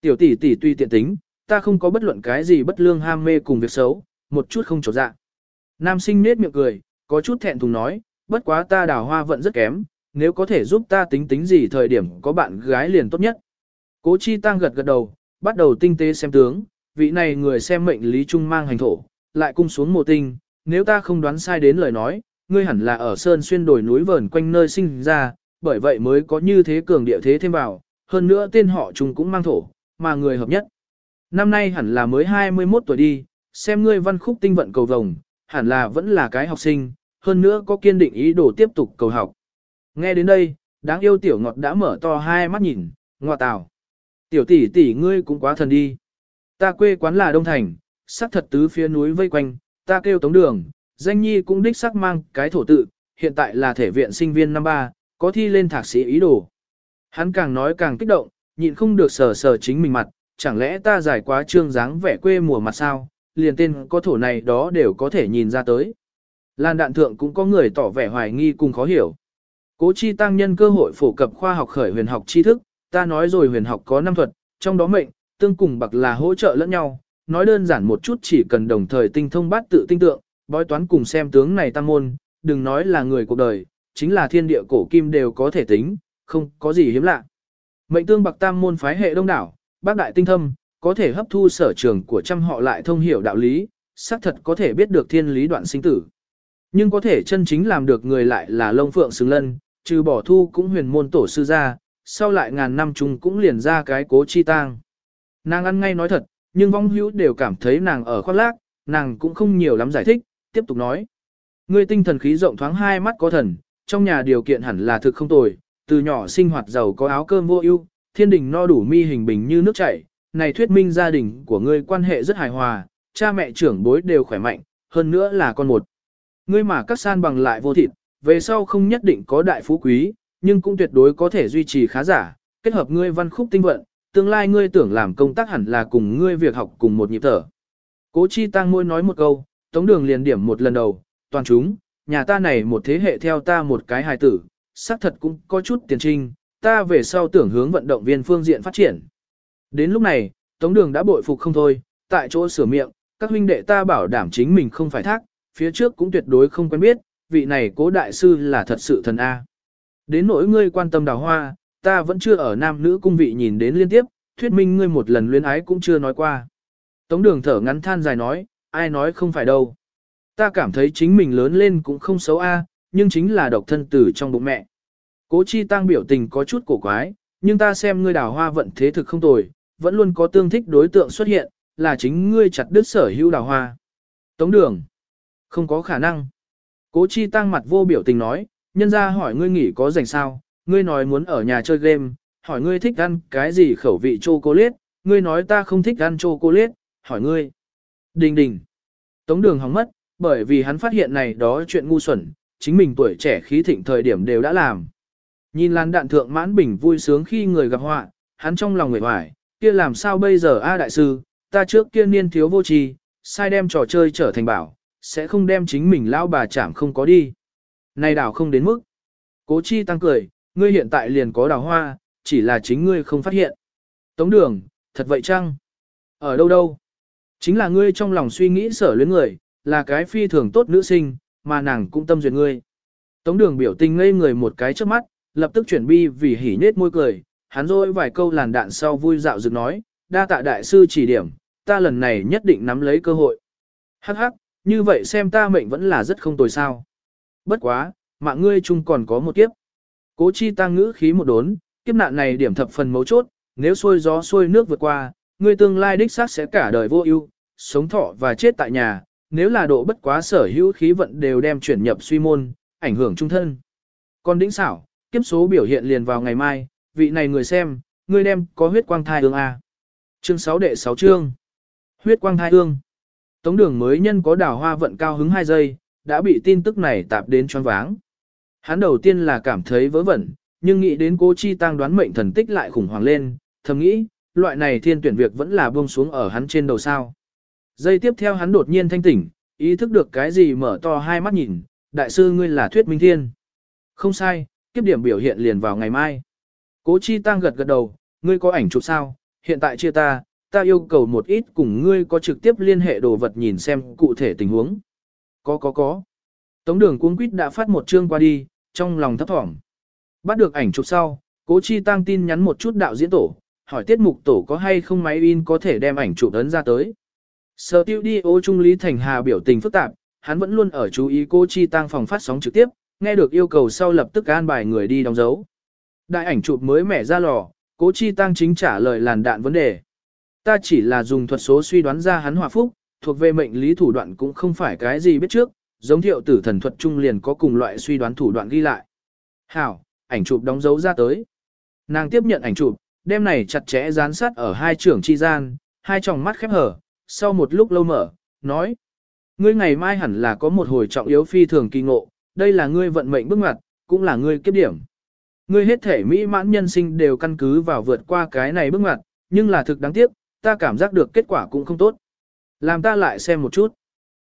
Tiểu tỷ tỷ tuy tiện tính, ta không có bất luận cái gì bất lương ham mê cùng việc xấu, một chút không trột dạ. Nam sinh nết miệng cười, có chút thẹn thùng nói, bất quá ta đào hoa vận rất kém, nếu có thể giúp ta tính tính gì thời điểm có bạn gái liền tốt nhất. Cố Chi Tăng gật gật đầu, bắt đầu tinh tế xem tướng, vị này người xem mệnh lý trung mang hành thổ, lại cung xuống mộ tinh, nếu ta không đoán sai đến lời nói, ngươi hẳn là ở sơn xuyên đồi núi vờn quanh nơi sinh ra, bởi vậy mới có như thế cường địa thế thêm vào, hơn nữa tên họ Trung cũng mang thổ, mà người hợp nhất. Năm nay hẳn là mới 21 tuổi đi, xem ngươi văn khúc tinh vận cầu vồng, hẳn là vẫn là cái học sinh, hơn nữa có kiên định ý đồ tiếp tục cầu học. Nghe đến đây, đáng yêu tiểu ngọt đã mở to hai mắt nhìn, ngoa tào. Tiểu tỷ tỷ ngươi cũng quá thần đi. Ta quê quán là Đông Thành, sắc thật tứ phía núi vây quanh, ta kêu tống đường, danh nhi cũng đích sắc mang cái thổ tự, hiện tại là thể viện sinh viên năm ba, có thi lên thạc sĩ ý đồ. Hắn càng nói càng kích động, nhịn không được sờ sờ chính mình mặt, chẳng lẽ ta giải quá trương dáng vẻ quê mùa mặt sao, liền tên có thổ này đó đều có thể nhìn ra tới. Lan đạn thượng cũng có người tỏ vẻ hoài nghi cùng khó hiểu. Cố chi tăng nhân cơ hội phổ cập khoa học khởi huyền học tri thức, ta nói rồi huyền học có năm thuật, trong đó mệnh, tương cùng bậc là hỗ trợ lẫn nhau, nói đơn giản một chút chỉ cần đồng thời tinh thông bát tự tinh tượng, bói toán cùng xem tướng này tăng môn, đừng nói là người cuộc đời, chính là thiên địa cổ kim đều có thể tính, không có gì hiếm lạ. Mệnh tương bậc tam môn phái hệ đông đảo, bác đại tinh thâm, có thể hấp thu sở trường của trăm họ lại thông hiểu đạo lý, xác thật có thể biết được thiên lý đoạn sinh tử. Nhưng có thể chân chính làm được người lại là lông phượng xứng lân, trừ bỏ thu cũng huyền môn tổ sư ra, sau lại ngàn năm chung cũng liền ra cái cố chi tang. Nàng ăn ngay nói thật, nhưng vong hữu đều cảm thấy nàng ở khoác lác, nàng cũng không nhiều lắm giải thích, tiếp tục nói. Ngươi tinh thần khí rộng thoáng hai mắt có thần, trong nhà điều kiện hẳn là thực không tồi, từ nhỏ sinh hoạt giàu có áo cơm vô ưu, thiên đình no đủ mi hình bình như nước chảy, này thuyết minh gia đình của ngươi quan hệ rất hài hòa, cha mẹ trưởng bối đều khỏe mạnh, hơn nữa là con một. Ngươi mà các san bằng lại vô thịt, về sau không nhất định có đại phú quý, nhưng cũng tuyệt đối có thể duy trì khá giả, kết hợp ngươi văn khúc tinh vận, tương lai ngươi tưởng làm công tác hẳn là cùng ngươi việc học cùng một nhịp thở. Cố chi tăng môi nói một câu, tống đường liền điểm một lần đầu, toàn chúng, nhà ta này một thế hệ theo ta một cái hài tử, xác thật cũng có chút tiền trinh, ta về sau tưởng hướng vận động viên phương diện phát triển. Đến lúc này, tống đường đã bội phục không thôi, tại chỗ sửa miệng, các huynh đệ ta bảo đảm chính mình không phải thác, phía trước cũng tuyệt đối không quen biết, vị này cố đại sư là thật sự thần A. Đến nỗi ngươi quan tâm đào hoa, ta vẫn chưa ở nam nữ cung vị nhìn đến liên tiếp, thuyết minh ngươi một lần luyến ái cũng chưa nói qua. Tống đường thở ngắn than dài nói, ai nói không phải đâu. Ta cảm thấy chính mình lớn lên cũng không xấu a, nhưng chính là độc thân tử trong bụng mẹ. Cố chi tăng biểu tình có chút cổ quái, nhưng ta xem ngươi đào hoa vận thế thực không tồi, vẫn luôn có tương thích đối tượng xuất hiện, là chính ngươi chặt đứt sở hữu đào hoa. Tống đường. Không có khả năng. Cố chi tăng mặt vô biểu tình nói, nhân ra hỏi ngươi nghỉ có rảnh sao, ngươi nói muốn ở nhà chơi game, hỏi ngươi thích ăn cái gì khẩu vị chocolate, ngươi nói ta không thích ăn chocolate, hỏi ngươi. Đình đình. Tống đường hóng mất, bởi vì hắn phát hiện này đó chuyện ngu xuẩn, chính mình tuổi trẻ khí thịnh thời điểm đều đã làm. Nhìn lan đạn thượng mãn bình vui sướng khi người gặp họa, hắn trong lòng người hoài, kia làm sao bây giờ a đại sư, ta trước kia niên thiếu vô tri, sai đem trò chơi trở thành bảo, sẽ không đem chính mình lão bà chảm không có đi. Này đảo không đến mức. Cố chi tăng cười, ngươi hiện tại liền có đào hoa, chỉ là chính ngươi không phát hiện. Tống đường, thật vậy chăng? Ở đâu đâu? Chính là ngươi trong lòng suy nghĩ sở luyến người, là cái phi thường tốt nữ sinh, mà nàng cũng tâm duyệt ngươi. Tống đường biểu tình ngây người một cái trước mắt, lập tức chuyển bi vì hỉ nết môi cười, hắn rồi vài câu làn đạn sau vui dạo dựng nói, đa tạ đại sư chỉ điểm, ta lần này nhất định nắm lấy cơ hội. Hắc hắc, như vậy xem ta mệnh vẫn là rất không tồi sao. Bất quá, mạng ngươi chung còn có một kiếp. Cố chi tăng ngữ khí một đốn, kiếp nạn này điểm thập phần mấu chốt, nếu xuôi gió xuôi nước vượt qua, ngươi tương lai đích xác sẽ cả đời vô ưu, sống thọ và chết tại nhà, nếu là độ bất quá sở hữu khí vận đều đem chuyển nhập suy môn, ảnh hưởng trung thân. Còn đỉnh xảo, kiếp số biểu hiện liền vào ngày mai, vị này người xem, ngươi đem có huyết quang thai ương A. Chương 6 đệ 6 chương. Huyết quang thai ương. Tống đường mới nhân có đào hoa vận cao hứng 2 giây, đã bị tin tức này tạp đến choáng váng. Hắn đầu tiên là cảm thấy vớ vẩn, nhưng nghĩ đến cố chi tăng đoán mệnh thần tích lại khủng hoảng lên, thầm nghĩ, loại này thiên tuyển việc vẫn là buông xuống ở hắn trên đầu sao. Giây tiếp theo hắn đột nhiên thanh tỉnh, ý thức được cái gì mở to hai mắt nhìn, đại sư ngươi là thuyết minh thiên. Không sai, kiếp điểm biểu hiện liền vào ngày mai. Cố chi tăng gật gật đầu, ngươi có ảnh chụp sao, hiện tại chia ta, ta yêu cầu một ít cùng ngươi có trực tiếp liên hệ đồ vật nhìn xem cụ thể tình huống. Có có có. Tống đường cuống quýt đã phát một chương qua đi, trong lòng thấp thỏm. Bắt được ảnh chụp sau, cố chi tăng tin nhắn một chút đạo diễn tổ, hỏi tiết mục tổ có hay không máy in có thể đem ảnh chụp ấn ra tới. Sở tiêu đi ô trung lý thành hà biểu tình phức tạp, hắn vẫn luôn ở chú ý cô chi tăng phòng phát sóng trực tiếp, nghe được yêu cầu sau lập tức an bài người đi đóng dấu. Đại ảnh chụp mới mẻ ra lò, cố chi tăng chính trả lời làn đạn vấn đề. Ta chỉ là dùng thuật số suy đoán ra hắn hòa phúc, thuộc về mệnh lý thủ đoạn cũng không phải cái gì biết trước, giống thiệu tử thần thuật trung liền có cùng loại suy đoán thủ đoạn ghi lại. Hảo, ảnh chụp đóng dấu ra tới. Nàng tiếp nhận ảnh chụp, đem này chặt chẽ dán sát ở hai trưởng chi gian, hai tròng mắt khép hở, sau một lúc lâu mở, nói. Ngươi ngày mai hẳn là có một hồi trọng yếu phi thường kỳ ngộ, đây là ngươi vận mệnh bước ngoặt, cũng là ngươi kiếp điểm. Ngươi hết thể mỹ mãn nhân sinh đều căn cứ vào vượt qua cái này bước ngoặt, nhưng là thực đáng tiếc, ta cảm giác được kết quả cũng không tốt. Làm ta lại xem một chút.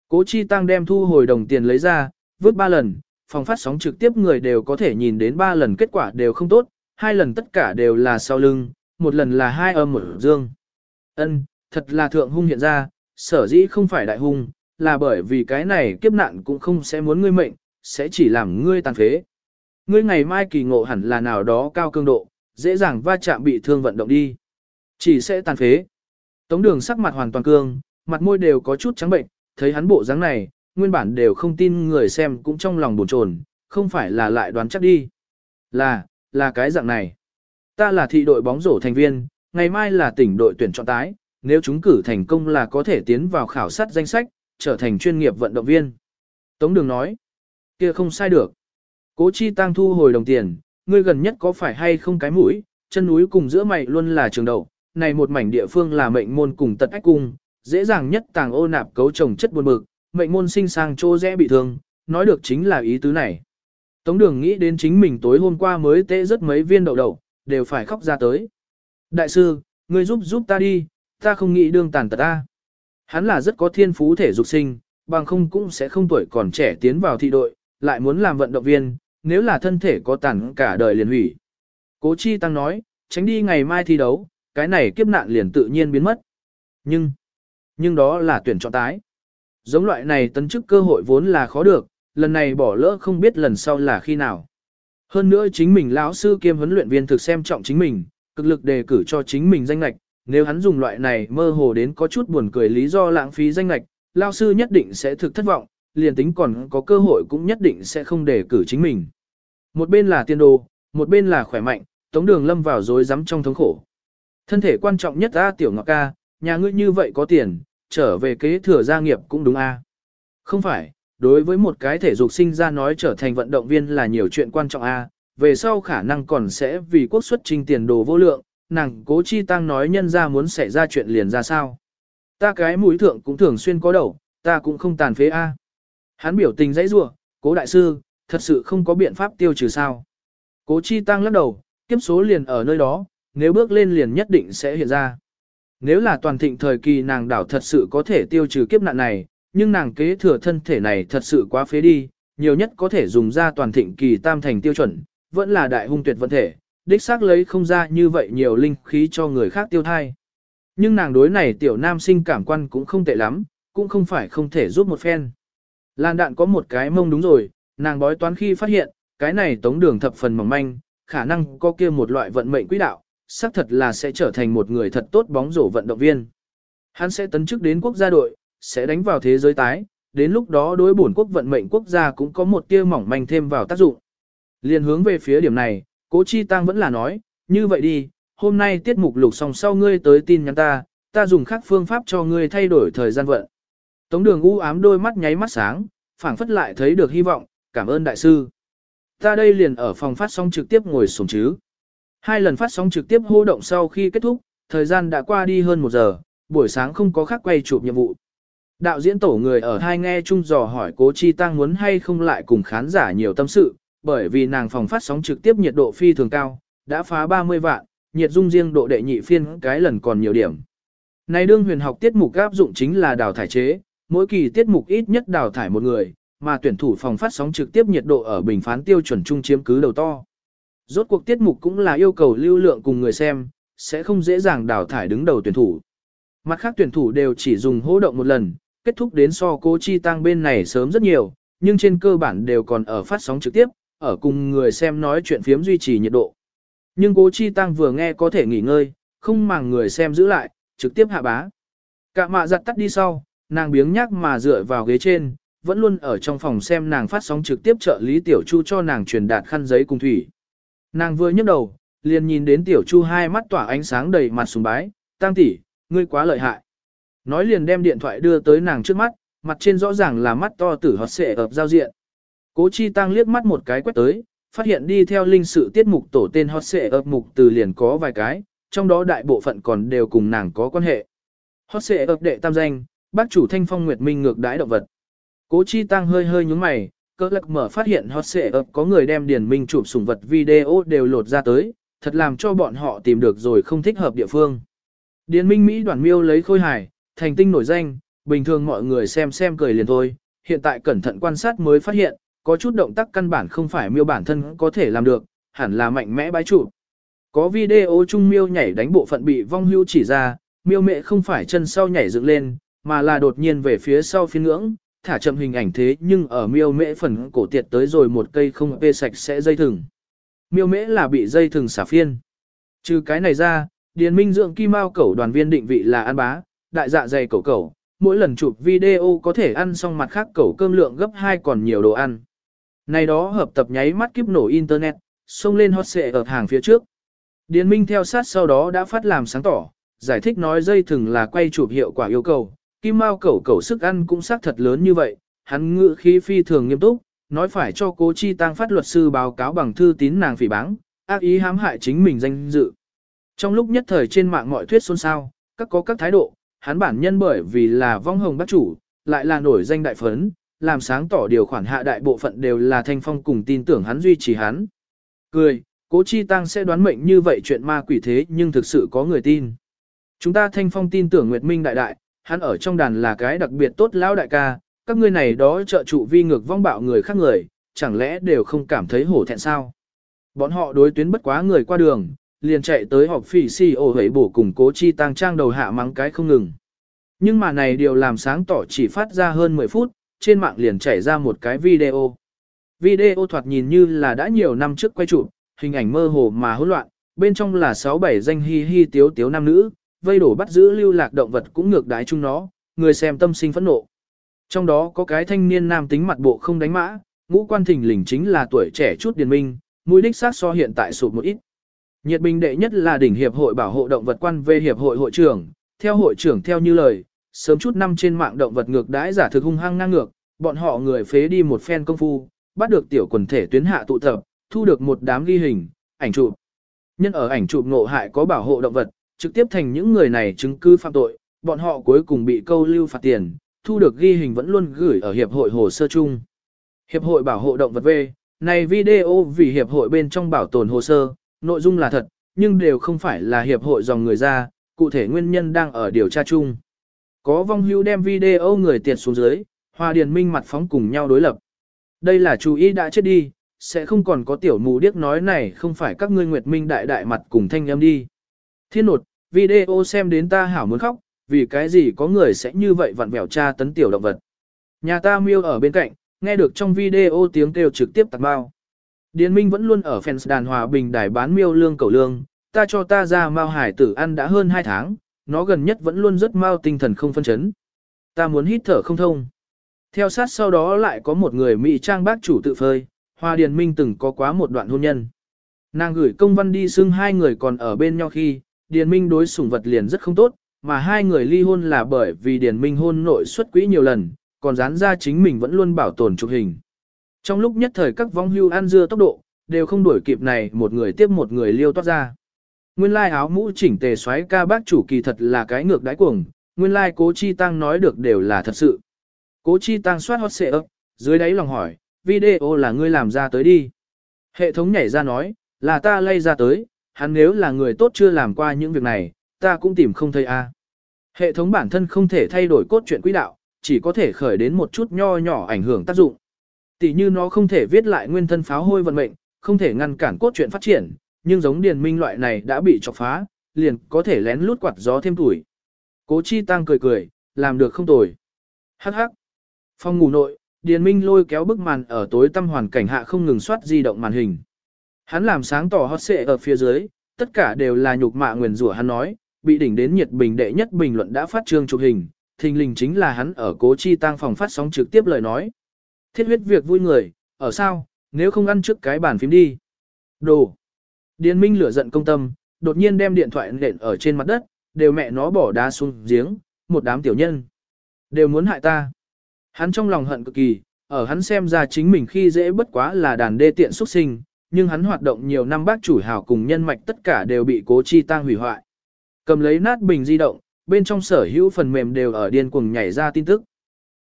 Cố Chi Tăng đem thu hồi đồng tiền lấy ra, vứt ba lần, phòng phát sóng trực tiếp người đều có thể nhìn đến ba lần kết quả đều không tốt, hai lần tất cả đều là sau lưng, một lần là hai âm một dương. Ân, thật là thượng hung hiện ra, sở dĩ không phải đại hung, là bởi vì cái này kiếp nạn cũng không sẽ muốn ngươi mệnh, sẽ chỉ làm ngươi tàn phế. Ngươi ngày mai kỳ ngộ hẳn là nào đó cao cường độ, dễ dàng va chạm bị thương vận động đi. Chỉ sẽ tàn phế. Tống đường sắc mặt hoàn toàn cương, mặt môi đều có chút trắng bệnh, thấy hắn bộ dáng này, nguyên bản đều không tin người xem cũng trong lòng bồn chồn, không phải là lại đoán chắc đi. Là, là cái dạng này. Ta là thị đội bóng rổ thành viên, ngày mai là tỉnh đội tuyển chọn tái, nếu chúng cử thành công là có thể tiến vào khảo sát danh sách, trở thành chuyên nghiệp vận động viên. Tống đường nói, kia không sai được. Cố chi tăng thu hồi đồng tiền, ngươi gần nhất có phải hay không cái mũi, chân núi cùng giữa mày luôn là trường đầu, này một mảnh địa phương là mệnh môn cùng tật ách cung, dễ dàng nhất tàng ô nạp cấu trồng chất buồn bực, mệnh môn sinh sang chỗ rẽ bị thương, nói được chính là ý tứ này. Tống đường nghĩ đến chính mình tối hôm qua mới tê rất mấy viên đậu đậu, đều phải khóc ra tới. Đại sư, ngươi giúp giúp ta đi, ta không nghĩ đương tàn tật ta. Hắn là rất có thiên phú thể dục sinh, bằng không cũng sẽ không tuổi còn trẻ tiến vào thị đội, lại muốn làm vận động viên, nếu là thân thể có tàn cả đời liền hủy. Cố Chi Tăng nói, tránh đi ngày mai thi đấu, cái này kiếp nạn liền tự nhiên biến mất. Nhưng, nhưng đó là tuyển chọn tái. Giống loại này tấn chức cơ hội vốn là khó được, lần này bỏ lỡ không biết lần sau là khi nào. Hơn nữa chính mình lão sư kiêm huấn luyện viên thực xem trọng chính mình, cực lực đề cử cho chính mình danh lạch, nếu hắn dùng loại này mơ hồ đến có chút buồn cười lý do lãng phí danh lạch, lão sư nhất định sẽ thực thất vọng, liền tính còn có cơ hội cũng nhất định sẽ không đề cử chính mình. Một bên là tiên đồ, một bên là khỏe mạnh, Tống Đường lâm vào rối rắm trong thống khổ. Thân thể quan trọng nhất a tiểu ngọc ca, nhà ngươi như vậy có tiền, trở về kế thừa gia nghiệp cũng đúng a. Không phải, đối với một cái thể dục sinh ra nói trở thành vận động viên là nhiều chuyện quan trọng a, về sau khả năng còn sẽ vì quốc xuất trình tiền đồ vô lượng, nàng cố chi tăng nói nhân ra muốn xảy ra chuyện liền ra sao. Ta cái mũi thượng cũng thường xuyên có đầu, ta cũng không tàn phế a. Hắn biểu tình dãy rủa, cố đại sư, thật sự không có biện pháp tiêu trừ sao. Cố chi tăng lắc đầu, kiếp số liền ở nơi đó, nếu bước lên liền nhất định sẽ hiện ra. Nếu là toàn thịnh thời kỳ nàng đảo thật sự có thể tiêu trừ kiếp nạn này, nhưng nàng kế thừa thân thể này thật sự quá phế đi, nhiều nhất có thể dùng ra toàn thịnh kỳ tam thành tiêu chuẩn, vẫn là đại hung tuyệt vận thể, đích xác lấy không ra như vậy nhiều linh khí cho người khác tiêu thai. Nhưng nàng đối này tiểu nam sinh cảm quan cũng không tệ lắm, cũng không phải không thể giúp một phen. Lan đạn có một cái mông đúng rồi, nàng bói toán khi phát hiện, cái này tống đường thập phần mỏng manh, khả năng có kia một loại vận mệnh quỹ đạo, xác thật là sẽ trở thành một người thật tốt bóng rổ vận động viên. Hắn sẽ tấn chức đến quốc gia đội, sẽ đánh vào thế giới tái, đến lúc đó đối bổn quốc vận mệnh quốc gia cũng có một tia mỏng manh thêm vào tác dụng. Liên hướng về phía điểm này, cố chi tăng vẫn là nói, như vậy đi, hôm nay tiết mục lục xong sau ngươi tới tin nhắn ta, ta dùng khác phương pháp cho ngươi thay đổi thời gian vận. Tống đường u ám đôi mắt nháy mắt sáng, phảng phất lại thấy được hy vọng, cảm ơn đại sư. Ta đây liền ở phòng phát sóng trực tiếp ngồi sổng chứ. Hai lần phát sóng trực tiếp hô động sau khi kết thúc, thời gian đã qua đi hơn một giờ, buổi sáng không có khác quay chụp nhiệm vụ. Đạo diễn tổ người ở hai nghe chung dò hỏi cố chi tăng muốn hay không lại cùng khán giả nhiều tâm sự, bởi vì nàng phòng phát sóng trực tiếp nhiệt độ phi thường cao, đã phá 30 vạn, nhiệt dung riêng độ đệ nhị phiên cái lần còn nhiều điểm. Này đương huyền học tiết mục áp dụng chính là đào thải chế, mỗi kỳ tiết mục ít nhất đào thải một người, mà tuyển thủ phòng phát sóng trực tiếp nhiệt độ ở bình phán tiêu chuẩn trung chiếm cứ đầu to. Rốt cuộc tiết mục cũng là yêu cầu lưu lượng cùng người xem, sẽ không dễ dàng đào thải đứng đầu tuyển thủ. Mặt khác tuyển thủ đều chỉ dùng hỗ động một lần, kết thúc đến so cố chi tăng bên này sớm rất nhiều, nhưng trên cơ bản đều còn ở phát sóng trực tiếp, ở cùng người xem nói chuyện phiếm duy trì nhiệt độ. Nhưng cố chi tăng vừa nghe có thể nghỉ ngơi, không màng người xem giữ lại, trực tiếp hạ bá. Cả mạ giặt tắt đi sau, nàng biếng nhác mà dựa vào ghế trên, vẫn luôn ở trong phòng xem nàng phát sóng trực tiếp trợ lý tiểu chu cho nàng truyền đạt khăn giấy cùng thủy. Nàng vừa nhấc đầu, liền nhìn đến tiểu chu hai mắt tỏa ánh sáng đầy mặt sùng bái, tăng tỷ, ngươi quá lợi hại. Nói liền đem điện thoại đưa tới nàng trước mắt, mặt trên rõ ràng là mắt to tử hót xệ ập giao diện. Cố chi tăng liếc mắt một cái quét tới, phát hiện đi theo linh sự tiết mục tổ tên hot xệ ập mục từ liền có vài cái, trong đó đại bộ phận còn đều cùng nàng có quan hệ. Hot xệ ập đệ tam danh, bác chủ thanh phong nguyệt minh ngược đái động vật. Cố chi tăng hơi hơi nhúng mày, cơ lạc mở phát hiện hot xệ ập có người đem điển minh chụp sủng vật video đều lột ra tới, thật làm cho bọn họ tìm được rồi không thích hợp địa phương. Điền minh Mỹ đoàn miêu lấy khôi hài, thành tinh nổi danh, bình thường mọi người xem xem cười liền thôi, hiện tại cẩn thận quan sát mới phát hiện, có chút động tác căn bản không phải miêu bản thân có thể làm được, hẳn là mạnh mẽ bái chủ. Có video chung miêu nhảy đánh bộ phận bị vong hưu chỉ ra, miêu mẹ không phải chân sau nhảy dựng lên, mà là đột nhiên về phía sau phiên ngưỡng, thả chậm hình ảnh thế nhưng ở miêu mễ phần cổ tiệt tới rồi một cây không bê sạch sẽ dây thừng. Miêu mễ là bị dây thừng xả phiên. Trừ cái này ra, Điền Minh dưỡng kim mao cẩu đoàn viên định vị là ăn bá, đại dạ dày cẩu cẩu, mỗi lần chụp video có thể ăn xong mặt khác cẩu cơm lượng gấp 2 còn nhiều đồ ăn. Này đó hợp tập nháy mắt kiếp nổ internet, xông lên hot xệ ở hàng phía trước. Điền Minh theo sát sau đó đã phát làm sáng tỏ, giải thích nói dây thừng là quay chụp hiệu quả yêu cầu, kim mao cẩu cẩu sức ăn cũng xác thật lớn như vậy, hắn ngự khí phi thường nghiêm túc, nói phải cho cố chi tăng phát luật sư báo cáo bằng thư tín nàng phỉ báng, ác ý hãm hại chính mình danh dự. Trong lúc nhất thời trên mạng mọi thuyết xôn xao, các có các thái độ, hắn bản nhân bởi vì là vong hồng bác chủ, lại là nổi danh đại phấn, làm sáng tỏ điều khoản hạ đại bộ phận đều là thanh phong cùng tin tưởng hắn duy trì hắn. Cười, cố chi tăng sẽ đoán mệnh như vậy chuyện ma quỷ thế nhưng thực sự có người tin. Chúng ta thanh phong tin tưởng Nguyệt Minh đại đại, hắn ở trong đàn là cái đặc biệt tốt lão đại ca, các ngươi này đó trợ trụ vi ngược vong bạo người khác người, chẳng lẽ đều không cảm thấy hổ thẹn sao? Bọn họ đối tuyến bất quá người qua đường, liền chạy tới họp phỉ si ổ hấy bổ cùng cố chi tăng trang đầu hạ mắng cái không ngừng. Nhưng mà này điều làm sáng tỏ chỉ phát ra hơn 10 phút, trên mạng liền chảy ra một cái video. Video thoạt nhìn như là đã nhiều năm trước quay chụp, hình ảnh mơ hồ mà hỗn loạn, bên trong là 6-7 danh hi hi tiếu tiếu nam nữ, vây đổ bắt giữ lưu lạc động vật cũng ngược đái chung nó, người xem tâm sinh phẫn nộ. Trong đó có cái thanh niên nam tính mặt bộ không đánh mã, ngũ quan thình lình chính là tuổi trẻ chút điền minh, mũi đích sát so hiện tại sụt một ít. Nhiệt bình đệ nhất là đỉnh hiệp hội bảo hộ động vật quan về hiệp hội hội trưởng, theo hội trưởng theo như lời, sớm chút năm trên mạng động vật ngược đãi giả thực hung hăng ngang ngược, bọn họ người phế đi một phen công phu, bắt được tiểu quần thể tuyến hạ tụ tập, thu được một đám ghi hình, ảnh chụp. Nhân ở ảnh chụp ngộ hại có bảo hộ động vật, trực tiếp thành những người này chứng cứ phạm tội, bọn họ cuối cùng bị câu lưu phạt tiền, thu được ghi hình vẫn luôn gửi ở hiệp hội hồ sơ chung. Hiệp hội bảo hộ động vật về, này video vì hiệp hội bên trong bảo tồn hồ sơ, nội dung là thật, nhưng đều không phải là hiệp hội dòng người ra, cụ thể nguyên nhân đang ở điều tra chung. Có vong hưu đem video người tiệt xuống dưới, Hoa Điền Minh mặt phóng cùng nhau đối lập. Đây là chú ý đã chết đi, sẽ không còn có tiểu mù điếc nói này không phải các ngươi Nguyệt Minh đại đại mặt cùng thanh âm đi. Thiên nột, video xem đến ta hảo muốn khóc, vì cái gì có người sẽ như vậy vặn vẹo tra tấn tiểu động vật. Nhà ta miêu ở bên cạnh, nghe được trong video tiếng kêu trực tiếp tạt bao. Điền Minh vẫn luôn ở fans đàn hòa bình đài bán miêu lương cầu lương, ta cho ta ra mao hải tử ăn đã hơn 2 tháng, nó gần nhất vẫn luôn rất mau tinh thần không phân chấn. Ta muốn hít thở không thông. Theo sát sau đó lại có một người Mỹ trang bác chủ tự phơi, Hoa Điền Minh từng có quá một đoạn hôn nhân. Nàng gửi công văn đi xưng hai người còn ở bên nhau khi, Điền Minh đối sủng vật liền rất không tốt, mà hai người ly hôn là bởi vì Điền Minh hôn nội xuất quỹ nhiều lần, còn dán ra chính mình vẫn luôn bảo tồn chụp hình. Trong lúc nhất thời các vong hưu ăn dưa tốc độ, đều không đuổi kịp này một người tiếp một người liêu toát ra. Nguyên lai áo mũ chỉnh tề xoáy ca bác chủ kỳ thật là cái ngược đáy cuồng, nguyên lai cố chi tăng nói được đều là thật sự. Cố chi tăng soát hot xệ ấp, dưới đáy lòng hỏi, video là ngươi làm ra tới đi. Hệ thống nhảy ra nói, là ta lay ra tới, hắn nếu là người tốt chưa làm qua những việc này, ta cũng tìm không thấy a. Hệ thống bản thân không thể thay đổi cốt truyện quỹ đạo, chỉ có thể khởi đến một chút nho nhỏ ảnh hưởng tác dụng. Tỷ như nó không thể viết lại nguyên thân pháo hôi vận mệnh, không thể ngăn cản cốt truyện phát triển, nhưng giống điền minh loại này đã bị chọc phá, liền có thể lén lút quạt gió thêm tuổi. Cố chi tăng cười cười, làm được không tồi. Hắc hắc. Phòng ngủ nội, điền minh lôi kéo bức màn ở tối tăm hoàn cảnh hạ không ngừng soát di động màn hình. Hắn làm sáng tỏ hot xệ ở phía dưới, tất cả đều là nhục mạ nguyền rủa hắn nói, bị đỉnh đến nhiệt bình đệ nhất bình luận đã phát trương chụp hình, thình lình chính là hắn ở cố chi tăng phòng phát sóng trực tiếp lời nói. Thiết huyết việc vui người, ở sao, nếu không ăn trước cái bàn phím đi. Đồ. Điền Minh lửa giận công tâm, đột nhiên đem điện thoại nện ở trên mặt đất, đều mẹ nó bỏ đá xuống giếng, một đám tiểu nhân. Đều muốn hại ta. Hắn trong lòng hận cực kỳ, ở hắn xem ra chính mình khi dễ bất quá là đàn đê tiện xuất sinh, nhưng hắn hoạt động nhiều năm bác chủ hào cùng nhân mạch tất cả đều bị cố chi tăng hủy hoại. Cầm lấy nát bình di động, bên trong sở hữu phần mềm đều ở điên cuồng nhảy ra tin tức.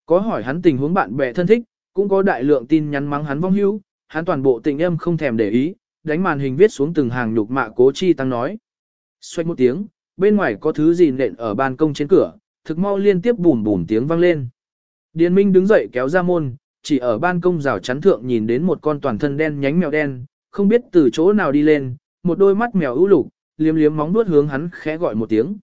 Có hỏi hắn tình huống bạn bè thân thích, cũng có đại lượng tin nhắn mắng hắn vong hữu, hắn toàn bộ tình em không thèm để ý, đánh màn hình viết xuống từng hàng nhục mạ cố chi tăng nói. Xoay một tiếng, bên ngoài có thứ gì nện ở ban công trên cửa, thực mau liên tiếp bùn bùn tiếng vang lên. Điền Minh đứng dậy kéo ra môn, chỉ ở ban công rào chắn thượng nhìn đến một con toàn thân đen nhánh mèo đen, không biết từ chỗ nào đi lên, một đôi mắt mèo ưu lục, liếm liếm móng vuốt hướng hắn khẽ gọi một tiếng.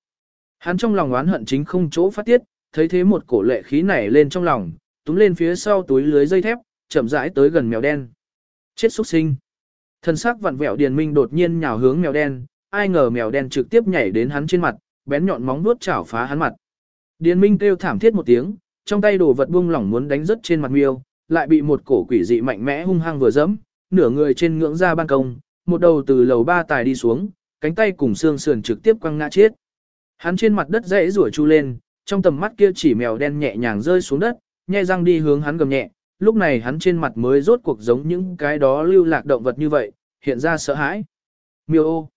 Hắn trong lòng oán hận chính không chỗ phát tiết, thấy thế một cổ lệ khí nảy lên trong lòng, túm lên phía sau túi lưới dây thép, chậm rãi tới gần mèo đen. Chết xuất sinh. Thân xác vặn vẹo Điền Minh đột nhiên nhào hướng mèo đen, ai ngờ mèo đen trực tiếp nhảy đến hắn trên mặt, bén nhọn móng vuốt chảo phá hắn mặt. Điền Minh kêu thảm thiết một tiếng, trong tay đồ vật buông lỏng muốn đánh rớt trên mặt miêu, lại bị một cổ quỷ dị mạnh mẽ hung hăng vừa dẫm, nửa người trên ngưỡng ra ban công, một đầu từ lầu ba tài đi xuống, cánh tay cùng xương sườn trực tiếp quăng ngã chết. Hắn trên mặt đất dãy rủa chu lên, trong tầm mắt kia chỉ mèo đen nhẹ nhàng rơi xuống đất, nhai răng đi hướng hắn gầm nhẹ, lúc này hắn trên mặt mới rốt cuộc giống những cái đó lưu lạc động vật như vậy, hiện ra sợ hãi. Miêu ô.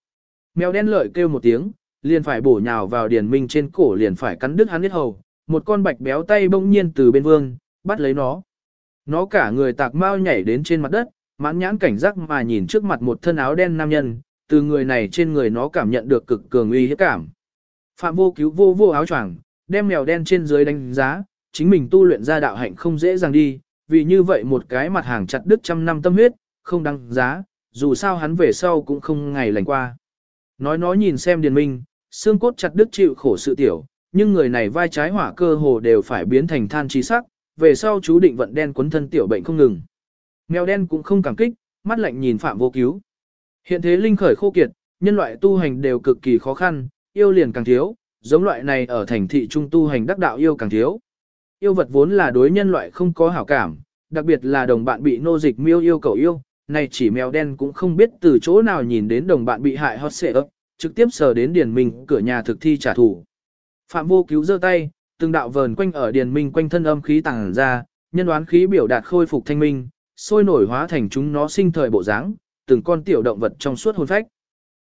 Mèo đen lợi kêu một tiếng, liền phải bổ nhào vào điền minh trên cổ liền phải cắn đứt hắn hết hầu, một con bạch béo tay bỗng nhiên từ bên vương, bắt lấy nó. Nó cả người tạc mau nhảy đến trên mặt đất, mãn nhãn cảnh giác mà nhìn trước mặt một thân áo đen nam nhân, từ người này trên người nó cảm nhận được cực cường uy hiếp cảm. Phạm vô cứu vô vô áo choàng, đem mèo đen trên dưới đánh giá, chính mình tu luyện ra đạo hạnh không dễ dàng đi, vì như vậy một cái mặt hàng chặt đứt trăm năm tâm huyết, không đăng giá, dù sao hắn về sau cũng không ngày lành qua. Nói nó nhìn xem điền minh, xương cốt chặt đứt chịu khổ sự tiểu, nhưng người này vai trái hỏa cơ hồ đều phải biến thành than trí sắc, về sau chú định vận đen quấn thân tiểu bệnh không ngừng. Mèo đen cũng không cảm kích, mắt lạnh nhìn phạm vô cứu. Hiện thế linh khởi khô kiệt, nhân loại tu hành đều cực kỳ khó khăn, yêu liền càng thiếu, giống loại này ở thành thị trung tu hành đắc đạo yêu càng thiếu. Yêu vật vốn là đối nhân loại không có hảo cảm, đặc biệt là đồng bạn bị nô dịch miêu yêu cầu yêu, này chỉ mèo đen cũng không biết từ chỗ nào nhìn đến đồng bạn bị hại hot xệ ấp, trực tiếp sờ đến Điền Minh cửa nhà thực thi trả thù. Phạm vô cứu giơ tay, từng đạo vờn quanh ở Điền Minh quanh thân âm khí tàng ra, nhân đoán khí biểu đạt khôi phục thanh minh, sôi nổi hóa thành chúng nó sinh thời bộ dáng, từng con tiểu động vật trong suốt hồn phách.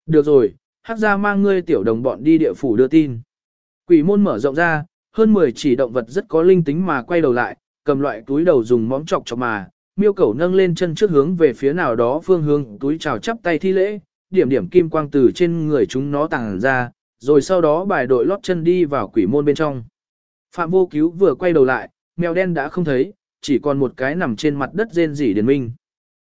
Được rồi, hắc Gia mang ngươi tiểu đồng bọn đi địa phủ đưa tin. Quỷ môn mở rộng ra, hơn 10 chỉ động vật rất có linh tính mà quay đầu lại, cầm loại túi đầu dùng móng chọc chọc mà, miêu cẩu nâng lên chân trước hướng về phía nào đó phương hướng túi chào chắp tay thi lễ, điểm điểm kim quang từ trên người chúng nó tàng ra, rồi sau đó bài đội lót chân đi vào quỷ môn bên trong. Phạm vô cứu vừa quay đầu lại, mèo đen đã không thấy, chỉ còn một cái nằm trên mặt đất rên rỉ điền minh.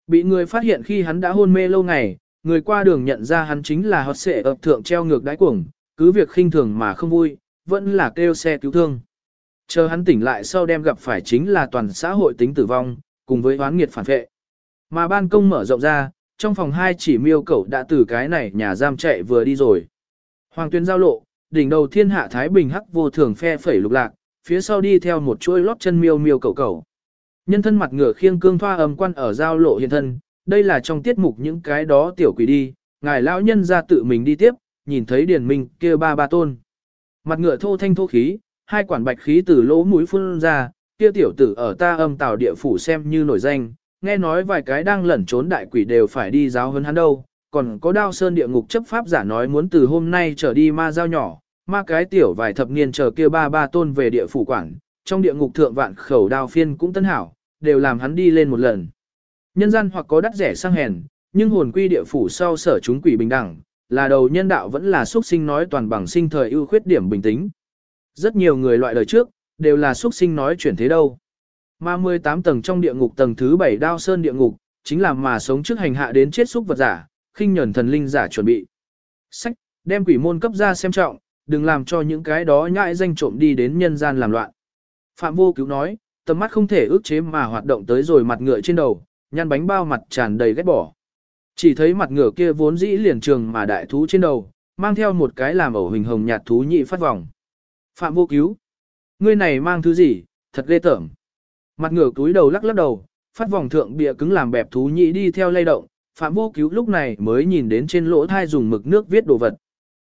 Bị người phát hiện khi hắn đã hôn mê lâu ngày, người qua đường nhận ra hắn chính là hót xệ ập thượng treo ngược đáy cuồng, cứ việc khinh thường mà không vui, vẫn là kêu xe cứu thương. Chờ hắn tỉnh lại sau đem gặp phải chính là toàn xã hội tính tử vong, cùng với hoán nghiệt phản vệ. Mà ban công mở rộng ra, trong phòng hai chỉ miêu cẩu đã từ cái này nhà giam chạy vừa đi rồi. Hoàng tuyên giao lộ, đỉnh đầu thiên hạ Thái Bình hắc vô thường phe phẩy lục lạc, phía sau đi theo một chuỗi lót chân miêu miêu cẩu cẩu. Nhân thân mặt ngựa khiêng cương thoa âm quan ở giao lộ hiện thân, đây là trong tiết mục những cái đó tiểu quỷ đi, ngài lão nhân ra tự mình đi tiếp, nhìn thấy điển minh kia ba ba tôn. Mặt ngựa thô thanh thô khí, hai quản bạch khí từ lỗ mũi phun ra, kia tiểu tử ở ta âm tào địa phủ xem như nổi danh, nghe nói vài cái đang lẩn trốn đại quỷ đều phải đi giáo hơn hắn đâu, còn có đao sơn địa ngục chấp pháp giả nói muốn từ hôm nay trở đi ma giao nhỏ, ma cái tiểu vài thập niên chờ kia ba ba tôn về địa phủ quảng trong địa ngục thượng vạn khẩu đao phiên cũng tân hảo, đều làm hắn đi lên một lần. Nhân gian hoặc có đắt rẻ sang hèn, nhưng hồn quy địa phủ sau sở chúng quỷ bình đẳng, là đầu nhân đạo vẫn là xuất sinh nói toàn bằng sinh thời ưu khuyết điểm bình tĩnh. Rất nhiều người loại đời trước, đều là xuất sinh nói chuyển thế đâu. Mà 18 tầng trong địa ngục tầng thứ 7 đao sơn địa ngục, chính là mà sống trước hành hạ đến chết xúc vật giả, khinh nhẫn thần linh giả chuẩn bị. Sách, đem quỷ môn cấp ra xem trọng, đừng làm cho những cái đó nhãi danh trộm đi đến nhân gian làm loạn. Phạm vô cứu nói, tầm mắt không thể ước chế mà hoạt động tới rồi mặt ngựa trên đầu, nhăn bánh bao mặt tràn đầy ghét bỏ. Chỉ thấy mặt ngựa kia vốn dĩ liền trường mà đại thú trên đầu, mang theo một cái làm ẩu hình hồng nhạt thú nhị phát vòng. Phạm vô cứu. Ngươi này mang thứ gì, thật ghê tởm. Mặt ngựa túi đầu lắc lắc đầu, phát vòng thượng bịa cứng làm bẹp thú nhị đi theo lay động, Phạm vô cứu lúc này mới nhìn đến trên lỗ thai dùng mực nước viết đồ vật.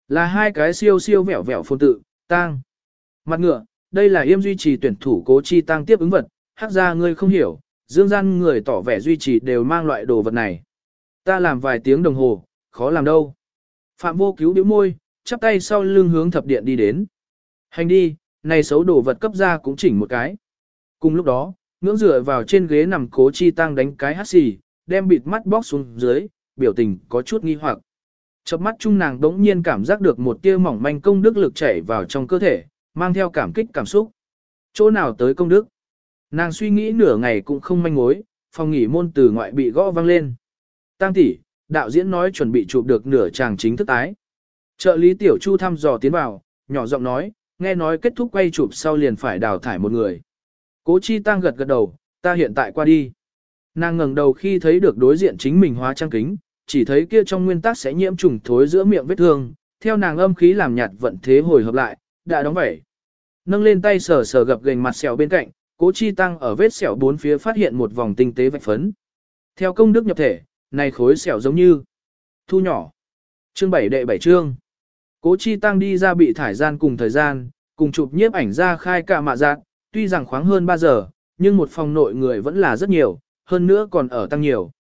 Là hai cái siêu siêu vẹo vẹo phồn tự, tang. Mặt ngựa, đây là yêm duy trì tuyển thủ cố chi tăng tiếp ứng vật, hắc ra ngươi không hiểu, dương gian người tỏ vẻ duy trì đều mang loại đồ vật này. Ta làm vài tiếng đồng hồ, khó làm đâu. Phạm vô cứu điếu môi, chắp tay sau lưng hướng thập điện đi đến. Hành đi, này xấu đồ vật cấp ra cũng chỉnh một cái. Cùng lúc đó, ngưỡng dựa vào trên ghế nằm cố chi tăng đánh cái hát xì, đem bịt mắt bóc xuống dưới, biểu tình có chút nghi hoặc. Chớp mắt chung nàng đống nhiên cảm giác được một tia mỏng manh công đức lực chảy vào trong cơ thể, mang theo cảm kích cảm xúc. Chỗ nào tới công đức? Nàng suy nghĩ nửa ngày cũng không manh mối, phòng nghỉ môn từ ngoại bị gõ vang lên. Tăng tỷ, đạo diễn nói chuẩn bị chụp được nửa chàng chính thức tái. Trợ lý tiểu chu thăm dò tiến vào, nhỏ giọng nói, nghe nói kết thúc quay chụp sau liền phải đào thải một người. Cố chi tăng gật gật đầu, ta hiện tại qua đi. Nàng ngẩng đầu khi thấy được đối diện chính mình hóa trang kính, chỉ thấy kia trong nguyên tắc sẽ nhiễm trùng thối giữa miệng vết thương, theo nàng âm khí làm nhạt vận thế hồi hợp lại, đã đóng vẩy. Nâng lên tay sờ sờ gập gành mặt sẹo bên cạnh, cố chi tăng ở vết sẹo bốn phía phát hiện một vòng tinh tế vạch phấn. Theo công đức nhập thể, này khối sẹo giống như thu nhỏ. Chương 7 đệ 7 chương. Cố chi tăng đi ra bị thải gian cùng thời gian, cùng chụp nhiếp ảnh ra khai cả mạ dạng, tuy rằng khoáng hơn 3 giờ, nhưng một phòng nội người vẫn là rất nhiều, hơn nữa còn ở tăng nhiều.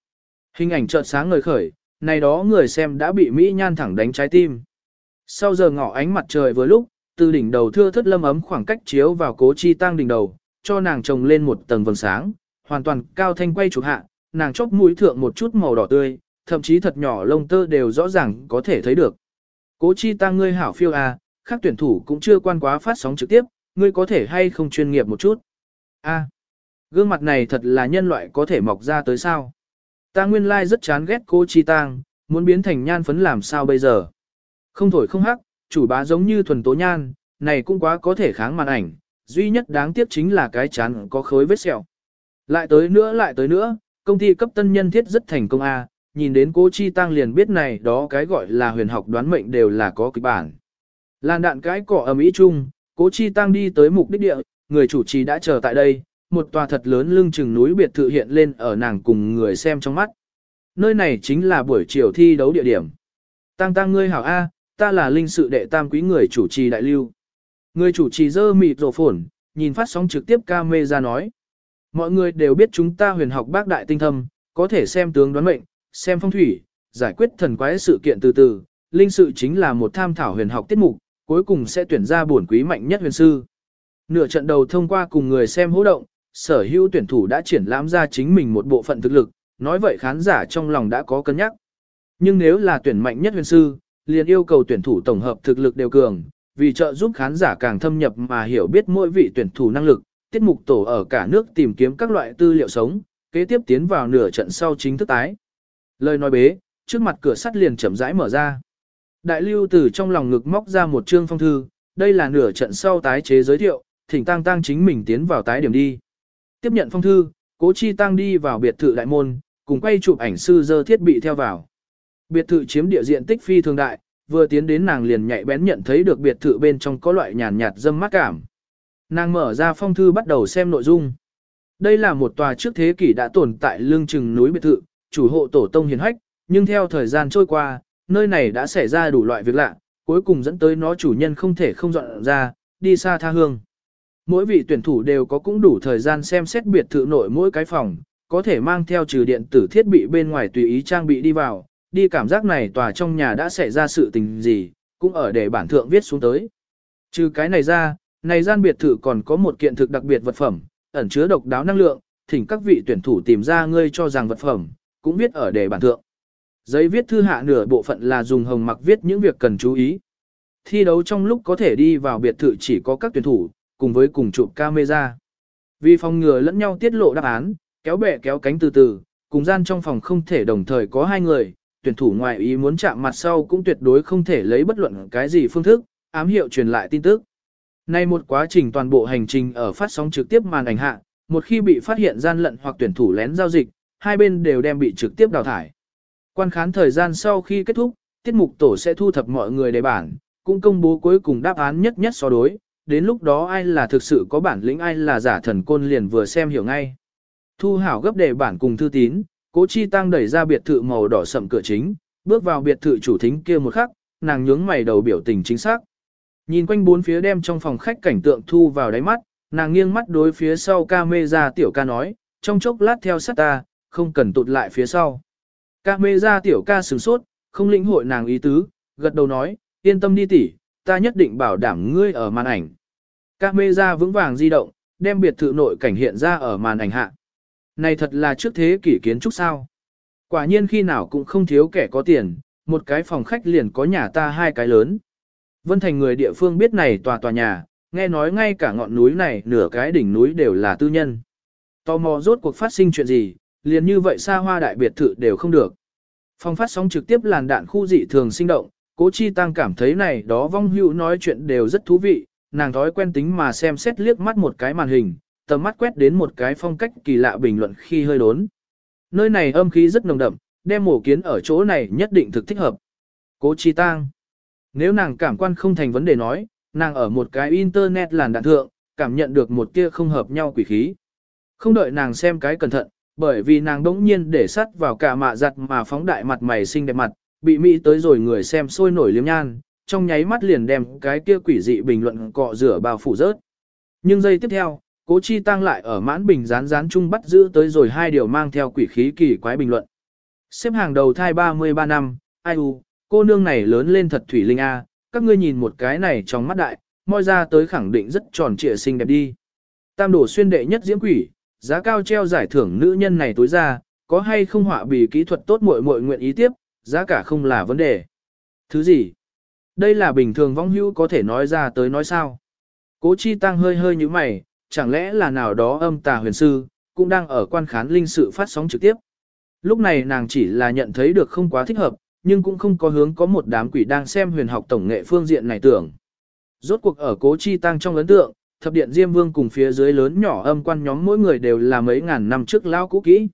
Hình ảnh chợt sáng ngời khởi, này đó người xem đã bị Mỹ nhan thẳng đánh trái tim. Sau giờ ngọ ánh mặt trời vừa lúc, từ đỉnh đầu thưa thất lâm ấm khoảng cách chiếu vào cố chi tăng đỉnh đầu, cho nàng trồng lên một tầng vầng sáng, hoàn toàn cao thanh quay chụp hạ, nàng chốc mũi thượng một chút màu đỏ tươi, thậm chí thật nhỏ lông tơ đều rõ ràng có thể thấy được. Cố chi tăng ngươi hảo phiêu à, khác tuyển thủ cũng chưa quan quá phát sóng trực tiếp, ngươi có thể hay không chuyên nghiệp một chút. A, gương mặt này thật là nhân loại có thể mọc ra tới sao. Ta nguyên lai like rất chán ghét cô chi tang, muốn biến thành nhan phấn làm sao bây giờ. Không thổi không hắc, chủ bá giống như thuần tố nhan, này cũng quá có thể kháng màn ảnh, duy nhất đáng tiếc chính là cái chán có khối vết sẹo. Lại tới nữa lại tới nữa, công ty cấp tân nhân thiết rất thành công a, nhìn đến cô Chi Tăng liền biết này đó cái gọi là huyền học đoán mệnh đều là có kịch bản. Làn đạn cái cỏ ầm ĩ chung, cố Chi Tăng đi tới mục đích địa, người chủ trì đã chờ tại đây, một tòa thật lớn lưng chừng núi biệt thự hiện lên ở nàng cùng người xem trong mắt. nơi này chính là buổi chiều thi đấu địa điểm. Tăng tăng ngươi hảo A, ta là linh sự đệ tam quý người chủ trì đại lưu. Người chủ trì dơ mịt rổ phổn, nhìn phát sóng trực tiếp ca mê ra nói. Mọi người đều biết chúng ta huyền học bác đại tinh thâm, có thể xem tướng đoán mệnh, xem phong thủy, giải quyết thần quái sự kiện từ từ. Linh sự chính là một tham thảo huyền học tiết mục, cuối cùng sẽ tuyển ra bổn quý mạnh nhất huyền sư. Nửa trận đầu thông qua cùng người xem hỗ động, sở hữu tuyển thủ đã triển lãm ra chính mình một bộ phận thực lực, nói vậy khán giả trong lòng đã có cân nhắc. Nhưng nếu là tuyển mạnh nhất huyền sư, liền yêu cầu tuyển thủ tổng hợp thực lực đều cường, vì trợ giúp khán giả càng thâm nhập mà hiểu biết mỗi vị tuyển thủ năng lực, tiết mục tổ ở cả nước tìm kiếm các loại tư liệu sống, kế tiếp tiến vào nửa trận sau chính thức tái. Lời nói bế, trước mặt cửa sắt liền chậm rãi mở ra. Đại lưu từ trong lòng ngực móc ra một chương phong thư, đây là nửa trận sau tái chế giới thiệu, thỉnh tăng tăng chính mình tiến vào tái điểm đi. Tiếp nhận phong thư, cố chi tăng đi vào biệt thự đại môn, cùng quay chụp ảnh sư dơ thiết bị theo vào. Biệt thự chiếm địa diện tích phi thường đại, vừa tiến đến nàng liền nhạy bén nhận thấy được biệt thự bên trong có loại nhàn nhạt dâm mát cảm. Nàng mở ra phong thư bắt đầu xem nội dung. Đây là một tòa trước thế kỷ đã tồn tại lương chừng núi biệt thự, chủ hộ tổ tông hiền hách, nhưng theo thời gian trôi qua, nơi này đã xảy ra đủ loại việc lạ, cuối cùng dẫn tới nó chủ nhân không thể không dọn ra, đi xa tha hương. Mỗi vị tuyển thủ đều có cũng đủ thời gian xem xét biệt thự nội mỗi cái phòng, có thể mang theo trừ điện tử thiết bị bên ngoài tùy ý trang bị đi vào, đi cảm giác này tòa trong nhà đã xảy ra sự tình gì, cũng ở để bản thượng viết xuống tới. Trừ cái này ra, này gian biệt thự còn có một kiện thực đặc biệt vật phẩm, ẩn chứa độc đáo năng lượng, thỉnh các vị tuyển thủ tìm ra ngươi cho rằng vật phẩm, cũng viết ở đề bản thượng. Giấy viết thư hạ nửa bộ phận là dùng hồng mặc viết những việc cần chú ý. Thi đấu trong lúc có thể đi vào biệt thự chỉ có các tuyển thủ, cùng với cùng chụp camera. Vì phòng ngừa lẫn nhau tiết lộ đáp án, kéo bè kéo cánh từ từ, cùng gian trong phòng không thể đồng thời có hai người, tuyển thủ ngoài ý muốn chạm mặt sau cũng tuyệt đối không thể lấy bất luận cái gì phương thức, ám hiệu truyền lại tin tức. Nay một quá trình toàn bộ hành trình ở phát sóng trực tiếp màn ảnh hạ, một khi bị phát hiện gian lận hoặc tuyển thủ lén giao dịch, hai bên đều đem bị trực tiếp đào thải. Quan khán thời gian sau khi kết thúc, tiết mục tổ sẽ thu thập mọi người đề bản, cũng công bố cuối cùng đáp án nhất nhất so đối, đến lúc đó ai là thực sự có bản lĩnh ai là giả thần côn liền vừa xem hiểu ngay. Thu hảo gấp đề bản cùng thư tín, cố chi tăng đẩy ra biệt thự màu đỏ sậm cửa chính, bước vào biệt thự chủ thính kia một khắc, nàng nhướng mày đầu biểu tình chính xác. Nhìn quanh bốn phía đem trong phòng khách cảnh tượng thu vào đáy mắt, nàng nghiêng mắt đối phía sau ca mê ra tiểu ca nói, trong chốc lát theo sát ta, không cần tụt lại phía sau. Ca mê ra tiểu ca sửng sốt, không lĩnh hội nàng ý tứ, gật đầu nói, yên tâm đi tỉ, ta nhất định bảo đảm ngươi ở màn ảnh. Ca mê ra vững vàng di động, đem biệt thự nội cảnh hiện ra ở màn ảnh hạ. Này thật là trước thế kỷ kiến trúc sao. Quả nhiên khi nào cũng không thiếu kẻ có tiền, một cái phòng khách liền có nhà ta hai cái lớn. Vân Thành người địa phương biết này tòa tòa nhà, nghe nói ngay cả ngọn núi này nửa cái đỉnh núi đều là tư nhân. Tò mò rốt cuộc phát sinh chuyện gì, liền như vậy xa hoa đại biệt thự đều không được. Phòng phát sóng trực tiếp làn đạn khu dị thường sinh động, cố chi tăng cảm thấy này đó vong hữu nói chuyện đều rất thú vị, nàng thói quen tính mà xem xét liếc mắt một cái màn hình, tầm mắt quét đến một cái phong cách kỳ lạ bình luận khi hơi đốn. Nơi này âm khí rất nồng đậm, đem mổ kiến ở chỗ này nhất định thực thích hợp. Cố chi tang. Nếu nàng cảm quan không thành vấn đề nói, nàng ở một cái internet làn đạn thượng, cảm nhận được một kia không hợp nhau quỷ khí. Không đợi nàng xem cái cẩn thận, bởi vì nàng đống nhiên để sắt vào cả mạ giặt mà phóng đại mặt mày xinh đẹp mặt, bị mỹ tới rồi người xem sôi nổi liếm nhan, trong nháy mắt liền đem cái kia quỷ dị bình luận cọ rửa bao phủ rớt. Nhưng giây tiếp theo, cố chi tăng lại ở mãn bình rán rán chung bắt giữ tới rồi hai điều mang theo quỷ khí kỳ quái bình luận. Xếp hàng đầu thai 33 năm, ai u, cô nương này lớn lên thật thủy linh a, các ngươi nhìn một cái này trong mắt đại, moi ra tới khẳng định rất tròn trịa xinh đẹp đi. Tam đổ xuyên đệ nhất diễm quỷ, giá cao treo giải thưởng nữ nhân này tối ra, có hay không họa bì kỹ thuật tốt muội muội nguyện ý tiếp, giá cả không là vấn đề. Thứ gì? Đây là bình thường vong hữu có thể nói ra tới nói sao? Cố chi tăng hơi hơi như mày, chẳng lẽ là nào đó âm tà huyền sư, cũng đang ở quan khán linh sự phát sóng trực tiếp. Lúc này nàng chỉ là nhận thấy được không quá thích hợp, nhưng cũng không có hướng có một đám quỷ đang xem huyền học tổng nghệ phương diện này tưởng. Rốt cuộc ở cố chi tăng trong ấn tượng, thập điện Diêm Vương cùng phía dưới lớn nhỏ âm quan nhóm mỗi người đều là mấy ngàn năm trước lao cũ kỹ.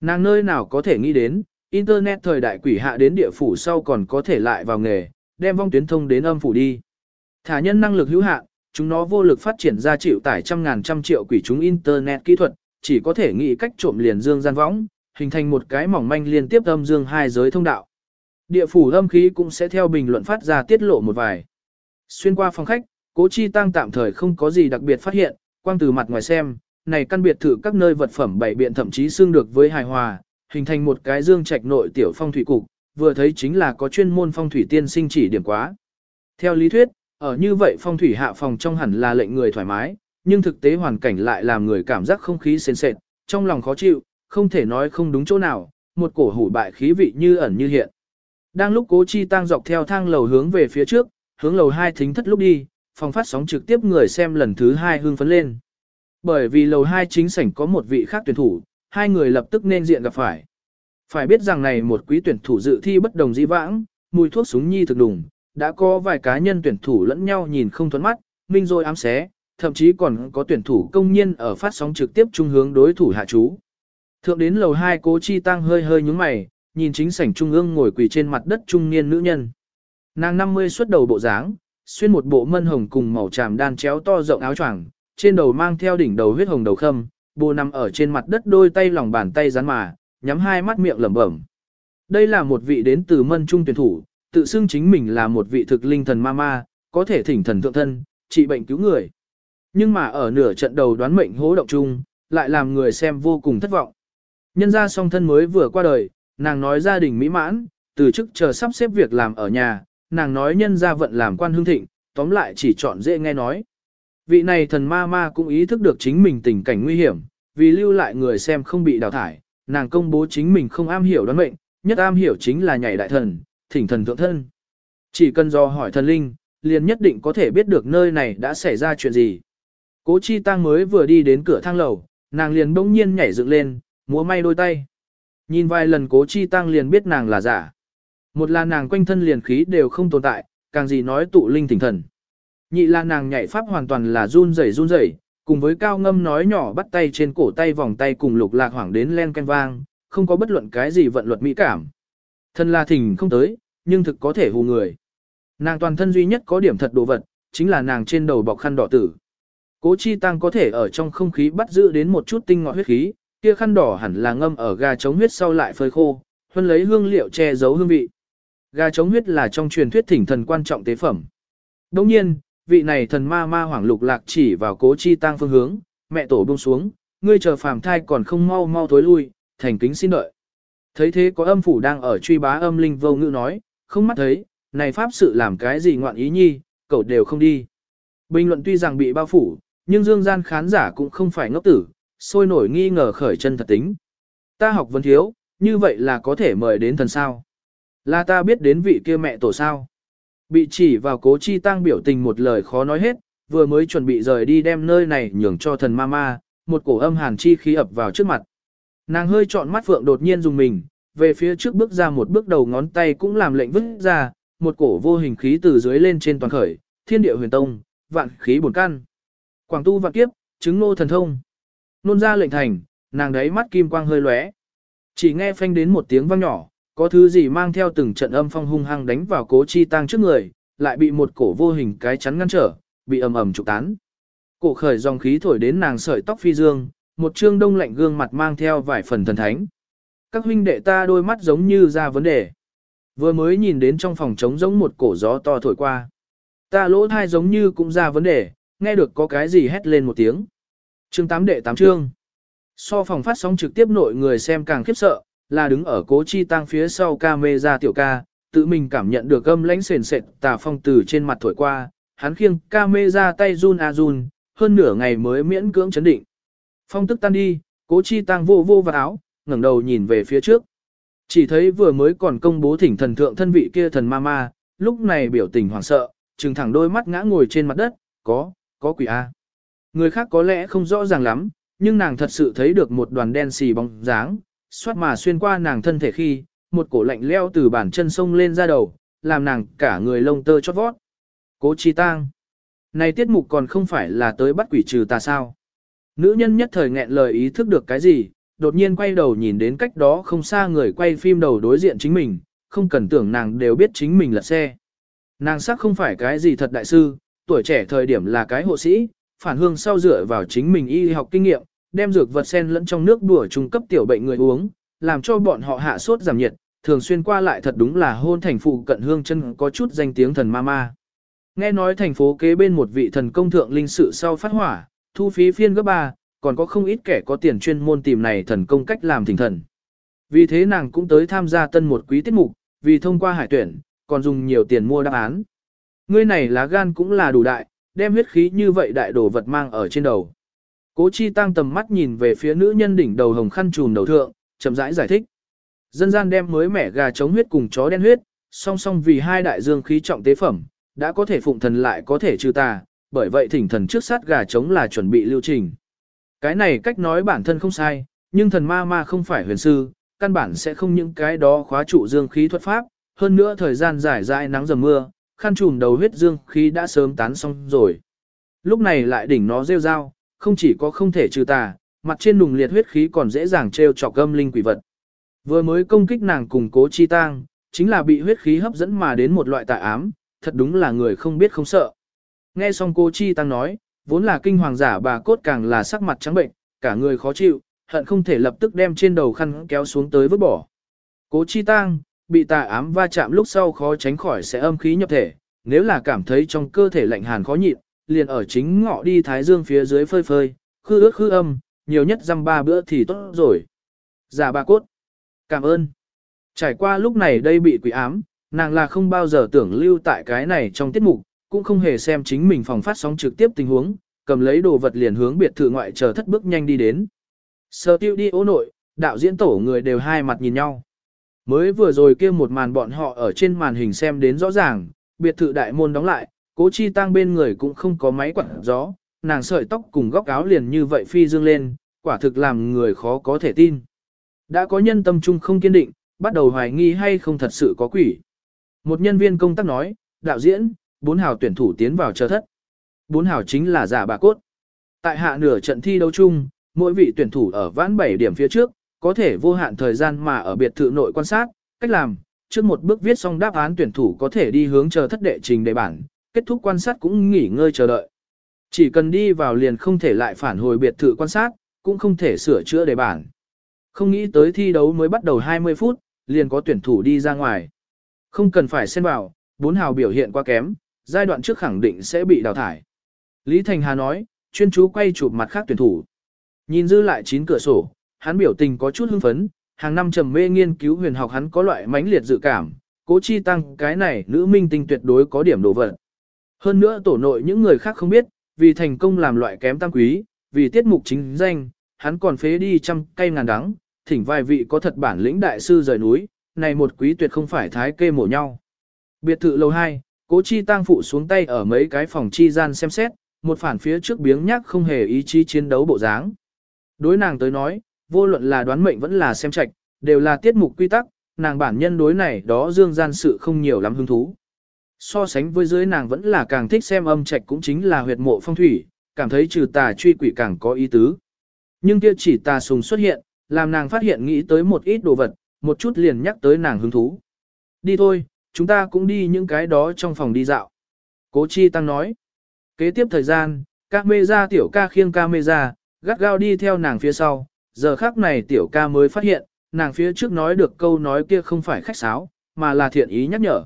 Nàng nơi nào có thể nghĩ đến, Internet thời đại quỷ hạ đến địa phủ sau còn có thể lại vào nghề, đem vong tuyến thông đến âm phủ đi. Thả nhân năng lực hữu hạn, chúng nó vô lực phát triển ra chịu tải trăm ngàn trăm triệu quỷ chúng Internet kỹ thuật, chỉ có thể nghĩ cách trộm liền dương gian võng, hình thành một cái mỏng manh liên tiếp âm dương hai giới thông đạo. Địa phủ âm khí cũng sẽ theo bình luận phát ra tiết lộ một vài. Xuyên qua phòng khách, Cố Chi Tăng tạm thời không có gì đặc biệt phát hiện, quang từ mặt ngoài xem, này căn biệt thự các nơi vật phẩm bảy biện thậm chí xương được với hài hòa, hình thành một cái dương trạch nội tiểu phong thủy cục, vừa thấy chính là có chuyên môn phong thủy tiên sinh chỉ điểm quá. Theo lý thuyết, ở như vậy phong thủy hạ phòng trong hẳn là lệnh người thoải mái, nhưng thực tế hoàn cảnh lại làm người cảm giác không khí sền sệt, trong lòng khó chịu, không thể nói không đúng chỗ nào, một cổ hủ bại khí vị như ẩn như hiện. Đang lúc cố chi tăng dọc theo thang lầu hướng về phía trước, hướng lầu 2 thính thất lúc đi, phòng phát sóng trực tiếp người xem lần thứ 2 hương phấn lên. Bởi vì lầu 2 chính sảnh có một vị khác tuyển thủ, hai người lập tức nên diện gặp phải. Phải biết rằng này một quý tuyển thủ dự thi bất đồng dĩ vãng, mùi thuốc súng nhi thực đùng, đã có vài cá nhân tuyển thủ lẫn nhau nhìn không thuẫn mắt, minh rồi ám xé, thậm chí còn có tuyển thủ công nhiên ở phát sóng trực tiếp trung hướng đối thủ hạ chú. Thượng đến lầu 2 cố chi tăng hơi hơi nhúng mày, nhìn chính sảnh trung ương ngồi quỳ trên mặt đất trung niên nữ nhân. Nàng 50 xuất đầu bộ dáng, xuyên một bộ mân hồng cùng màu tràm đan chéo to rộng áo choàng, trên đầu mang theo đỉnh đầu huyết hồng đầu khâm, bồ nằm ở trên mặt đất đôi tay lòng bàn tay rắn mà, nhắm hai mắt miệng lẩm bẩm. Đây là một vị đến từ mân trung tuyển thủ, tự xưng chính mình là một vị thực linh thần ma ma, có thể thỉnh thần thượng thân, trị bệnh cứu người. Nhưng mà ở nửa trận đầu đoán mệnh hố động chung, lại làm người xem vô cùng thất vọng. Nhân ra song thân mới vừa qua đời, nàng nói gia đình mỹ mãn, từ chức chờ sắp xếp việc làm ở nhà, nàng nói nhân ra vận làm quan hương thịnh, tóm lại chỉ chọn dễ nghe nói. Vị này thần ma ma cũng ý thức được chính mình tình cảnh nguy hiểm, vì lưu lại người xem không bị đào thải, nàng công bố chính mình không am hiểu đoán mệnh, nhất am hiểu chính là nhảy đại thần, thỉnh thần thượng thân. Chỉ cần do hỏi thần linh, liền nhất định có thể biết được nơi này đã xảy ra chuyện gì. Cố Chi Tăng mới vừa đi đến cửa thang lầu, nàng liền bỗng nhiên nhảy dựng lên, múa may đôi tay. Nhìn vài lần Cố Chi Tăng liền biết nàng là giả. Một là nàng quanh thân liền khí đều không tồn tại, càng gì nói tụ linh thỉnh thần. Nhị là nàng nhảy pháp hoàn toàn là run rẩy run rẩy, cùng với cao ngâm nói nhỏ bắt tay trên cổ tay vòng tay cùng lục lạc hoảng đến len canh vang, không có bất luận cái gì vận luật mỹ cảm. Thân là thỉnh không tới, nhưng thực có thể hù người. Nàng toàn thân duy nhất có điểm thật đồ vật, chính là nàng trên đầu bọc khăn đỏ tử. Cố chi tăng có thể ở trong không khí bắt giữ đến một chút tinh ngọt huyết khí, kia khăn đỏ hẳn là ngâm ở gà chống huyết sau lại phơi khô, huân lấy hương liệu che giấu hương vị. Gà chống huyết là trong truyền thuyết thỉnh thần quan trọng tế phẩm. Đồng nhiên, vị này thần ma ma hoảng lục lạc chỉ vào cố chi tăng phương hướng, mẹ tổ buông xuống, ngươi chờ phàm thai còn không mau mau thối lui, thành kính xin đợi. Thấy thế có âm phủ đang ở truy bá âm linh vô ngữ nói, không mắt thấy, này pháp sự làm cái gì ngoạn ý nhi, cậu đều không đi. Bình luận tuy rằng bị bao phủ, nhưng dương gian khán giả cũng không phải ngốc tử, sôi nổi nghi ngờ khởi chân thật tính. Ta học vấn thiếu, như vậy là có thể mời đến thần sao. Là ta biết đến vị kia mẹ tổ sao. Bị chỉ vào cố chi tăng biểu tình một lời khó nói hết, vừa mới chuẩn bị rời đi đem nơi này nhường cho thần ma ma, một cổ âm hàn chi khí ập vào trước mặt. Nàng hơi trọn mắt phượng đột nhiên dùng mình, về phía trước bước ra một bước đầu ngón tay cũng làm lệnh vứt ra, một cổ vô hình khí từ dưới lên trên toàn khởi, thiên địa huyền tông, vạn khí bổn căn. Quảng tu vạn kiếp, chứng nô thần thông. Nôn ra lệnh thành, nàng đấy mắt kim quang hơi lóe. Chỉ nghe phanh đến một tiếng vang nhỏ, có thứ gì mang theo từng trận âm phong hung hăng đánh vào cố chi tăng trước người, lại bị một cổ vô hình cái chắn ngăn trở, bị ầm ầm trục tán. Cổ khởi dòng khí thổi đến nàng sợi tóc phi dương, một trương đông lạnh gương mặt mang theo vài phần thần thánh. Các huynh đệ ta đôi mắt giống như ra vấn đề. Vừa mới nhìn đến trong phòng trống giống một cổ gió to thổi qua. Ta lỗ thai giống như cũng ra vấn đề, nghe được có cái gì hét lên một tiếng. Chương 8 đệ 8 chương. So phòng phát sóng trực tiếp nội người xem càng khiếp sợ, là đứng ở cố chi tăng phía sau ca mê ra tiểu ca, tự mình cảm nhận được âm lãnh sền sệt tà phong từ trên mặt thổi qua, hắn khiêng ca mê ra tay run a run, hơn nửa ngày mới miễn cưỡng chấn định. Phong tức tan đi, cố chi tăng vô vô vào áo, ngẩng đầu nhìn về phía trước. Chỉ thấy vừa mới còn công bố thỉnh thần thượng thân vị kia thần ma ma, lúc này biểu tình hoảng sợ, trừng thẳng đôi mắt ngã ngồi trên mặt đất, có, có quỷ A. Người khác có lẽ không rõ ràng lắm, nhưng nàng thật sự thấy được một đoàn đen xì bóng dáng, xoát mà xuyên qua nàng thân thể khi, một cổ lạnh leo từ bàn chân sông lên ra đầu, làm nàng cả người lông tơ chót vót. Cố chi tang. Này tiết mục còn không phải là tới bắt quỷ trừ ta sao. Nữ nhân nhất thời nghẹn lời ý thức được cái gì, đột nhiên quay đầu nhìn đến cách đó không xa người quay phim đầu đối diện chính mình, không cần tưởng nàng đều biết chính mình là xe. Nàng sắc không phải cái gì thật đại sư, tuổi trẻ thời điểm là cái hộ sĩ, phản hương sau dựa vào chính mình y học kinh nghiệm, đem dược vật sen lẫn trong nước đùa trung cấp tiểu bệnh người uống, làm cho bọn họ hạ sốt giảm nhiệt, thường xuyên qua lại thật đúng là hôn thành phụ cận hương chân có chút danh tiếng thần ma ma. Nghe nói thành phố kế bên một vị thần công thượng linh sự sau phát hỏa, thu phí phiên gấp ba, còn có không ít kẻ có tiền chuyên môn tìm này thần công cách làm thỉnh thần. Vì thế nàng cũng tới tham gia tân một quý tiết mục, vì thông qua hải tuyển, còn dùng nhiều tiền mua đáp án. Ngươi này lá gan cũng là đủ đại, đem huyết khí như vậy đại đồ vật mang ở trên đầu. Cố chi tăng tầm mắt nhìn về phía nữ nhân đỉnh đầu hồng khăn trùm đầu thượng, chậm rãi giải, giải thích. Dân gian đem mới mẻ gà chống huyết cùng chó đen huyết, song song vì hai đại dương khí trọng tế phẩm, đã có thể phụng thần lại có thể trừ tà, bởi vậy thỉnh thần trước sát gà chống là chuẩn bị lưu trình. Cái này cách nói bản thân không sai, nhưng thần ma ma không phải huyền sư, căn bản sẽ không những cái đó khóa trụ dương khí thuật pháp, hơn nữa thời gian dài dài nắng dầm mưa, khăn trùm đầu huyết dương khí đã sớm tán xong rồi. Lúc này lại đỉnh nó rêu rao, không chỉ có không thể trừ tà, mặt trên nùng liệt huyết khí còn dễ dàng treo trọc âm linh quỷ vật. Vừa mới công kích nàng cùng cố chi tang, chính là bị huyết khí hấp dẫn mà đến một loại tà ám, thật đúng là người không biết không sợ. Nghe xong cô chi tăng nói, vốn là kinh hoàng giả bà cốt càng là sắc mặt trắng bệnh, cả người khó chịu, hận không thể lập tức đem trên đầu khăn kéo xuống tới vứt bỏ. Cố chi tăng, bị tà ám va chạm lúc sau khó tránh khỏi sẽ âm khí nhập thể, nếu là cảm thấy trong cơ thể lạnh hàn khó nhịn, liền ở chính ngọ đi thái dương phía dưới phơi phơi, khư ước khư âm, nhiều nhất dăm ba bữa thì tốt rồi. Giả bà cốt. Cảm ơn. Trải qua lúc này đây bị quỷ ám, nàng là không bao giờ tưởng lưu tại cái này trong tiết mục, cũng không hề xem chính mình phòng phát sóng trực tiếp tình huống, cầm lấy đồ vật liền hướng biệt thự ngoại chờ thất bước nhanh đi đến. Sở tiêu đi ô nội, đạo diễn tổ người đều hai mặt nhìn nhau. Mới vừa rồi kia một màn bọn họ ở trên màn hình xem đến rõ ràng, biệt thự đại môn đóng lại, cố chi tăng bên người cũng không có máy quạt gió, nàng sợi tóc cùng góc áo liền như vậy phi dương lên, quả thực làm người khó có thể tin. Đã có nhân tâm trung không kiên định, bắt đầu hoài nghi hay không thật sự có quỷ. Một nhân viên công tác nói, đạo diễn, bốn hào tuyển thủ tiến vào chờ thất. Bốn hào chính là giả bà cốt. Tại hạ nửa trận thi đấu chung, mỗi vị tuyển thủ ở vãn 7 điểm phía trước, có thể vô hạn thời gian mà ở biệt thự nội quan sát, cách làm, trước một bước viết xong đáp án tuyển thủ có thể đi hướng chờ thất đệ trình đề bản, kết thúc quan sát cũng nghỉ ngơi chờ đợi. Chỉ cần đi vào liền không thể lại phản hồi biệt thự quan sát, cũng không thể sửa chữa đề bản. Không nghĩ tới thi đấu mới bắt đầu 20 phút, liền có tuyển thủ đi ra ngoài. Không cần phải xen vào, bốn hào biểu hiện quá kém, giai đoạn trước khẳng định sẽ bị đào thải. Lý Thành Hà nói, chuyên chú quay chụp mặt khác tuyển thủ. Nhìn dư lại chín cửa sổ, hắn biểu tình có chút hưng phấn, hàng năm trầm mê nghiên cứu huyền học hắn có loại mãnh liệt dự cảm, cố chi tăng cái này nữ minh tinh tuyệt đối có điểm đồ vật. Hơn nữa tổ nội những người khác không biết, vì thành công làm loại kém tăng quý, vì tiết mục chính danh, hắn còn phế đi trăm cây ngàn đắng, thỉnh vài vị có thật bản lĩnh đại sư rời núi, này một quý tuyệt không phải thái kê mổ nhau. Biệt thự lầu 2, cố chi tăng phụ xuống tay ở mấy cái phòng chi gian xem xét, một phản phía trước biếng nhác không hề ý chí chiến đấu bộ dáng. Đối nàng tới nói, vô luận là đoán mệnh vẫn là xem trạch, đều là tiết mục quy tắc, nàng bản nhân đối này đó dương gian sự không nhiều lắm hứng thú. So sánh với dưới nàng vẫn là càng thích xem âm trạch cũng chính là huyệt mộ phong thủy, cảm thấy trừ tà truy quỷ càng có ý tứ. Nhưng kia chỉ tà sùng xuất hiện, làm nàng phát hiện nghĩ tới một ít đồ vật, một chút liền nhắc tới nàng hứng thú. Đi thôi, chúng ta cũng đi những cái đó trong phòng đi dạo. Cố Chi Tăng nói. Kế tiếp thời gian, các mê ra tiểu ca khiêng ca mê ra, gắt gao đi theo nàng phía sau. Giờ khác này tiểu ca mới phát hiện, nàng phía trước nói được câu nói kia không phải khách sáo, mà là thiện ý nhắc nhở.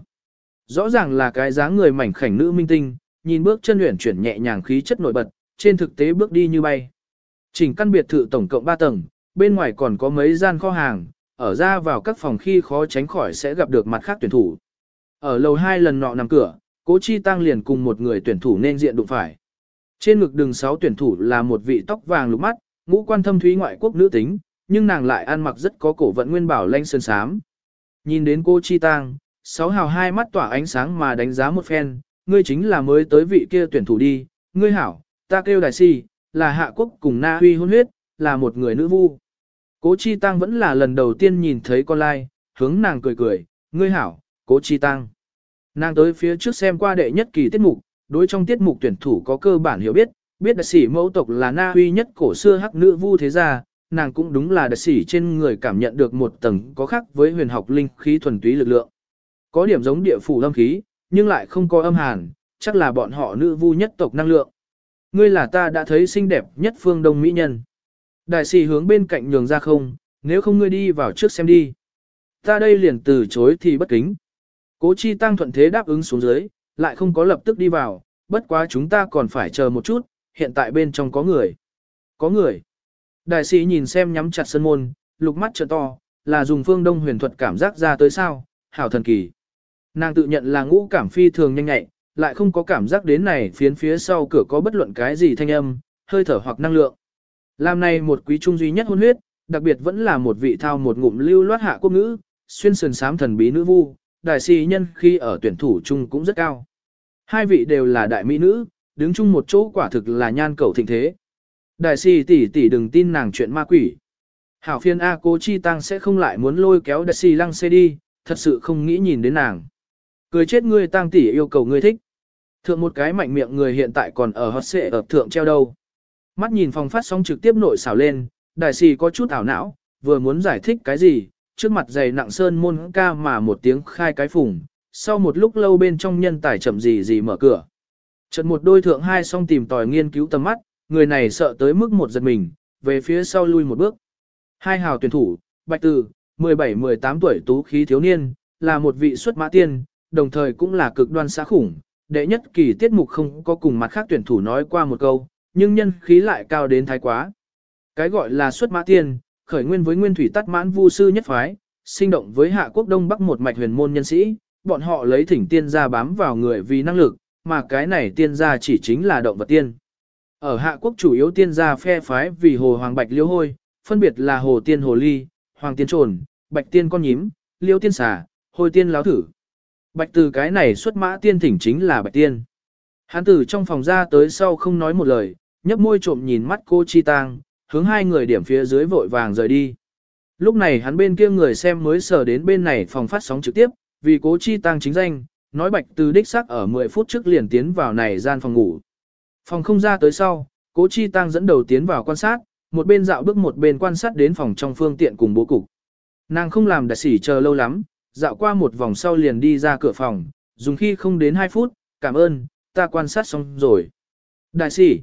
Rõ ràng là cái dáng người mảnh khảnh nữ minh tinh, nhìn bước chân luyện chuyển nhẹ nhàng khí chất nổi bật, trên thực tế bước đi như bay. Chỉnh căn biệt thự tổng cộng 3 tầng, bên ngoài còn có mấy gian kho hàng, ở ra vào các phòng khi khó tránh khỏi sẽ gặp được mặt khác tuyển thủ. Ở lầu hai lần nọ nằm cửa, cố chi tăng liền cùng một người tuyển thủ nên diện đụng phải. Trên ngực đường sáu tuyển thủ là một vị tóc vàng lục mắt, ngũ quan thâm thúy ngoại quốc nữ tính, nhưng nàng lại ăn mặc rất có cổ vận nguyên bảo lanh sơn sám. Nhìn đến cô chi tăng, sáu hào hai mắt tỏa ánh sáng mà đánh giá một phen, ngươi chính là mới tới vị kia tuyển thủ đi, ngươi hảo, ta kêu đại si, là hạ quốc cùng na huy hôn huyết, là một người nữ vu. Cố Chi Tăng vẫn là lần đầu tiên nhìn thấy con lai, hướng nàng cười cười, ngươi hảo, Cố Chi Tăng. Nàng tới phía trước xem qua đệ nhất kỳ tiết mục, đối trong tiết mục tuyển thủ có cơ bản hiểu biết, biết đặc sĩ mẫu tộc là na huy nhất cổ xưa hắc nữ vu thế gia, nàng cũng đúng là đặc sĩ trên người cảm nhận được một tầng có khác với huyền học linh khí thuần túy lực lượng. Có điểm giống địa phủ âm khí, nhưng lại không có âm hàn, chắc là bọn họ nữ vu nhất tộc năng lượng. Ngươi là ta đã thấy xinh đẹp nhất phương đông mỹ nhân. Đại sĩ hướng bên cạnh nhường ra không, Nếu không ngươi đi vào trước xem đi. Ta đây liền từ chối thì bất kính. Cố chi tăng thuận thế đáp ứng xuống dưới, lại không có lập tức đi vào, bất quá chúng ta còn phải chờ một chút, hiện tại bên trong có người. Có người. Đại sĩ nhìn xem nhắm chặt sân môn, lục mắt trợ to, là dùng phương đông huyền thuật cảm giác ra tới sao, hảo thần kỳ. Nàng tự nhận là ngũ cảm phi thường nhanh nhạy, lại không có cảm giác đến này phiến phía sau cửa có bất luận cái gì thanh âm, hơi thở hoặc năng lượng. Làm này một quý trung duy nhất hôn huyết, đặc biệt vẫn là một vị thao một ngụm lưu loát hạ quốc ngữ, xuyên sườn sám thần bí nữ vu, đại sĩ nhân khi ở tuyển thủ chung cũng rất cao. Hai vị đều là đại mỹ nữ, đứng chung một chỗ quả thực là nhan cầu thịnh thế. Đại sĩ tỷ tỷ đừng tin nàng chuyện ma quỷ. Hảo phiên A cố chi tăng sẽ không lại muốn lôi kéo đại sĩ lăng xe đi, thật sự không nghĩ nhìn đến nàng. Cười chết ngươi tăng tỷ yêu cầu ngươi thích. Thượng một cái mạnh miệng người hiện tại còn ở hot xệ ở thượng treo đâu. Mắt nhìn phòng phát sóng trực tiếp nội xảo lên, đại sĩ có chút ảo não, vừa muốn giải thích cái gì, trước mặt dày nặng sơn môn ca mà một tiếng khai cái phùng, sau một lúc lâu bên trong nhân tài chậm gì gì mở cửa. Chợt một đôi thượng hai song tìm tòi nghiên cứu tầm mắt, người này sợ tới mức một giật mình, về phía sau lui một bước. Hai hào tuyển thủ, Bạch Từ, 17-18 tuổi tú khí thiếu niên, là một vị xuất mã tiên, đồng thời cũng là cực đoan xã khủng. Đệ nhất kỳ tiết mục không có cùng mặt khác tuyển thủ nói qua một câu, nhưng nhân khí lại cao đến thái quá. Cái gọi là xuất mã tiên, khởi nguyên với nguyên thủy tắt mãn vu sư nhất phái, sinh động với hạ quốc đông bắc một mạch huyền môn nhân sĩ, bọn họ lấy thỉnh tiên gia bám vào người vì năng lực, mà cái này tiên gia chỉ chính là động vật tiên. Ở hạ quốc chủ yếu tiên gia phe phái vì hồ hoàng bạch liêu hôi, phân biệt là hồ tiên hồ ly, hoàng tiên trồn, bạch tiên con nhím, liêu tiên xà, hôi tiên láo thử. Bạch từ cái này xuất mã tiên thỉnh chính là bạch tiên. Hán tử trong phòng ra tới sau không nói một lời, nhấp môi trộm nhìn mắt cô Chi Tang, hướng hai người điểm phía dưới vội vàng rời đi. Lúc này hắn bên kia người xem mới sờ đến bên này phòng phát sóng trực tiếp, vì cố chi tăng chính danh, nói bạch từ đích xác ở 10 phút trước liền tiến vào này gian phòng ngủ. Phòng không ra tới sau, cố chi tăng dẫn đầu tiến vào quan sát, một bên dạo bước một bên quan sát đến phòng trong phương tiện cùng bố cục. Nàng không làm đại sỉ chờ lâu lắm, dạo qua một vòng sau liền đi ra cửa phòng, dùng khi không đến 2 phút, cảm ơn, ta quan sát xong rồi. Đại sĩ,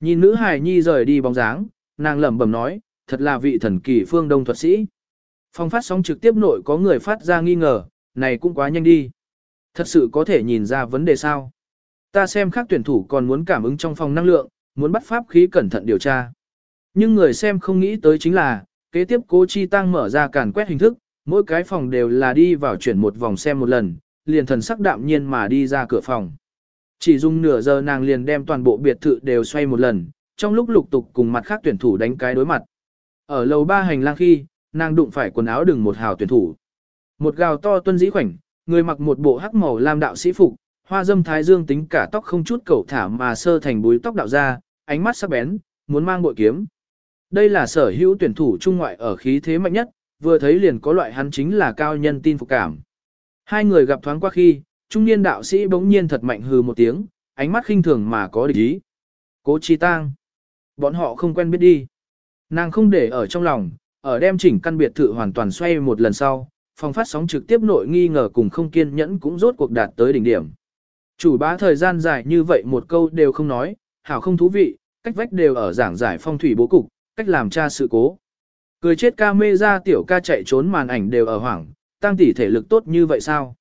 nhìn nữ hài nhi rời đi bóng dáng, nàng lẩm bẩm nói, thật là vị thần kỳ phương đông thuật sĩ. Phong phát sóng trực tiếp nội có người phát ra nghi ngờ, này cũng quá nhanh đi. Thật sự có thể nhìn ra vấn đề sao. Ta xem các tuyển thủ còn muốn cảm ứng trong phòng năng lượng, muốn bắt pháp khí cẩn thận điều tra. Nhưng người xem không nghĩ tới chính là, kế tiếp cố chi tăng mở ra càn quét hình thức, mỗi cái phòng đều là đi vào chuyển một vòng xem một lần, liền thần sắc đạm nhiên mà đi ra cửa phòng. Chỉ dùng nửa giờ nàng liền đem toàn bộ biệt thự đều xoay một lần, trong lúc lục tục cùng mặt khác tuyển thủ đánh cái đối mặt. Ở lầu ba hành lang khi, nàng đụng phải quần áo đừng một hào tuyển thủ. Một gào to tuân dĩ khoảnh, người mặc một bộ hắc màu lam đạo sĩ phục, hoa dâm thái dương tính cả tóc không chút cẩu thả mà sơ thành búi tóc đạo ra, ánh mắt sắc bén, muốn mang bội kiếm. Đây là sở hữu tuyển thủ trung ngoại ở khí thế mạnh nhất, vừa thấy liền có loại hắn chính là cao nhân tin phục cảm. Hai người gặp thoáng qua khi, trung niên đạo sĩ bỗng nhiên thật mạnh hừ một tiếng, ánh mắt khinh thường mà có địch ý. Cố Chi Tang. Bọn họ không quen biết đi. Nàng không để ở trong lòng, ở đem chỉnh căn biệt thự hoàn toàn xoay một lần sau, phòng phát sóng trực tiếp nội nghi ngờ cùng không kiên nhẫn cũng rốt cuộc đạt tới đỉnh điểm. Chủ bá thời gian dài như vậy một câu đều không nói, hảo không thú vị, cách vách đều ở giảng giải phong thủy bố cục, cách làm tra sự cố. Cười chết ca mê ra tiểu ca chạy trốn màn ảnh đều ở hoảng, tăng tỷ thể lực tốt như vậy sao?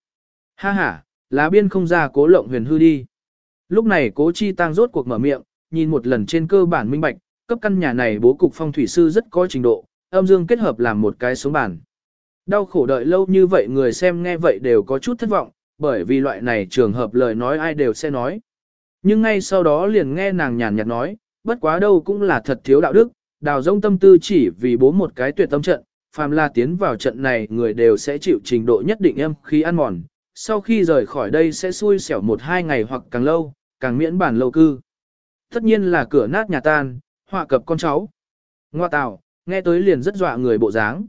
Ha ha, lá biên không ra cố lộng huyền hư đi. Lúc này cố chi tăng rốt cuộc mở miệng, nhìn một lần trên cơ bản minh bạch, cấp căn nhà này bố cục phong thủy sư rất có trình độ, âm dương kết hợp làm một cái sống bản. Đau khổ đợi lâu như vậy người xem nghe vậy đều có chút thất vọng, bởi vì loại này trường hợp lời nói ai đều sẽ nói. Nhưng ngay sau đó liền nghe nàng nhàn nhạt nói, bất quá đâu cũng là thật thiếu đạo đức, đào rông tâm tư chỉ vì bố một cái tuyệt tâm trận, phàm là tiến vào trận này người đều sẽ chịu trình độ nhất định em khi ăn mòn, sau khi rời khỏi đây sẽ xui xẻo một hai ngày hoặc càng lâu, càng miễn bản lâu cư. Tất nhiên là cửa nát nhà tan, họa cập con cháu. Ngoa tạo, nghe tới liền rất dọa người bộ dáng.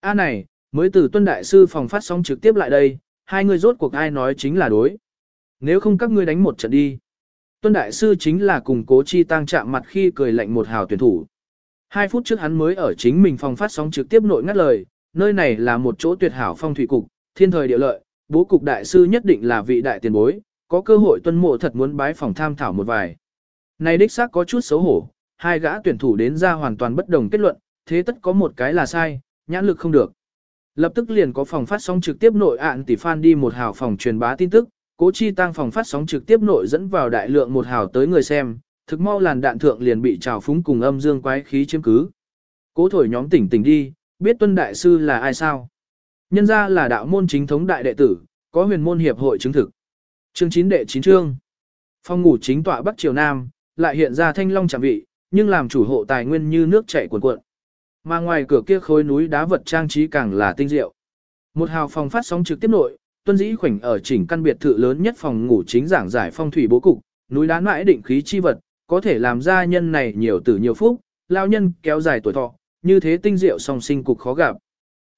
A này, mới từ tuân đại sư phòng phát sóng trực tiếp lại đây, hai người rốt cuộc ai nói chính là đối. Nếu không các ngươi đánh một trận đi. Tuân đại sư chính là cùng cố chi tăng chạm mặt khi cười lạnh một hào tuyển thủ. Hai phút trước hắn mới ở chính mình phòng phát sóng trực tiếp nội ngắt lời, nơi này là một chỗ tuyệt hảo phong thủy cục, thiên thời địa lợi, bố cục đại sư nhất định là vị đại tiền bối, có cơ hội tuân mộ thật muốn bái phòng tham thảo một vài. Này đích xác có chút xấu hổ, hai gã tuyển thủ đến ra hoàn toàn bất đồng kết luận, thế tất có một cái là sai, nhãn lực không được. Lập tức liền có phòng phát sóng trực tiếp nội ạn tỷ fan đi một hào phòng truyền bá tin tức, cố chi tăng phòng phát sóng trực tiếp nội dẫn vào đại lượng một hào tới người xem, thực mau làn đạn thượng liền bị trào phúng cùng âm dương quái khí chiếm cứ. Cố thổi nhóm tỉnh tỉnh đi, biết tuân đại sư là ai sao? Nhân ra là đạo môn chính thống đại đệ tử, có huyền môn hiệp hội chứng thực. Chương 9 đệ 9 chương. Phòng ngủ chính tọa Bắc Triều Nam, lại hiện ra thanh long trạm vị, nhưng làm chủ hộ tài nguyên như nước chảy cuồn cuộn. Mà ngoài cửa kia khối núi đá vật trang trí càng là tinh diệu. Một hào phòng phát sóng trực tiếp nội, tuân dĩ khoảnh ở chỉnh căn biệt thự lớn nhất phòng ngủ chính giảng giải phong thủy bố cục, núi đá mãi định khí chi vật, có thể làm ra nhân này nhiều tử nhiều phúc, lao nhân kéo dài tuổi thọ, như thế tinh diệu song sinh cục khó gặp.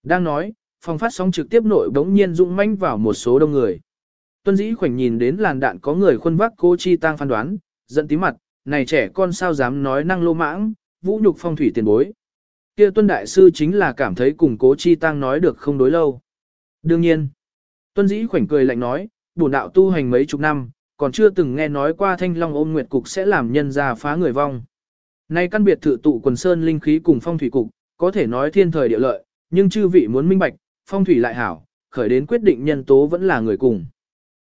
Đang nói, phòng phát sóng trực tiếp nội bỗng nhiên rung manh vào một số đông người. Tuân dĩ khoảnh nhìn đến làn đạn có người khuân vác cô chi tang phán đoán, giận tí mặt, này trẻ con sao dám nói năng lô mãng, vũ nhục phong thủy tiền bối. Kia tuân đại sư chính là cảm thấy cùng cố chi tăng nói được không đối lâu. Đương nhiên, tuân dĩ khoảnh cười lạnh nói, bổn đạo tu hành mấy chục năm, còn chưa từng nghe nói qua thanh long ôm nguyệt cục sẽ làm nhân ra phá người vong. Nay căn biệt thự tụ quần sơn linh khí cùng phong thủy cục, có thể nói thiên thời địa lợi, nhưng chư vị muốn minh bạch, phong thủy lại hảo, khởi đến quyết định nhân tố vẫn là người cùng.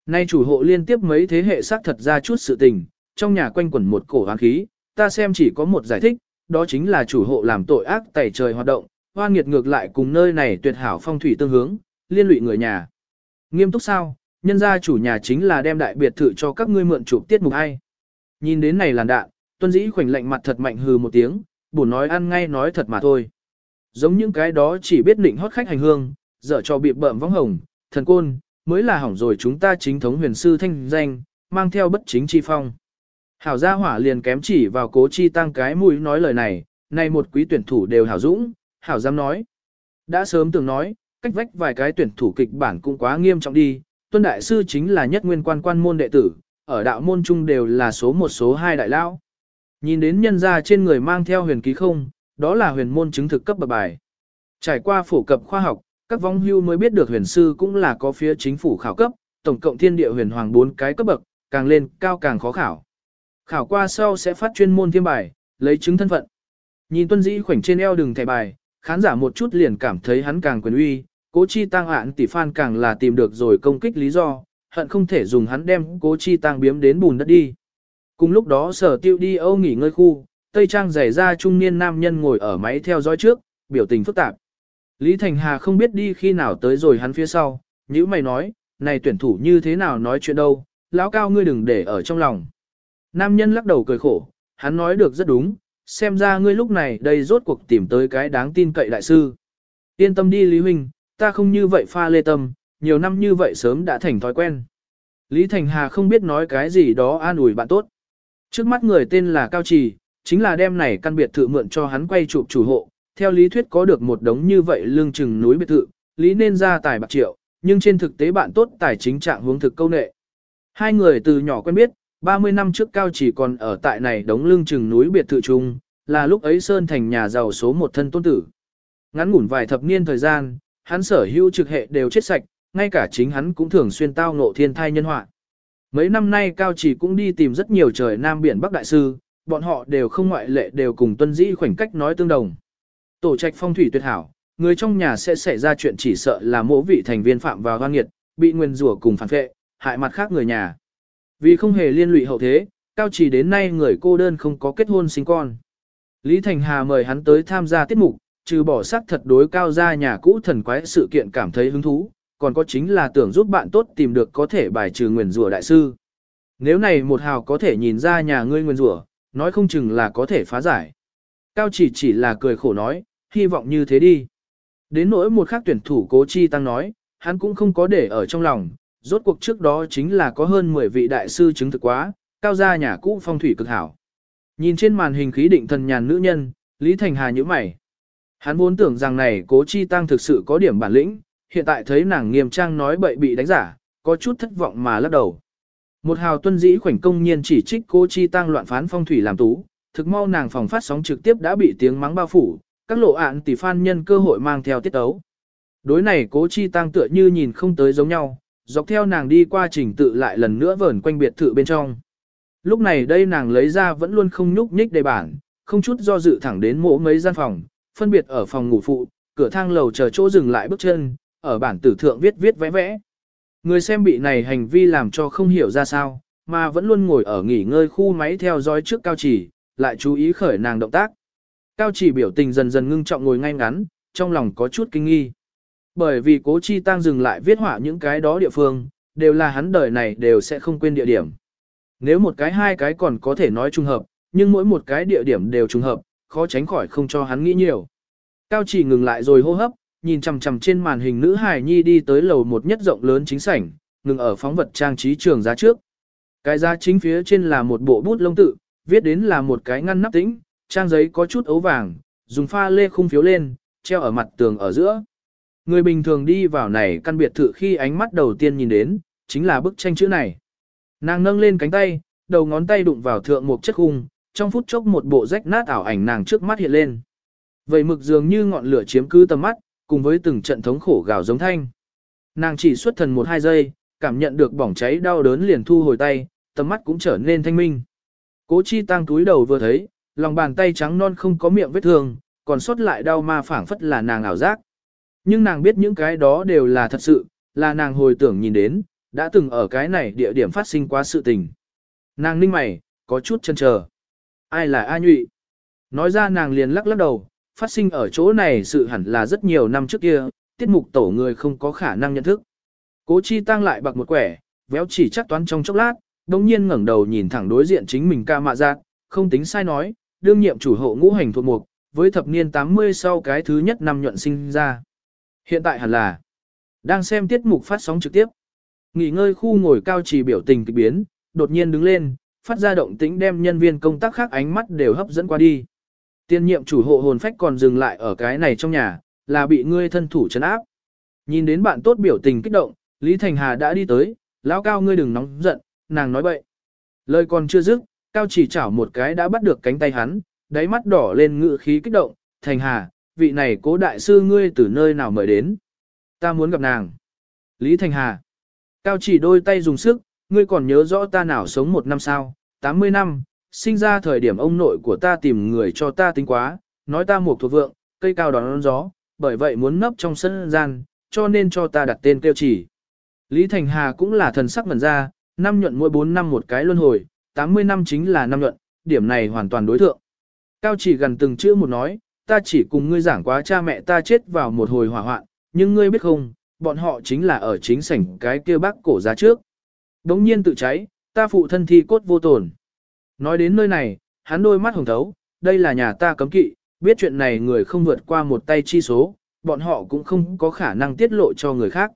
Nay chủ hộ liên tiếp mấy thế hệ xác thật ra chút sự tình, trong nhà quanh quẩn một cổ hoang khí, ta xem chỉ có một giải thích, đó chính là chủ hộ làm tội ác tẩy trời hoạt động, hoa nghiệt ngược lại cùng nơi này tuyệt hảo phong thủy tương hướng, liên lụy người nhà. Nghiêm túc sao, nhân gia chủ nhà chính là đem đại biệt thự cho các ngươi mượn chụp tiết mục hay. Nhìn đến này làn đạn, tuân dĩ khoảnh lạnh mặt thật mạnh hừ một tiếng, bổ nói ăn ngay nói thật mà thôi. Giống những cái đó chỉ biết định hót khách hành hương, dở cho bị bợm vong hồng, thần côn, mới là hỏng rồi chúng ta chính thống huyền sư thanh danh, mang theo bất chính chi phong. Hảo gia hỏa liền kém chỉ vào cố chi tăng cái mũi nói lời này, nay một quý tuyển thủ đều hảo dũng, hảo dám nói. Đã sớm từng nói, cách vách vài cái tuyển thủ kịch bản cũng quá nghiêm trọng đi, tuân đại sư chính là nhất nguyên quan quan môn đệ tử, ở đạo môn trung đều là số một số hai đại lão. Nhìn đến nhân gia trên người mang theo huyền ký không, đó là huyền môn chứng thực cấp bậc bài. Trải qua phổ cập khoa học, các vong hưu mới biết được huyền sư cũng là có phía chính phủ khảo cấp, tổng cộng thiên địa huyền hoàng bốn cái cấp bậc, càng lên cao càng khó khảo. Khảo qua sau sẽ phát chuyên môn thiêm bài, lấy chứng thân phận. Nhìn tuân dĩ khoảnh trên eo đường thẻ bài, khán giả một chút liền cảm thấy hắn càng quyền uy, cố chi tăng ạn tỷ phan càng là tìm được rồi công kích lý do, hận không thể dùng hắn đem cố chi tăng biếm đến bùn đất đi. Cùng lúc đó sở tiêu đi âu nghỉ ngơi khu, tây trang giày ra trung niên nam nhân ngồi ở máy theo dõi trước, biểu tình phức tạp. Lý Thành Hà không biết đi khi nào tới rồi hắn phía sau, như mày nói, này tuyển thủ như thế nào nói chuyện đâu, lão cao ngươi đừng để ở trong lòng. Nam nhân lắc đầu cười khổ, hắn nói được rất đúng, xem ra ngươi lúc này đây rốt cuộc tìm tới cái đáng tin cậy đại sư. Yên tâm đi Lý Huynh, ta không như vậy pha lê tâm, nhiều năm như vậy sớm đã thành thói quen. Lý Thành Hà không biết nói cái gì đó an ủi bạn tốt. Trước mắt người tên là Cao Trì, chính là đem này căn biệt thự mượn cho hắn quay chụp chủ hộ. Theo lý thuyết có được một đống như vậy lương chừng núi biệt thự, lý nên ra tài bạc triệu, nhưng trên thực tế bạn tốt tài chính trạng hướng thực câu nệ. Hai người từ nhỏ quen biết, 30 năm trước Cao chỉ còn ở tại này đống lưng chừng núi biệt thự trung, là lúc ấy Sơn thành nhà giàu số một thân tôn tử. Ngắn ngủn vài thập niên thời gian, hắn sở hữu trực hệ đều chết sạch, ngay cả chính hắn cũng thường xuyên tao ngộ thiên thai nhân họa. Mấy năm nay Cao chỉ cũng đi tìm rất nhiều trời Nam Biển Bắc Đại Sư, bọn họ đều không ngoại lệ đều cùng tuân dĩ khoảnh cách nói tương đồng. Tổ trạch phong thủy tuyệt hảo, người trong nhà sẽ xảy ra chuyện chỉ sợ là mỗi vị thành viên phạm vào hoang nghiệt, bị nguyên rủa cùng phản vệ, hại mặt khác người nhà. Vì không hề liên lụy hậu thế, Cao chỉ đến nay người cô đơn không có kết hôn sinh con. Lý Thành Hà mời hắn tới tham gia tiết mục, trừ bỏ sắc thật đối cao gia nhà cũ thần quái sự kiện cảm thấy hứng thú, còn có chính là tưởng giúp bạn tốt tìm được có thể bài trừ nguyền rủa đại sư. Nếu này một hào có thể nhìn ra nhà ngươi nguyền rủa, nói không chừng là có thể phá giải. Cao chỉ chỉ là cười khổ nói, hy vọng như thế đi. Đến nỗi một khác tuyển thủ cố chi tăng nói, hắn cũng không có để ở trong lòng, rốt cuộc trước đó chính là có hơn 10 vị đại sư chứng thực quá, cao gia nhà cũ phong thủy cực hảo. Nhìn trên màn hình khí định thần nhàn nữ nhân, Lý Thành Hà nhíu mày. Hắn vốn tưởng rằng này cố chi tăng thực sự có điểm bản lĩnh, hiện tại thấy nàng nghiêm trang nói bậy bị đánh giả, có chút thất vọng mà lắc đầu. Một hào tuân dĩ khoảnh công nhiên chỉ trích cố chi tăng loạn phán phong thủy làm tú, thực mau nàng phòng phát sóng trực tiếp đã bị tiếng mắng bao phủ, các lộ ạn tỷ fan nhân cơ hội mang theo tiết ấu. Đối này cố chi tăng tựa như nhìn không tới giống nhau, dọc theo nàng đi qua trình tự lại lần nữa vờn quanh biệt thự bên trong. Lúc này đây nàng lấy ra vẫn luôn không nhúc nhích đề bản, không chút do dự thẳng đến mỗ mấy gian phòng, phân biệt ở phòng ngủ phụ, cửa thang lầu chờ chỗ dừng lại bước chân, ở bản tử thượng viết viết vẽ vẽ. Người xem bị này hành vi làm cho không hiểu ra sao, mà vẫn luôn ngồi ở nghỉ ngơi khu máy theo dõi trước cao chỉ, lại chú ý khởi nàng động tác. Cao chỉ biểu tình dần dần ngưng trọng ngồi ngay ngắn, trong lòng có chút kinh nghi. Bởi vì cố chi tăng dừng lại viết họa những cái đó địa phương, đều là hắn đời này đều sẽ không quên địa điểm. Nếu một cái hai cái còn có thể nói trùng hợp, nhưng mỗi một cái địa điểm đều trùng hợp, khó tránh khỏi không cho hắn nghĩ nhiều. Cao chỉ ngừng lại rồi hô hấp, nhìn chằm chằm trên màn hình nữ hài nhi đi tới lầu một nhất rộng lớn chính sảnh, ngừng ở phóng vật trang trí trường giá trước. Cái giá chính phía trên là một bộ bút lông tự, viết đến là một cái ngăn nắp tĩnh, trang giấy có chút ấu vàng, dùng pha lê khung phiếu lên, treo ở mặt tường ở giữa. Người bình thường đi vào này căn biệt thự khi ánh mắt đầu tiên nhìn đến, chính là bức tranh chữ này. Nàng nâng lên cánh tay, đầu ngón tay đụng vào thượng một chất khung, trong phút chốc một bộ rách nát ảo ảnh nàng trước mắt hiện lên. Vậy mực dường như ngọn lửa chiếm cứ tầm mắt, cùng với từng trận thống khổ gào giống thanh. Nàng chỉ xuất thần một hai giây, cảm nhận được bỏng cháy đau đớn liền thu hồi tay, tầm mắt cũng trở nên thanh minh. Cố chi tăng túi đầu vừa thấy, lòng bàn tay trắng non không có miệng vết thương, còn sót lại đau ma phảng phất là nàng ảo giác. Nhưng nàng biết những cái đó đều là thật sự, là nàng hồi tưởng nhìn đến, đã từng ở cái này địa điểm phát sinh quá sự tình. Nàng ninh mày, có chút chân chờ. Ai là A nhụy? Nói ra nàng liền lắc lắc đầu, phát sinh ở chỗ này sự hẳn là rất nhiều năm trước kia, tiết mục tổ người không có khả năng nhận thức. Cố chi tăng lại bạc một quẻ, véo chỉ chắc toán trong chốc lát, đồng nhiên ngẩng đầu nhìn thẳng đối diện chính mình ca mạ giác, không tính sai nói, đương nhiệm chủ hộ ngũ hành thuộc mục, với thập niên 80 sau cái thứ nhất năm nhuận sinh ra. Hiện tại hẳn là đang xem tiết mục phát sóng trực tiếp. Nghỉ ngơi khu ngồi cao trì biểu tình kịch biến, đột nhiên đứng lên, phát ra động tĩnh đem nhân viên công tác khác ánh mắt đều hấp dẫn qua đi. Tiên nhiệm chủ hộ hồn phách còn dừng lại ở cái này trong nhà, là bị ngươi thân thủ chấn áp. Nhìn đến bạn tốt biểu tình kích động, Lý Thành Hà đã đi tới, lão cao ngươi đừng nóng giận, nàng nói bậy. Lời còn chưa dứt, cao chỉ chảo một cái đã bắt được cánh tay hắn, đáy mắt đỏ lên ngự khí kích động, Thành Hà, vị này cố đại sư ngươi từ nơi nào mời đến. Ta muốn gặp nàng. Lý Thành Hà. Cao chỉ đôi tay dùng sức, ngươi còn nhớ rõ ta nào sống một năm sao, 80 năm, sinh ra thời điểm ông nội của ta tìm người cho ta tính quá, nói ta một thuộc vượng, cây cao đón gió, bởi vậy muốn nấp trong sân gian, cho nên cho ta đặt tên kêu chỉ. Lý Thành Hà cũng là thần sắc mẩn ra, năm nhuận mỗi 4 năm một cái luân hồi, 80 năm chính là năm nhuận, điểm này hoàn toàn đối thượng. Cao chỉ gần từng chữ một nói, ta chỉ cùng ngươi giảng quá cha mẹ ta chết vào một hồi hỏa hoạn, nhưng ngươi biết không, bọn họ chính là ở chính sảnh cái kia bác cổ giá trước. Đống nhiên tự cháy, ta phụ thân thi cốt vô tổn. Nói đến nơi này, hắn đôi mắt hồng thấu, đây là nhà ta cấm kỵ, biết chuyện này người không vượt qua một tay chi số, bọn họ cũng không có khả năng tiết lộ cho người khác.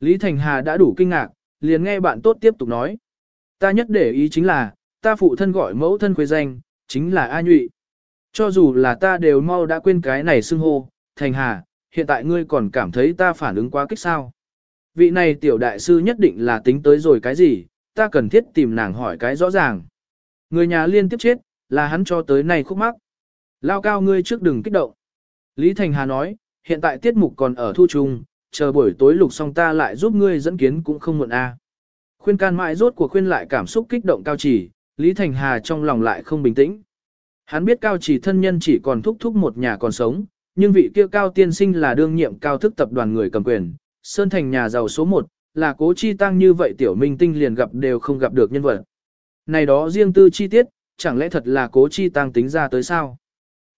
Lý Thành Hà đã đủ kinh ngạc, liền nghe bạn tốt tiếp tục nói. Ta nhất để ý chính là, ta phụ thân gọi mẫu thân quê danh, chính là A Nhụy. Cho dù là ta đều mau đã quên cái này xưng hô, Thành Hà, hiện tại ngươi còn cảm thấy ta phản ứng quá kích sao. Vị này tiểu đại sư nhất định là tính tới rồi cái gì, ta cần thiết tìm nàng hỏi cái rõ ràng. Người nhà liên tiếp chết, là hắn cho tới nay khúc mắc. Lao cao ngươi trước đừng kích động. Lý Thành Hà nói, hiện tại tiết mục còn ở thu trung, chờ buổi tối lục xong ta lại giúp ngươi dẫn kiến cũng không muộn a. Khuyên can mãi rốt của khuyên lại cảm xúc kích động cao chỉ, Lý Thành Hà trong lòng lại không bình tĩnh. Hắn biết cao chỉ thân nhân chỉ còn thúc thúc một nhà còn sống, nhưng vị kia cao tiên sinh là đương nhiệm cao thức tập đoàn người cầm quyền, Sơn Thành nhà giàu số 1, là cố chi tăng như vậy tiểu minh tinh liền gặp đều không gặp được nhân vật. Này đó riêng tư chi tiết, chẳng lẽ thật là cố chi tăng tính ra tới sao?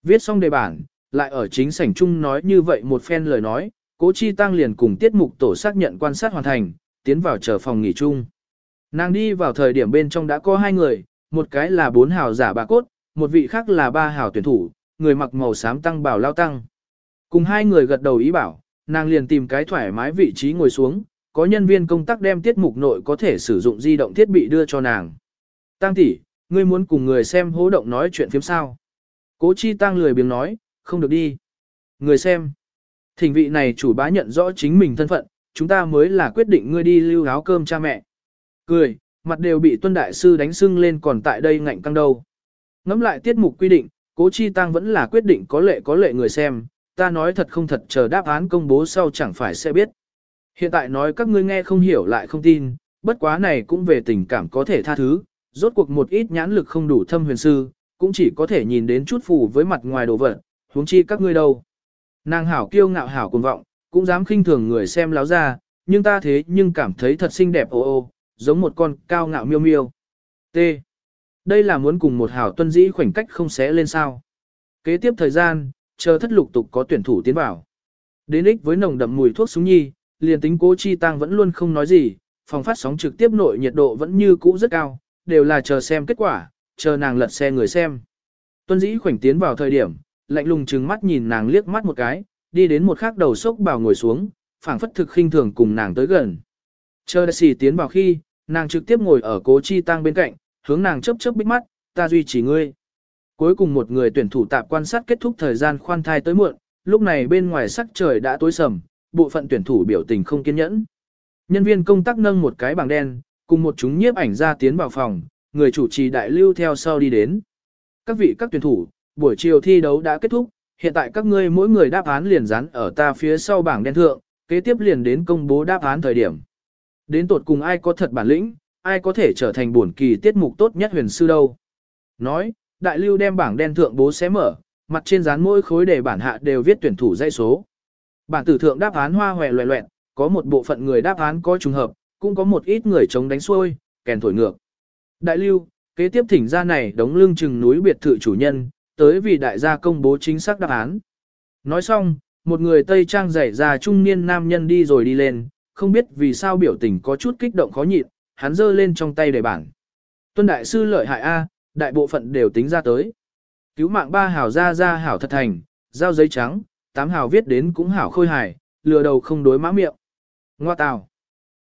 Viết xong đề bản, lại ở chính sảnh chung nói như vậy một phen lời nói, cố chi tăng liền cùng tiết mục tổ xác nhận quan sát hoàn thành, tiến vào chờ phòng nghỉ chung. Nàng đi vào thời điểm bên trong đã có hai người, một cái là bốn hào giả bà cốt, một vị khác là ba hảo tuyển thủ, người mặc màu xám tăng bảo lao tăng. Cùng hai người gật đầu ý bảo, nàng liền tìm cái thoải mái vị trí ngồi xuống, có nhân viên công tác đem tiết mục nội có thể sử dụng di động thiết bị đưa cho nàng. Tăng tỷ, ngươi muốn cùng người xem hố động nói chuyện phiếm sao? Cố chi tăng lười biếng nói, không được đi. Người xem. Thỉnh vị này chủ bá nhận rõ chính mình thân phận, chúng ta mới là quyết định ngươi đi lưu áo cơm cha mẹ. Cười, mặt đều bị tuân đại sư đánh sưng lên còn tại đây ngạnh căng đâu. Ngắm lại tiết mục quy định, cố chi tăng vẫn là quyết định có lệ có lệ người xem, ta nói thật không thật chờ đáp án công bố sau chẳng phải sẽ biết. Hiện tại nói các ngươi nghe không hiểu lại không tin, bất quá này cũng về tình cảm có thể tha thứ, rốt cuộc một ít nhãn lực không đủ thâm huyền sư, cũng chỉ có thể nhìn đến chút phù với mặt ngoài đồ vật, huống chi các ngươi đâu. Nàng hảo kiêu ngạo hảo cuồng vọng, cũng dám khinh thường người xem láo ra, nhưng ta thế nhưng cảm thấy thật xinh đẹp ô ô, giống một con cao ngạo miêu miêu. T. Đây là muốn cùng một hảo tuân dĩ khoảnh cách không xé lên sao. Kế tiếp thời gian, chờ thất lục tục có tuyển thủ tiến vào. Đến ích với nồng đậm mùi thuốc súng nhi, liền tính cố chi tăng vẫn luôn không nói gì, phòng phát sóng trực tiếp nội nhiệt độ vẫn như cũ rất cao, đều là chờ xem kết quả, chờ nàng lật xe người xem. Tuân dĩ khoảnh tiến vào thời điểm, lạnh lùng trừng mắt nhìn nàng liếc mắt một cái, đi đến một khắc đầu sốc bào ngồi xuống, phảng phất thực khinh thường cùng nàng tới gần. Chờ đại sĩ tiến vào khi, nàng trực tiếp ngồi ở cố chi tăng bên cạnh, hướng nàng chớp chớp bích mắt, ta duy trì ngươi. Cuối cùng một người tuyển thủ tạp quan sát kết thúc thời gian khoan thai tới muộn, lúc này bên ngoài sắc trời đã tối sầm, bộ phận tuyển thủ biểu tình không kiên nhẫn. Nhân viên công tác nâng một cái bảng đen, cùng một chúng nhiếp ảnh ra tiến vào phòng, người chủ trì đại lưu theo sau đi đến. Các vị các tuyển thủ, buổi chiều thi đấu đã kết thúc, hiện tại các ngươi mỗi người đáp án liền dán ở ta phía sau bảng đen thượng, kế tiếp liền đến công bố đáp án thời điểm. Đến tột cùng ai có thật bản lĩnh, ai có thể trở thành bổn kỳ tiết mục tốt nhất huyền sư đâu. Nói, đại lưu đem bảng đen thượng bố xé mở, mặt trên dán mỗi khối để bản hạ đều viết tuyển thủ dây số. Bản tử thượng đáp án hoa hòe loẹ loẹn, có một bộ phận người đáp án có trùng hợp, cũng có một ít người chống đánh xuôi, kèn thổi ngược. Đại lưu, kế tiếp thỉnh ra này đống lương chừng núi biệt thự chủ nhân, tới vì đại gia công bố chính xác đáp án. Nói xong, một người Tây Trang rải ra trung niên nam nhân đi rồi đi lên, không biết vì sao biểu tình có chút kích động khó nhịn, hắn giơ lên trong tay để bảng. Tuân đại sư lợi hại A, đại bộ phận đều tính ra tới. Cứu mạng ba hảo ra ra hảo thật thành, giao giấy trắng, tám hảo viết đến cũng hảo khôi hài, lừa đầu không đối mã miệng. Ngoa tào.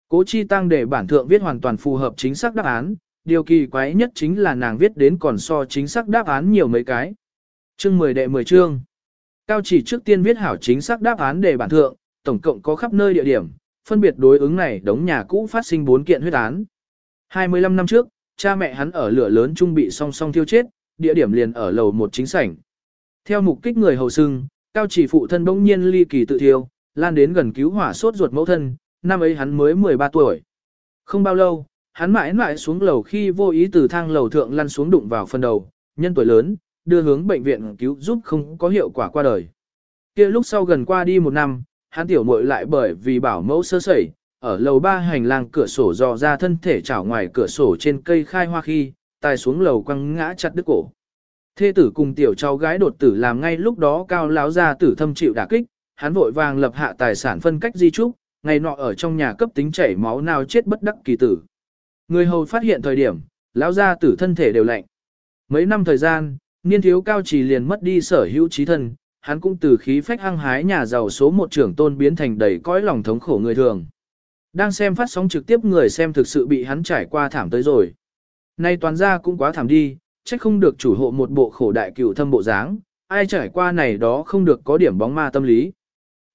Cố chi tăng để bản thượng viết hoàn toàn phù hợp chính xác đáp án, điều kỳ quái nhất chính là nàng viết đến còn so chính xác đáp án nhiều mấy cái. Chương 10 đệ 10 chương. Cao chỉ trước tiên viết hảo chính xác đáp án để bản thượng, tổng cộng có khắp nơi địa điểm, phân biệt đối ứng này đống nhà cũ phát sinh 4 kiện huyết án. 25 năm trước, cha mẹ hắn ở lửa lớn trung bị song song thiêu chết, địa điểm liền ở lầu một chính sảnh. Theo mục kích người hầu sưng, cao chỉ phụ thân bỗng nhiên ly kỳ tự thiêu, lan đến gần cứu hỏa sốt ruột mẫu thân, năm ấy hắn mới 13 tuổi. Không bao lâu, hắn mãi mãi xuống lầu khi vô ý từ thang lầu thượng lăn xuống đụng vào phần đầu, nhân tuổi lớn, đưa hướng bệnh viện cứu giúp không có hiệu quả qua đời. kia lúc sau gần qua đi một năm, hắn tiểu muội lại bởi vì bảo mẫu sơ sẩy, ở lầu ba hành lang cửa sổ dò ra thân thể chảo ngoài cửa sổ trên cây khai hoa khi, tài xuống lầu quăng ngã chặt đứt cổ. Thê tử cùng tiểu cháu gái đột tử làm ngay lúc đó cao láo ra tử thâm chịu đả kích, hắn vội vàng lập hạ tài sản phân cách di trúc, ngày nọ ở trong nhà cấp tính chảy máu nào chết bất đắc kỳ tử. Người hầu phát hiện thời điểm, lão gia tử thân thể đều lạnh. Mấy năm thời gian, niên thiếu cao chỉ liền mất đi sở hữu trí thân, hắn cũng từ khí phách hăng hái nhà giàu số một trưởng tôn biến thành đầy cõi lòng thống khổ người thường. Đang xem phát sóng trực tiếp người xem thực sự bị hắn trải qua thảm tới rồi. Nay toàn ra cũng quá thảm đi, trách không được chủ hộ một bộ khổ đại cửu thâm bộ dáng, ai trải qua này đó không được có điểm bóng ma tâm lý.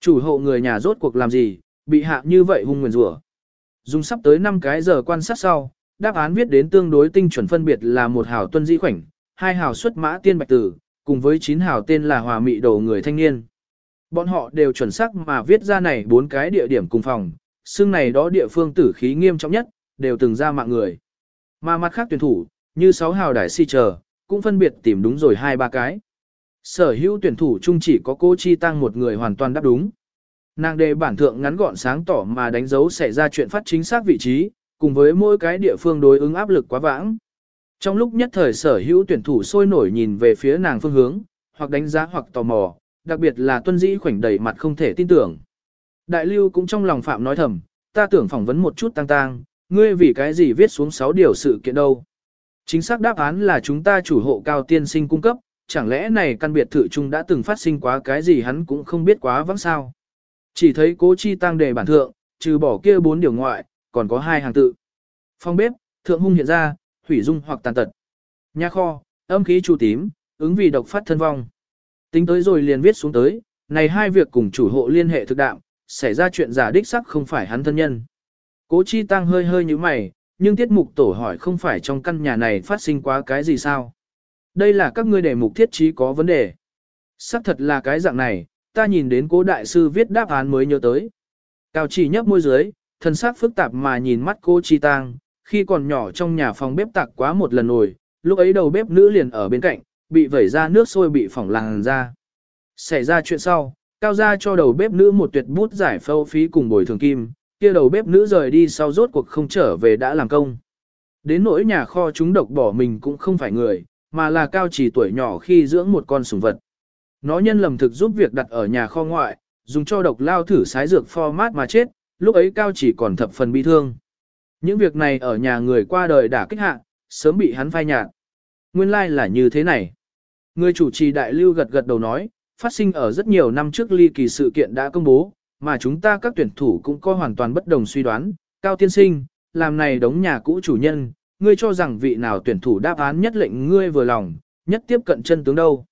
Chủ hộ người nhà rốt cuộc làm gì, bị hạ như vậy hung nguyền rủa. Dùng sắp tới 5 cái giờ quan sát sau, đáp án viết đến tương đối tinh chuẩn phân biệt là một hào tuân di khoảnh, hai hào xuất mã tiên bạch tử, cùng với chín hào tên là hòa mị đồ người thanh niên. Bọn họ đều chuẩn xác mà viết ra này bốn cái địa điểm cùng phòng, xương này đó địa phương tử khí nghiêm trọng nhất, đều từng ra mạng người. Mà mặt khác tuyển thủ, như sáu hào đại si chờ, cũng phân biệt tìm đúng rồi hai ba cái. Sở hữu tuyển thủ chung chỉ có cô Chi Tăng một người hoàn toàn đáp đúng. Nàng đề bản thượng ngắn gọn sáng tỏ mà đánh dấu xảy ra chuyện phát chính xác vị trí, cùng với mỗi cái địa phương đối ứng áp lực quá vãng. Trong lúc nhất thời sở hữu tuyển thủ sôi nổi nhìn về phía nàng phương hướng, hoặc đánh giá hoặc tò mò, đặc biệt là tuân dĩ khoảnh đầy mặt không thể tin tưởng. Đại lưu cũng trong lòng phạm nói thầm, ta tưởng phỏng vấn một chút tăng tang ngươi vì cái gì viết xuống 6 điều sự kiện đâu. Chính xác đáp án là chúng ta chủ hộ cao tiên sinh cung cấp, chẳng lẽ này căn biệt thự chung đã từng phát sinh quá cái gì hắn cũng không biết quá vắng sao. Chỉ thấy cố chi tăng đề bản thượng, trừ bỏ kia bốn điều ngoại, còn có hai hàng tự. Phong bếp, thượng hung hiện ra, hủy dung hoặc tàn tật. Nhà kho, âm khí chủ tím, ứng vì độc phát thân vong. Tính tới rồi liền viết xuống tới, này hai việc cùng chủ hộ liên hệ thực đạo, xảy ra chuyện giả đích sắc không phải hắn thân nhân. Cố chi tăng hơi hơi như mày, nhưng tiết mục tổ hỏi không phải trong căn nhà này phát sinh quá cái gì sao. Đây là các ngươi đề mục thiết trí có vấn đề. Sắc thật là cái dạng này, ta nhìn đến cố đại sư viết đáp án mới nhớ tới. Cao chỉ nhấp môi dưới, thân xác phức tạp mà nhìn mắt cô Chi Tăng, khi còn nhỏ trong nhà phòng bếp tạc quá một lần nồi, lúc ấy đầu bếp nữ liền ở bên cạnh, bị vẩy ra nước sôi bị phỏng làn ra. Xảy ra chuyện sau, cao gia cho đầu bếp nữ một tuyệt bút giải phâu phí cùng bồi thường kim, kia đầu bếp nữ rời đi sau rốt cuộc không trở về đã làm công. Đến nỗi nhà kho chúng độc bỏ mình cũng không phải người, mà là cao chỉ tuổi nhỏ khi dưỡng một con sủng vật. Nó nhân lầm thực giúp việc đặt ở nhà kho ngoại, dùng cho độc lao thử sái dược format mà chết, lúc ấy cao chỉ còn thập phần bi thương. Những việc này ở nhà người qua đời đã kích hạ, sớm bị hắn phai nhạt. Nguyên lai like là như thế này. Người chủ trì đại lưu gật gật đầu nói, phát sinh ở rất nhiều năm trước ly kỳ sự kiện đã công bố, mà chúng ta các tuyển thủ cũng có hoàn toàn bất đồng suy đoán. Cao tiên sinh, làm này đống nhà cũ chủ nhân, ngươi cho rằng vị nào tuyển thủ đáp án nhất lệnh ngươi vừa lòng, nhất tiếp cận chân tướng đâu.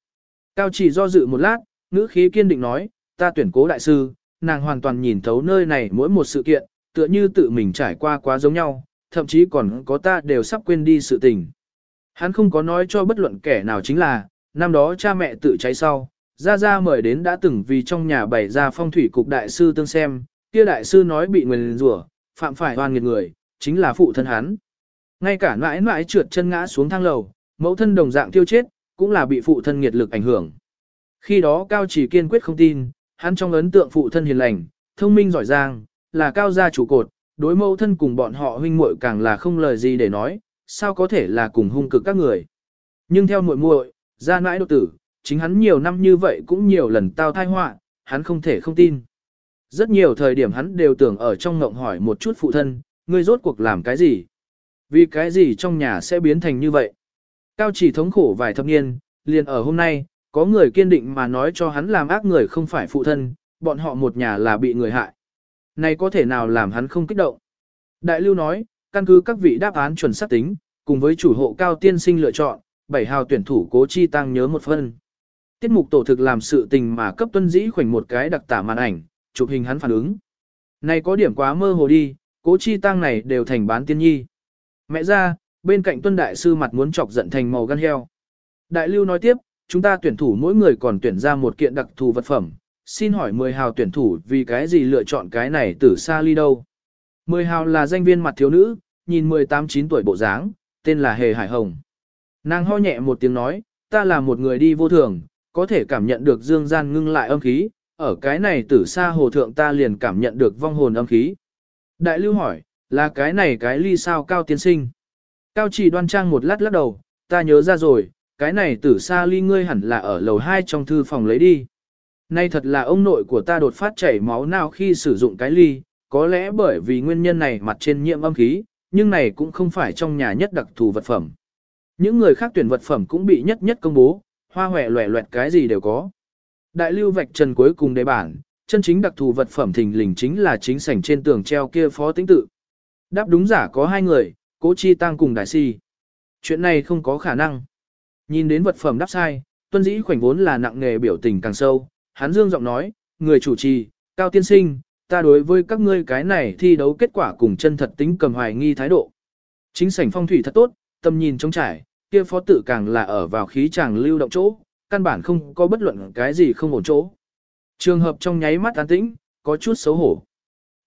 Cao chỉ do dự một lát, ngữ khí kiên định nói, ta tuyển cố đại sư, nàng hoàn toàn nhìn thấu nơi này mỗi một sự kiện, tựa như tự mình trải qua quá giống nhau, thậm chí còn có ta đều sắp quên đi sự tình. Hắn không có nói cho bất luận kẻ nào chính là, năm đó cha mẹ tự cháy sau, Ra Ra mời đến đã từng vì trong nhà bày ra phong thủy cục đại sư tương xem, kia đại sư nói bị nguyền rủa, phạm phải oan nghiệt người, chính là phụ thân hắn. Ngay cả mãi mãi trượt chân ngã xuống thang lầu, mẫu thân đồng dạng tiêu chết, cũng là bị phụ thân nghiệt lực ảnh hưởng. Khi đó Cao chỉ kiên quyết không tin, hắn trong ấn tượng phụ thân hiền lành, thông minh giỏi giang, là cao gia chủ cột, đối mẫu thân cùng bọn họ huynh muội càng là không lời gì để nói, sao có thể là cùng hung cực các người. Nhưng theo muội muội, gia nãi độc tử, chính hắn nhiều năm như vậy cũng nhiều lần tao thai họa, hắn không thể không tin. Rất nhiều thời điểm hắn đều tưởng ở trong ngộng hỏi một chút phụ thân, ngươi rốt cuộc làm cái gì? Vì cái gì trong nhà sẽ biến thành như vậy? Cao chỉ thống khổ vài thập niên, liền ở hôm nay, có người kiên định mà nói cho hắn làm ác người không phải phụ thân, bọn họ một nhà là bị người hại. Này có thể nào làm hắn không kích động? Đại lưu nói, căn cứ các vị đáp án chuẩn xác tính, cùng với chủ hộ cao tiên sinh lựa chọn, bảy hào tuyển thủ cố chi tăng nhớ một phân. Tiết mục tổ thực làm sự tình mà cấp tuân dĩ khoảnh một cái đặc tả màn ảnh, chụp hình hắn phản ứng. Này có điểm quá mơ hồ đi, cố chi tăng này đều thành bán tiên nhi. Mẹ ra, bên cạnh tuân đại sư mặt muốn chọc giận thành màu gan heo. Đại lưu nói tiếp, chúng ta tuyển thủ mỗi người còn tuyển ra một kiện đặc thù vật phẩm. Xin hỏi 10 hào tuyển thủ vì cái gì lựa chọn cái này từ xa ly đâu? 10 hào là danh viên mặt thiếu nữ, nhìn 18-9 tuổi bộ dáng, tên là Hề Hải Hồng. Nàng ho nhẹ một tiếng nói, ta là một người đi vô thường, có thể cảm nhận được dương gian ngưng lại âm khí, ở cái này tử xa hồ thượng ta liền cảm nhận được vong hồn âm khí. Đại lưu hỏi, là cái này cái ly sao cao tiên sinh? Cao chỉ đoan trang một lát lắc đầu, ta nhớ ra rồi, cái này tử xa ly ngươi hẳn là ở lầu 2 trong thư phòng lấy đi. Nay thật là ông nội của ta đột phát chảy máu nào khi sử dụng cái ly, có lẽ bởi vì nguyên nhân này mặt trên nhiễm âm khí, nhưng này cũng không phải trong nhà nhất đặc thù vật phẩm. Những người khác tuyển vật phẩm cũng bị nhất nhất công bố, hoa hòe loẹ loẹt cái gì đều có. Đại lưu vạch trần cuối cùng đề bản, chân chính đặc thù vật phẩm thình lình chính là chính sảnh trên tường treo kia phó tính tự. Đáp đúng giả có hai người, cố chi tăng cùng đại si. Chuyện này không có khả năng. Nhìn đến vật phẩm đáp sai, tuân dĩ khoảnh vốn là nặng nghề biểu tình càng sâu, hắn dương giọng nói, người chủ trì, cao tiên sinh, ta đối với các ngươi cái này thi đấu kết quả cùng chân thật tính cầm hoài nghi thái độ. Chính sảnh phong thủy thật tốt, tầm nhìn trống trải, kia phó tự càng là ở vào khí chàng lưu động chỗ, căn bản không có bất luận cái gì không ổn chỗ. Trường hợp trong nháy mắt an tĩnh, có chút xấu hổ.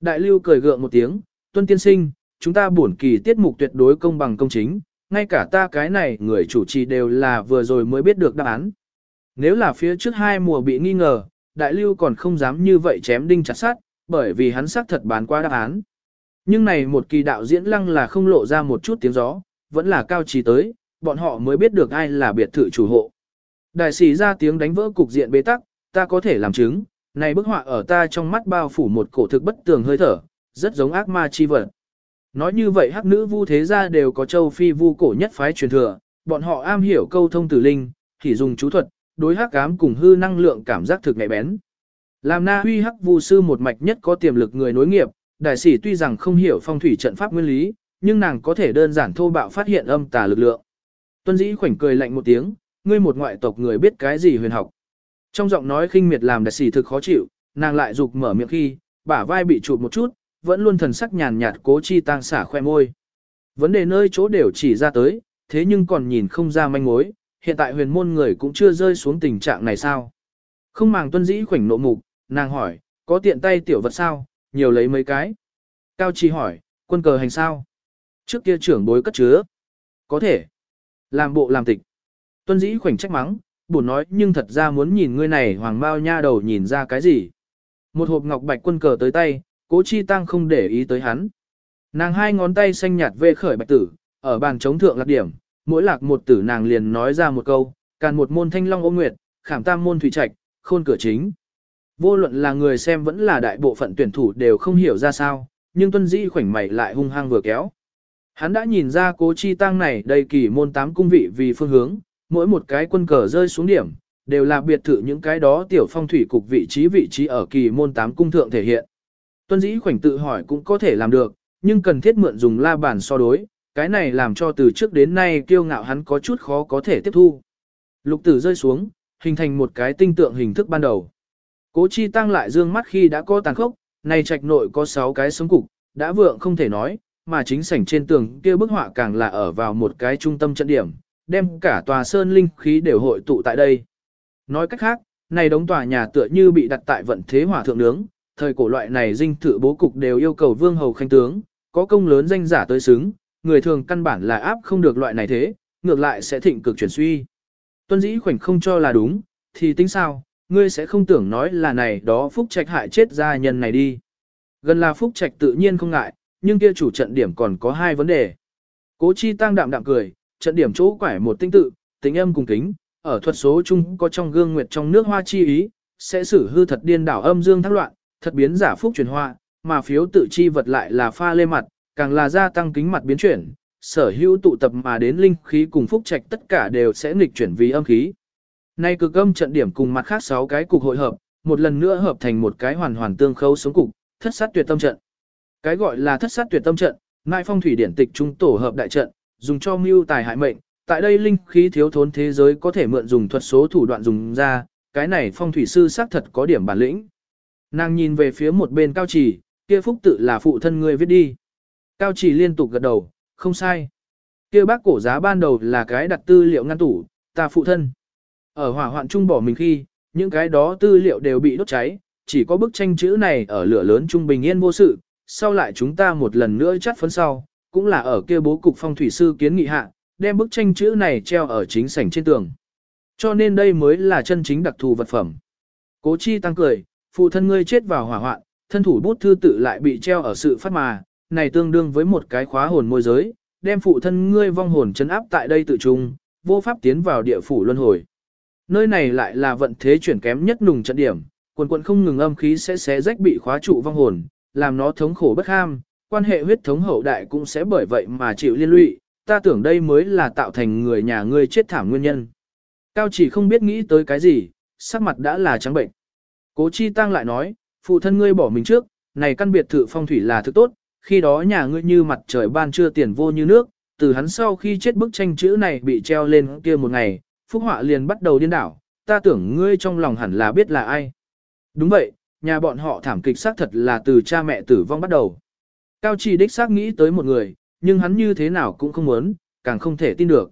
Đại lưu cười gượng một tiếng, tuân tiên sinh, chúng ta buồn kỳ tiết mục tuyệt đối công bằng công chính, ngay cả ta cái này người chủ trì đều là vừa rồi mới biết được đáp án. Nếu là phía trước hai mùa bị nghi ngờ, đại lưu còn không dám như vậy chém đinh chặt sát, bởi vì hắn xác thật bán qua đáp án. Nhưng này một kỳ đạo diễn lăng là không lộ ra một chút tiếng gió, vẫn là cao trì tới, bọn họ mới biết được ai là biệt thự chủ hộ. Đại sĩ ra tiếng đánh vỡ cục diện bế tắc, ta có thể làm chứng, này bức họa ở ta trong mắt bao phủ một cổ thực bất tường hơi thở, rất giống ác ma chi vật. Nói như vậy hắc nữ vu thế gia đều có châu phi vu cổ nhất phái truyền thừa, bọn họ am hiểu câu thông tử linh, thì dùng chú thuật, đối hắc ám cùng hư năng lượng cảm giác thực nhạy bén. Làm na huy hắc vu sư một mạch nhất có tiềm lực người nối nghiệp, đại sĩ tuy rằng không hiểu phong thủy trận pháp nguyên lý, nhưng nàng có thể đơn giản thô bạo phát hiện âm tà lực lượng. Tuân dĩ khoảnh cười lạnh một tiếng, ngươi một ngoại tộc người biết cái gì huyền học. Trong giọng nói khinh miệt làm đại sĩ thực khó chịu, nàng lại dục mở miệng khi, bả vai bị chụp một chút, vẫn luôn thần sắc nhàn nhạt cố chi tăng xả khoe môi. Vấn đề nơi chỗ đều chỉ ra tới, thế nhưng còn nhìn không ra manh mối, hiện tại huyền môn người cũng chưa rơi xuống tình trạng này sao. Không màng tuân dĩ khoảnh nộ mục, nàng hỏi, có tiện tay tiểu vật sao, nhiều lấy mấy cái. Cao Chi hỏi, quân cờ hành sao? Trước kia trưởng bối cất chứa. Có thể. Làm bộ làm tịch. Tuân dĩ khoảnh trách mắng, buồn nói nhưng thật ra muốn nhìn ngươi này hoàng bao nha đầu nhìn ra cái gì. Một hộp ngọc bạch quân cờ tới tay, cố chi tăng không để ý tới hắn. Nàng hai ngón tay xanh nhạt vê khởi bạch tử, ở bàn chống thượng lạc điểm, mỗi lạc một tử nàng liền nói ra một câu, càn một môn thanh long ôm nguyệt, khảm tam môn thủy trạch, khôn cửa chính. Vô luận là người xem vẫn là đại bộ phận tuyển thủ đều không hiểu ra sao, nhưng tuân dĩ khoảnh mày lại hung hăng vừa kéo. Hắn đã nhìn ra cố chi tăng này đầy kỳ môn tám cung vị vì phương hướng, mỗi một cái quân cờ rơi xuống điểm, đều là biệt thự những cái đó tiểu phong thủy cục vị trí vị trí ở kỳ môn tám cung thượng thể hiện. Tuân dĩ khoảnh tự hỏi cũng có thể làm được, nhưng cần thiết mượn dùng la bàn so đối, cái này làm cho từ trước đến nay kiêu ngạo hắn có chút khó có thể tiếp thu. Lục tử rơi xuống, hình thành một cái tinh tượng hình thức ban đầu. Cố chi tăng lại dương mắt khi đã có tàn khốc, này trạch nội có 6 cái sống cục, đã vượng không thể nói, mà chính sảnh trên tường kia bức họa càng là ở vào một cái trung tâm trận điểm, đem cả tòa sơn linh khí đều hội tụ tại đây. Nói cách khác, này đống tòa nhà tựa như bị đặt tại vận thế hỏa thượng nướng, thời cổ loại này dinh thự bố cục đều yêu cầu vương hầu khanh tướng, có công lớn danh giả tới xứng, người thường căn bản là áp không được loại này thế, ngược lại sẽ thịnh cực chuyển suy. Tuân dĩ khoảnh không cho là đúng, thì tính sao, ngươi sẽ không tưởng nói là này đó phúc trạch hại chết gia nhân này đi. Gần là phúc trạch tự nhiên không ngại, nhưng kia chủ trận điểm còn có hai vấn đề. Cố chi tăng đạm đạm cười, trận điểm chỗ quải một tinh tự, tính âm cùng kính, ở thuật số chung có trong gương nguyệt trong nước hoa chi ý, sẽ xử hư thật điên đảo âm dương thác loạn, thật biến giả phúc chuyển hoa, mà phiếu tự chi vật lại là pha lê mặt, càng là gia tăng kính mặt biến chuyển, sở hữu tụ tập mà đến linh khí cùng phúc trạch tất cả đều sẽ nghịch chuyển vì âm khí. Nay cực âm trận điểm cùng mặt khác 6 cái cục hội hợp, một lần nữa hợp thành một cái hoàn hoàn tương khâu sống cục, thất sát tuyệt tâm trận. Cái gọi là thất sát tuyệt tâm trận, mai phong thủy điển tịch trung tổ hợp đại trận, dùng cho mưu tài hại mệnh, tại đây linh khí thiếu thốn thế giới có thể mượn dùng thuật số thủ đoạn dùng ra, cái này phong thủy sư xác thật có điểm bản lĩnh. Nàng nhìn về phía một bên cao trì, kia phúc tự là phụ thân ngươi viết đi. Cao chỉ liên tục gật đầu, không sai. Kia bác cổ giá ban đầu là cái đặt tư liệu ngăn tủ, ta phụ thân. Ở hỏa hoạn trung bỏ mình khi, những cái đó tư liệu đều bị đốt cháy, chỉ có bức tranh chữ này ở lửa lớn trung bình yên vô sự, sau lại chúng ta một lần nữa chắt phấn sau, cũng là ở kia bố cục phong thủy sư kiến nghị hạ, đem bức tranh chữ này treo ở chính sảnh trên tường. Cho nên đây mới là chân chính đặc thù vật phẩm. Cố chi tăng cười, phụ thân ngươi chết vào hỏa hoạn, thân thủ bút thư tự lại bị treo ở sự phát mà, này tương đương với một cái khóa hồn môi giới, đem phụ thân ngươi vong hồn chấn áp tại đây tự trung, vô pháp tiến vào địa phủ luân hồi. Nơi này lại là vận thế chuyển kém nhất nùng trận điểm, quần quần không ngừng âm khí sẽ xé rách bị khóa trụ vong hồn, làm nó thống khổ bất ham, quan hệ huyết thống hậu đại cũng sẽ bởi vậy mà chịu liên lụy, ta tưởng đây mới là tạo thành người nhà ngươi chết thảm nguyên nhân. Cao chỉ không biết nghĩ tới cái gì, sắc mặt đã là trắng bệnh. Cố chi tăng lại nói, phụ thân ngươi bỏ mình trước, này căn biệt thự phong thủy là thứ tốt, khi đó nhà ngươi như mặt trời ban trưa tiền vô như nước, từ hắn sau khi chết bức tranh chữ này bị treo lên kia một ngày, phúc họa liền bắt đầu điên đảo, ta tưởng ngươi trong lòng hẳn là biết là ai. Đúng vậy, nhà bọn họ thảm kịch xác thật là từ cha mẹ tử vong bắt đầu. Cao Chỉ đích xác nghĩ tới một người, nhưng hắn như thế nào cũng không muốn, càng không thể tin được.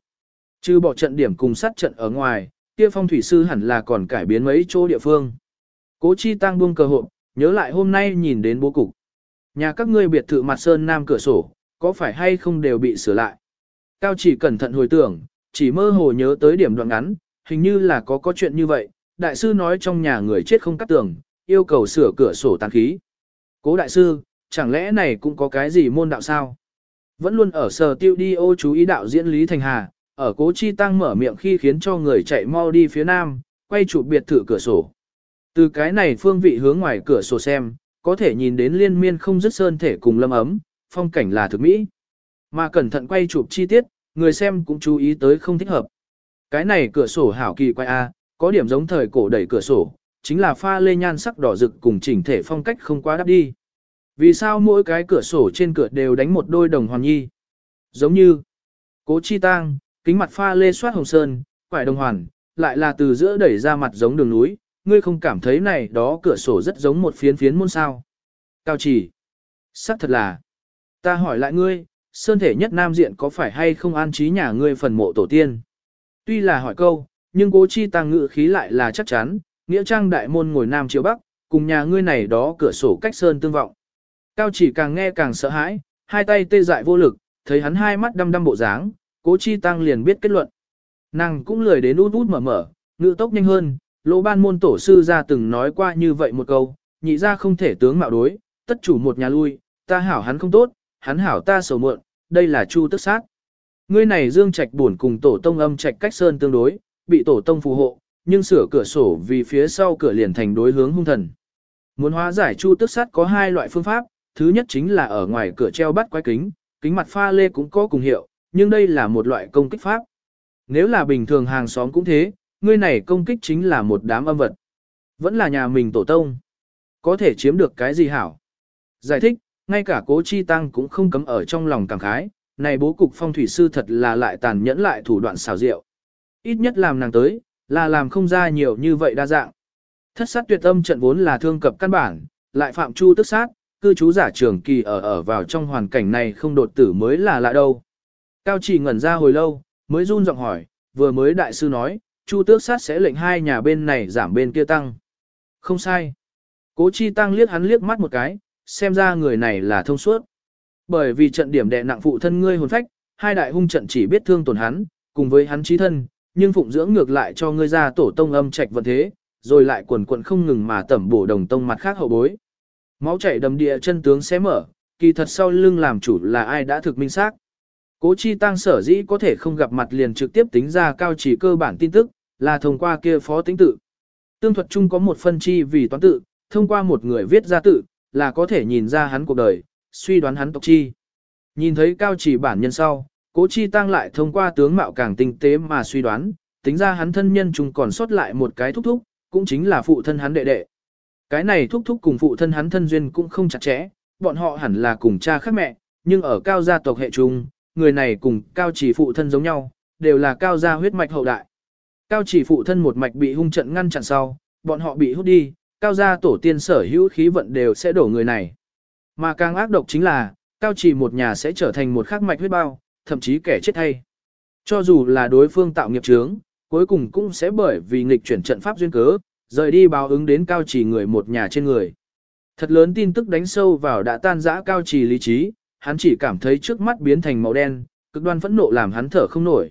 chứ bỏ trận điểm cùng sát trận ở ngoài, kia phong thủy sư hẳn là còn cải biến mấy chỗ địa phương. Cố Chi Tăng buông cờ hội, nhớ lại hôm nay nhìn đến bố cục. Nhà các ngươi biệt thự mặt sơn nam cửa sổ, có phải hay không đều bị sửa lại. Cao chỉ cẩn thận hồi tưởng, chỉ mơ hồ nhớ tới điểm đoạn ngắn, hình như là có có chuyện như vậy, đại sư nói trong nhà người chết không cắt tường, yêu cầu sửa cửa sổ tàn khí. Cố đại sư, chẳng lẽ này cũng có cái gì môn đạo sao? Vẫn luôn ở sở tiêu đi ô chú ý đạo diễn Lý Thành Hà, ở cố chi tăng mở miệng khi khiến cho người chạy mau đi phía nam, quay chụp biệt thự cửa sổ. Từ cái này phương vị hướng ngoài cửa sổ xem, có thể nhìn đến liên miên không dứt sơn thể cùng lâm ấm, phong cảnh là thực mỹ. Mà cẩn thận quay chụp chi tiết, người xem cũng chú ý tới không thích hợp. Cái này cửa sổ hảo kỳ quay A, có điểm giống thời cổ đẩy cửa sổ, chính là pha lê nhan sắc đỏ rực cùng chỉnh thể phong cách không quá đắp đi. Vì sao mỗi cái cửa sổ trên cửa đều đánh một đôi đồng hoàn nhi? Giống như cố chi tang, kính mặt pha lê soát hồng sơn, quải đồng hoàn, lại là từ giữa đẩy ra mặt giống đường núi, ngươi không cảm thấy này đó cửa sổ rất giống một phiến phiến môn sao. Cao chỉ. Sắc thật là. Ta hỏi lại ngươi, sơn thể nhất nam diện có phải hay không an trí nhà ngươi phần mộ tổ tiên? Tuy là hỏi câu, nhưng cố chi tăng ngự khí lại là chắc chắn, nghĩa trang đại môn ngồi nam chiếu bắc, cùng nhà ngươi này đó cửa sổ cách sơn tương vọng. Cao chỉ càng nghe càng sợ hãi, hai tay tê dại vô lực, thấy hắn hai mắt đăm đăm bộ dáng, cố chi tăng liền biết kết luận. Nàng cũng lười đến út út mở mở, Ngự tốc nhanh hơn, lỗ ban môn tổ sư ra từng nói qua như vậy một câu, nhị ra không thể tướng mạo đối, tất chủ một nhà lui, ta hảo hắn không tốt, hắn hảo ta sầu muộn, đây là chu tức sát. Ngươi này dương trạch buồn cùng tổ tông âm trạch cách sơn tương đối, bị tổ tông phù hộ, nhưng sửa cửa sổ vì phía sau cửa liền thành đối hướng hung thần. Muốn hóa giải chu tức sát có hai loại phương pháp, thứ nhất chính là ở ngoài cửa treo bắt quái kính, kính mặt pha lê cũng có cùng hiệu, nhưng đây là một loại công kích pháp. Nếu là bình thường hàng xóm cũng thế, ngươi này công kích chính là một đám âm vật. Vẫn là nhà mình tổ tông. Có thể chiếm được cái gì hảo? Giải thích, ngay cả cố chi tăng cũng không cấm ở trong lòng cảm khái, này bố cục phong thủy sư thật là lại tàn nhẫn lại thủ đoạn xảo diệu. Ít nhất làm nàng tới, là làm không ra nhiều như vậy đa dạng. Thất sát tuyệt âm trận vốn là thương cập căn bản, lại phạm chu tức sát, cư trú giả trường kỳ ở ở vào trong hoàn cảnh này không đột tử mới là lạ đâu. Cao chỉ ngẩn ra hồi lâu, mới run giọng hỏi, vừa mới đại sư nói, chu tước sát sẽ lệnh hai nhà bên này giảm bên kia tăng. Không sai. Cố chi tăng liếc hắn liếc mắt một cái, xem ra người này là thông suốt. Bởi vì trận điểm đệ nặng phụ thân ngươi hồn phách, hai đại hung trận chỉ biết thương tổn hắn, cùng với hắn trí thân, nhưng phụng dưỡng ngược lại cho ngươi ra tổ tông âm trạch vận thế, rồi lại quần quần không ngừng mà tẩm bổ đồng tông mặt khác hậu bối. Máu chảy đầm địa chân tướng xé mở, kỳ thật sau lưng làm chủ là ai đã thực minh xác. Cố chi tăng sở dĩ có thể không gặp mặt liền trực tiếp tính ra cao chỉ cơ bản tin tức, là thông qua kia phó tính tự. Tương thuật chung có một phân chi vì toán tự, thông qua một người viết ra tự, là có thể nhìn ra hắn cuộc đời, suy đoán hắn tộc chi. Nhìn thấy cao chỉ bản nhân sau, cố chi tăng lại thông qua tướng mạo càng tinh tế mà suy đoán, tính ra hắn thân nhân chung còn sót lại một cái thúc thúc, cũng chính là phụ thân hắn đệ đệ. Cái này thúc thúc cùng phụ thân hắn thân duyên cũng không chặt chẽ, bọn họ hẳn là cùng cha khác mẹ, nhưng ở cao gia tộc hệ chung, người này cùng cao chỉ phụ thân giống nhau, đều là cao gia huyết mạch hậu đại. Cao chỉ phụ thân một mạch bị hung trận ngăn chặn sau, bọn họ bị hút đi, cao gia tổ tiên sở hữu khí vận đều sẽ đổ người này. Mà càng ác độc chính là, cao chỉ một nhà sẽ trở thành một khắc mạch huyết bao, thậm chí kẻ chết thay. Cho dù là đối phương tạo nghiệp chướng, cuối cùng cũng sẽ bởi vì nghịch chuyển trận pháp duyên cớ, rời đi báo ứng đến cao chỉ người một nhà trên người. Thật lớn tin tức đánh sâu vào đã tan rã cao trì lý trí, hắn chỉ cảm thấy trước mắt biến thành màu đen, cực đoan phẫn nộ làm hắn thở không nổi.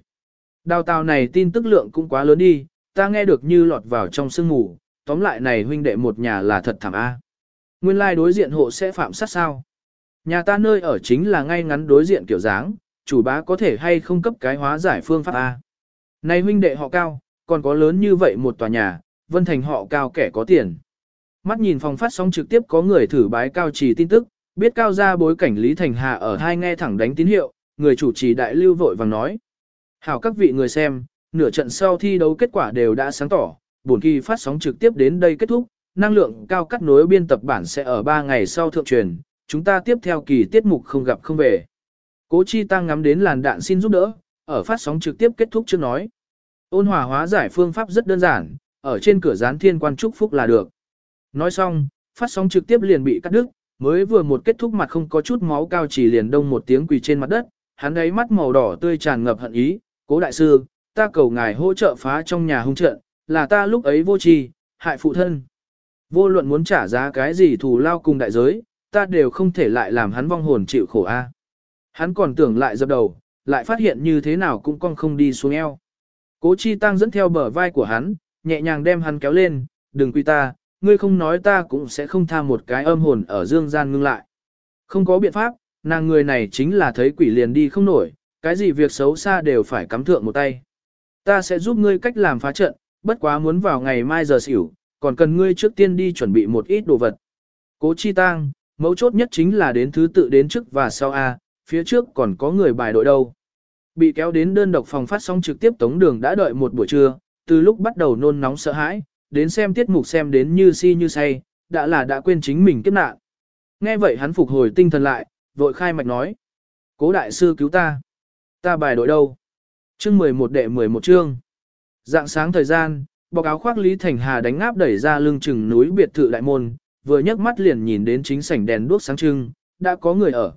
Đào tào này tin tức lượng cũng quá lớn đi, ta nghe được như lọt vào trong sương ngủ. tóm lại này huynh đệ một nhà là thật thảm a. Nguyên lai đối diện hộ sẽ phạm sát sao. Nhà ta nơi ở chính là ngay ngắn đối diện kiểu dáng, chủ bá có thể hay không cấp cái hóa giải phương pháp A. Này huynh đệ họ cao, còn có lớn như vậy một tòa nhà, Vân Thành họ cao kẻ có tiền. Mắt nhìn phòng phát sóng trực tiếp có người thử bái cao trì tin tức, biết cao ra bối cảnh Lý Thành Hà ở hai nghe thẳng đánh tín hiệu, người chủ trì đại lưu vội vàng nói. Hảo các vị người xem, nửa trận sau thi đấu kết quả đều đã sáng tỏ, buồn kỳ phát sóng trực tiếp đến đây kết thúc, năng lượng cao cắt nối biên tập bản sẽ ở 3 ngày sau thượng truyền, chúng ta tiếp theo kỳ tiết mục không gặp không về. Cố Chi Tăng ngắm đến làn đạn xin giúp đỡ, ở phát sóng trực tiếp kết thúc trước nói. Ôn hòa hóa giải phương pháp rất đơn giản, ở trên cửa gián thiên quan chúc phúc là được. Nói xong, phát sóng trực tiếp liền bị cắt đứt, mới vừa một kết thúc mặt không có chút máu cao chỉ liền đông một tiếng quỳ trên mặt đất, hắn ấy mắt màu đỏ tươi tràn ngập hận ý, cố đại sư, ta cầu ngài hỗ trợ phá trong nhà hung trận, là ta lúc ấy vô tri, hại phụ thân. Vô luận muốn trả giá cái gì thù lao cùng đại giới, ta đều không thể lại làm hắn vong hồn chịu khổ a. Hắn còn tưởng lại dập đầu, lại phát hiện như thế nào cũng con không đi xuống eo. Cố Chi Tăng dẫn theo bờ vai của hắn, nhẹ nhàng đem hắn kéo lên, đừng quy ta, ngươi không nói ta cũng sẽ không tha một cái âm hồn ở dương gian ngưng lại. Không có biện pháp, nàng người này chính là thấy quỷ liền đi không nổi, cái gì việc xấu xa đều phải cắm thượng một tay. Ta sẽ giúp ngươi cách làm phá trận, bất quá muốn vào ngày mai giờ xỉu, còn cần ngươi trước tiên đi chuẩn bị một ít đồ vật. Cố chi tang, mấu chốt nhất chính là đến thứ tự đến trước và sau A, phía trước còn có người bài đội đâu. Bị kéo đến đơn độc phòng phát sóng trực tiếp tống đường đã đợi một buổi trưa, từ lúc bắt đầu nôn nóng sợ hãi, đến xem tiết mục xem đến như si như say, đã là đã quên chính mình kiếp nạn. Nghe vậy hắn phục hồi tinh thần lại, vội khai mạch nói. Cố đại sư cứu ta. Ta bài đội đâu? Chương 11 đệ 11 chương. Dạng sáng thời gian, bọc áo khoác Lý Thành Hà đánh áp đẩy ra lưng chừng núi biệt thự đại môn, vừa nhấc mắt liền nhìn đến chính sảnh đèn đuốc sáng trưng, đã có người ở.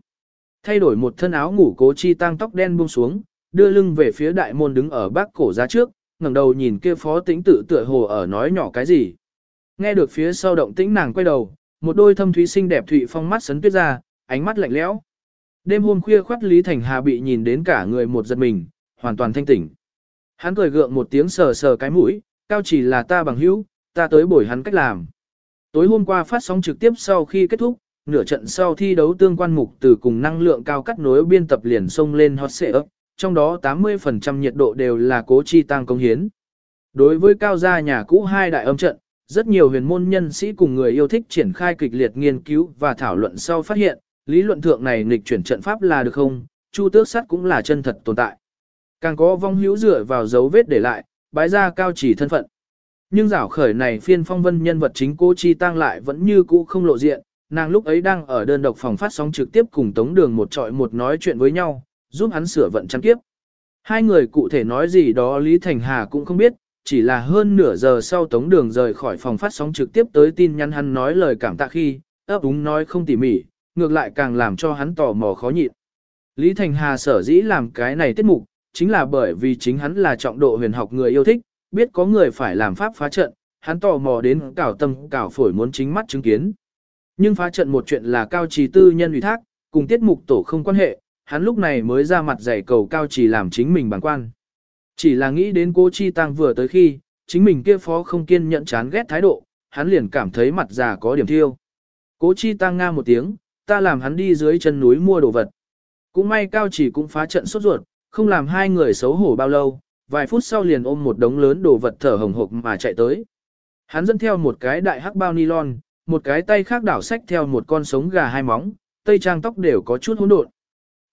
Thay đổi một thân áo ngủ cố chi tăng tóc đen buông xuống, đưa lưng về phía đại môn đứng ở bác cổ ra trước, ngẩng đầu nhìn kia phó tĩnh tự tựa hồ ở nói nhỏ cái gì. Nghe được phía sau động tĩnh nàng quay đầu, một đôi thâm thúy xinh đẹp thụy phong mắt sấn tuyết ra, ánh mắt lạnh lẽo. Đêm hôm khuya khoắt Lý Thành Hà bị nhìn đến cả người một giật mình, hoàn toàn thanh tỉnh. Hắn cười gượng một tiếng sờ sờ cái mũi, cao chỉ là ta bằng hữu, ta tới bồi hắn cách làm. Tối hôm qua phát sóng trực tiếp sau khi kết thúc, nửa trận sau thi đấu tương quan mục từ cùng năng lượng cao cắt nối biên tập liền xông lên hot xệ ấp, trong đó 80% nhiệt độ đều là cố chi tăng công hiến. Đối với cao gia nhà cũ hai đại âm trận, rất nhiều huyền môn nhân sĩ cùng người yêu thích triển khai kịch liệt nghiên cứu và thảo luận sau phát hiện, lý luận thượng này nghịch chuyển trận pháp là được không, chu tước sắt cũng là chân thật tồn tại. Càng có vong hữu dựa vào dấu vết để lại, bái ra cao chỉ thân phận. Nhưng rảo khởi này phiên phong vân nhân vật chính cô Chi Tăng lại vẫn như cũ không lộ diện, nàng lúc ấy đang ở đơn độc phòng phát sóng trực tiếp cùng Tống Đường một trọi một nói chuyện với nhau, giúp hắn sửa vận chăn kiếp. Hai người cụ thể nói gì đó Lý Thành Hà cũng không biết, chỉ là hơn nửa giờ sau Tống Đường rời khỏi phòng phát sóng trực tiếp tới tin nhắn hắn nói lời cảm tạ khi, ấp úng nói không tỉ mỉ, ngược lại càng làm cho hắn tò mò khó nhịn. Lý Thành Hà sở dĩ làm cái này tiết mục, chính là bởi vì chính hắn là trọng độ huyền học người yêu thích, biết có người phải làm pháp phá trận, hắn tò mò đến cảo tâm cảo phổi muốn chính mắt chứng kiến. Nhưng phá trận một chuyện là cao trì tư nhân ủy thác, cùng tiết mục tổ không quan hệ, hắn lúc này mới ra mặt dạy cầu cao chỉ làm chính mình bằng quan. Chỉ là nghĩ đến cô Chi Tăng vừa tới khi, chính mình kia phó không kiên nhẫn chán ghét thái độ, hắn liền cảm thấy mặt già có điểm thiêu. Cố Chi Tăng nga một tiếng, ta làm hắn đi dưới chân núi mua đồ vật. Cũng may cao chỉ cũng phá trận sốt ruột, không làm hai người xấu hổ bao lâu, vài phút sau liền ôm một đống lớn đồ vật thở hồng hộc mà chạy tới. Hắn dẫn theo một cái đại hắc bao nylon, một cái tay khác đảo sách theo một con sống gà hai móng, tây trang tóc đều có chút hỗn độn.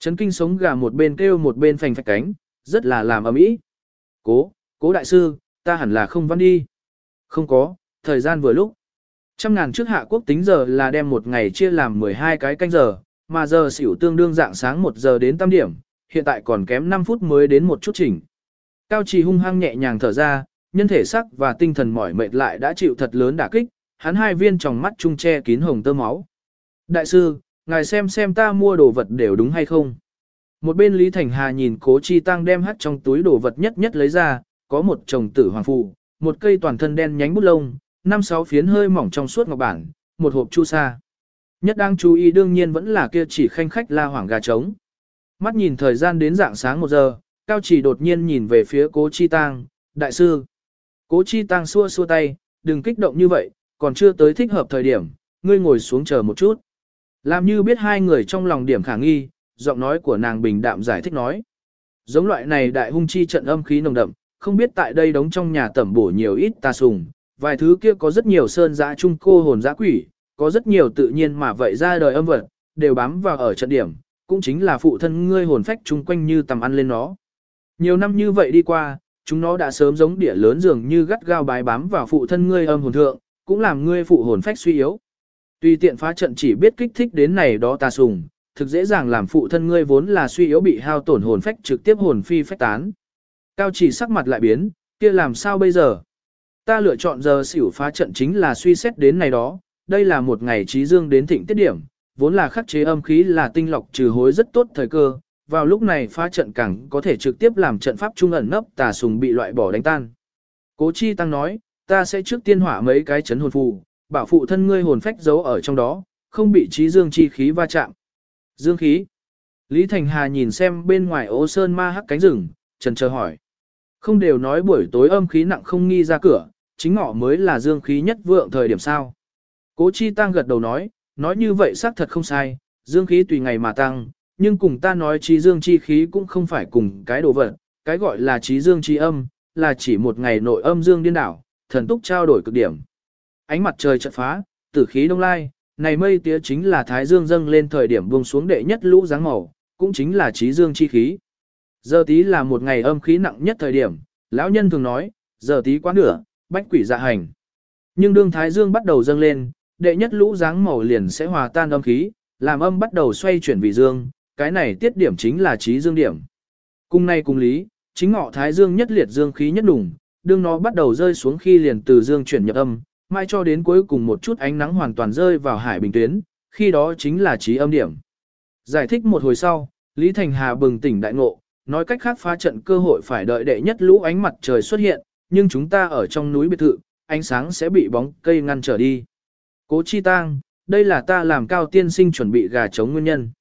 Chấn kinh sống gà một bên kêu một bên phành phạch cánh, rất là làm ầm ĩ. Cố, cố đại sư, ta hẳn là không văn đi. Không có, thời gian vừa lúc. Trăm ngàn trước hạ quốc tính giờ là đem một ngày chia làm 12 cái canh giờ, mà giờ xỉu tương đương dạng sáng 1 giờ đến 8 điểm, hiện tại còn kém 5 phút mới đến một chút chỉnh. Cao trì hung hăng nhẹ nhàng thở ra, nhân thể sắc và tinh thần mỏi mệt lại đã chịu thật lớn đả kích, hắn hai viên tròng mắt trung che kín hồng tơ máu. Đại sư, ngài xem xem ta mua đồ vật đều đúng hay không. Một bên Lý Thành Hà nhìn cố chi tăng đem hắt trong túi đồ vật nhất nhất lấy ra, có một chồng tử hoàng phụ, một cây toàn thân đen nhánh bút lông, năm sáu phiến hơi mỏng trong suốt ngọc bản, một hộp chu sa. Nhất đang chú ý đương nhiên vẫn là kia chỉ khanh khách la hoảng gà trống. Mắt nhìn thời gian đến dạng sáng một giờ, Cao chỉ đột nhiên nhìn về phía cố chi tăng, đại sư. Cố chi tăng xua xua tay, đừng kích động như vậy, còn chưa tới thích hợp thời điểm, ngươi ngồi xuống chờ một chút. Làm như biết hai người trong lòng điểm khả nghi, giọng nói của nàng bình đạm giải thích nói. Giống loại này đại hung chi trận âm khí nồng đậm, không biết tại đây đóng trong nhà tẩm bổ nhiều ít ta sùng, vài thứ kia có rất nhiều sơn giã trung cô hồn giã quỷ, có rất nhiều tự nhiên mà vậy ra đời âm vật, đều bám vào ở trận điểm, cũng chính là phụ thân ngươi hồn phách chung quanh như tầm ăn lên nó. Nhiều năm như vậy đi qua, chúng nó đã sớm giống địa lớn dường như gắt gao bái bám vào phụ thân ngươi âm hồn thượng, cũng làm ngươi phụ hồn phách suy yếu. Tùy tiện phá trận chỉ biết kích thích đến này đó ta sùng, thực dễ dàng làm phụ thân ngươi vốn là suy yếu bị hao tổn hồn phách trực tiếp hồn phi phách tán. Cao chỉ sắc mặt lại biến, kia làm sao bây giờ? Ta lựa chọn giờ xỉu phá trận chính là suy xét đến này đó, đây là một ngày trí dương đến thịnh tiết điểm, vốn là khắc chế âm khí là tinh lọc trừ hối rất tốt thời cơ, vào lúc này phá trận càng có thể trực tiếp làm trận pháp trung ẩn nấp tà sùng bị loại bỏ đánh tan. Cố Chi Tăng nói, ta sẽ trước tiên hỏa mấy cái chấn hồn phù, bảo phụ thân ngươi hồn phách giấu ở trong đó, không bị trí dương chi khí va chạm. Dương khí. Lý Thành Hà nhìn xem bên ngoài ô sơn ma hắc cánh rừng, trần chờ hỏi. Không đều nói buổi tối âm khí nặng không nghi ra cửa, chính ngọ mới là dương khí nhất vượng thời điểm sao. Cố Chi Tăng gật đầu nói, nói như vậy xác thật không sai, dương khí tùy ngày mà tăng, nhưng cùng ta nói trí dương chi khí cũng không phải cùng cái đồ vật, cái gọi là trí dương chi âm, là chỉ một ngày nội âm dương điên đảo, thần túc trao đổi cực điểm. Ánh mặt trời chợt phá, tử khí đông lai, này mây tía chính là thái dương dâng lên thời điểm buông xuống đệ nhất lũ dáng màu, cũng chính là trí dương chi khí. Giờ tí là một ngày âm khí nặng nhất thời điểm, lão nhân thường nói, giờ tí quá nửa, bách quỷ dạ hành. Nhưng đương thái dương bắt đầu dâng lên, đệ nhất lũ dáng màu liền sẽ hòa tan âm khí, làm âm bắt đầu xoay chuyển vị dương, cái này tiết điểm chính là trí dương điểm. Cùng nay cùng lý, chính ngọ thái dương nhất liệt dương khí nhất đủng, đương nó bắt đầu rơi xuống khi liền từ dương chuyển nhập âm, mai cho đến cuối cùng một chút ánh nắng hoàn toàn rơi vào hải bình tuyến, khi đó chính là trí âm điểm. Giải thích một hồi sau, Lý Thành Hà bừng tỉnh đại ngộ, nói cách khác phá trận cơ hội phải đợi đệ nhất lũ ánh mặt trời xuất hiện, nhưng chúng ta ở trong núi biệt thự, ánh sáng sẽ bị bóng cây ngăn trở đi. Cố Chi Tang, đây là ta làm cao tiên sinh chuẩn bị gà trống nguyên nhân.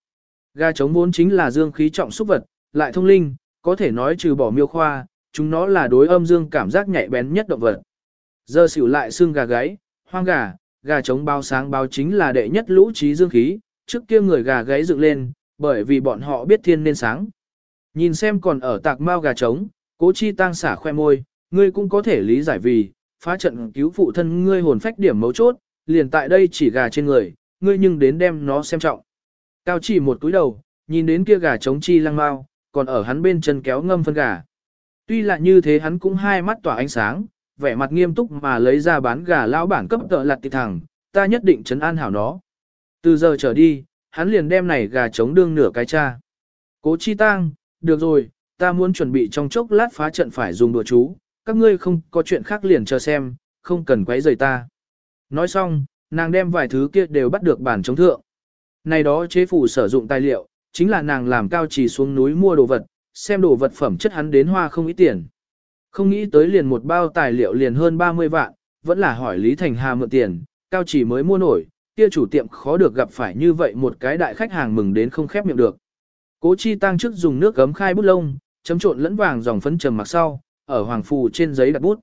Gà trống vốn chính là dương khí trọng xúc vật, lại thông linh, có thể nói trừ bỏ miêu khoa, chúng nó là đối âm dương cảm giác nhạy bén nhất động vật. Giờ xỉu lại xương gà gáy, hoang gà, gà trống bao sáng bao chính là đệ nhất lũ trí dương khí, trước kia người gà gáy dựng lên, bởi vì bọn họ biết thiên nên sáng. Nhìn xem còn ở tạc mao gà trống, cố chi tang xả khoe môi, ngươi cũng có thể lý giải vì, phá trận cứu phụ thân ngươi hồn phách điểm mấu chốt, liền tại đây chỉ gà trên người, ngươi nhưng đến đem nó xem trọng. Cao chỉ một túi đầu, nhìn đến kia gà trống chi lăng mao, còn ở hắn bên chân kéo ngâm phân gà. Tuy là như thế hắn cũng hai mắt tỏa ánh sáng, vẻ mặt nghiêm túc mà lấy ra bán gà lão bản cấp tợ lặt tịch thẳng, ta nhất định chấn an hảo nó. Từ giờ trở đi, hắn liền đem này gà trống đương nửa cái cha. Cố chi tang, được rồi, ta muốn chuẩn bị trong chốc lát phá trận phải dùng đùa chú, các ngươi không có chuyện khác liền chờ xem, không cần quấy rời ta. Nói xong, nàng đem vài thứ kia đều bắt được bản chống thượng. Này đó chế phủ sử dụng tài liệu, chính là nàng làm cao trì xuống núi mua đồ vật, xem đồ vật phẩm chất hắn đến hoa không ít tiền. Không nghĩ tới liền một bao tài liệu liền hơn 30 vạn, vẫn là hỏi Lý Thành Hà mượn tiền, cao chỉ mới mua nổi, kia chủ tiệm khó được gặp phải như vậy một cái đại khách hàng mừng đến không khép miệng được. Cố chi tăng trước dùng nước gấm khai bút lông, chấm trộn lẫn vàng dòng phấn trầm mặc sau, ở hoàng phù trên giấy đặt bút.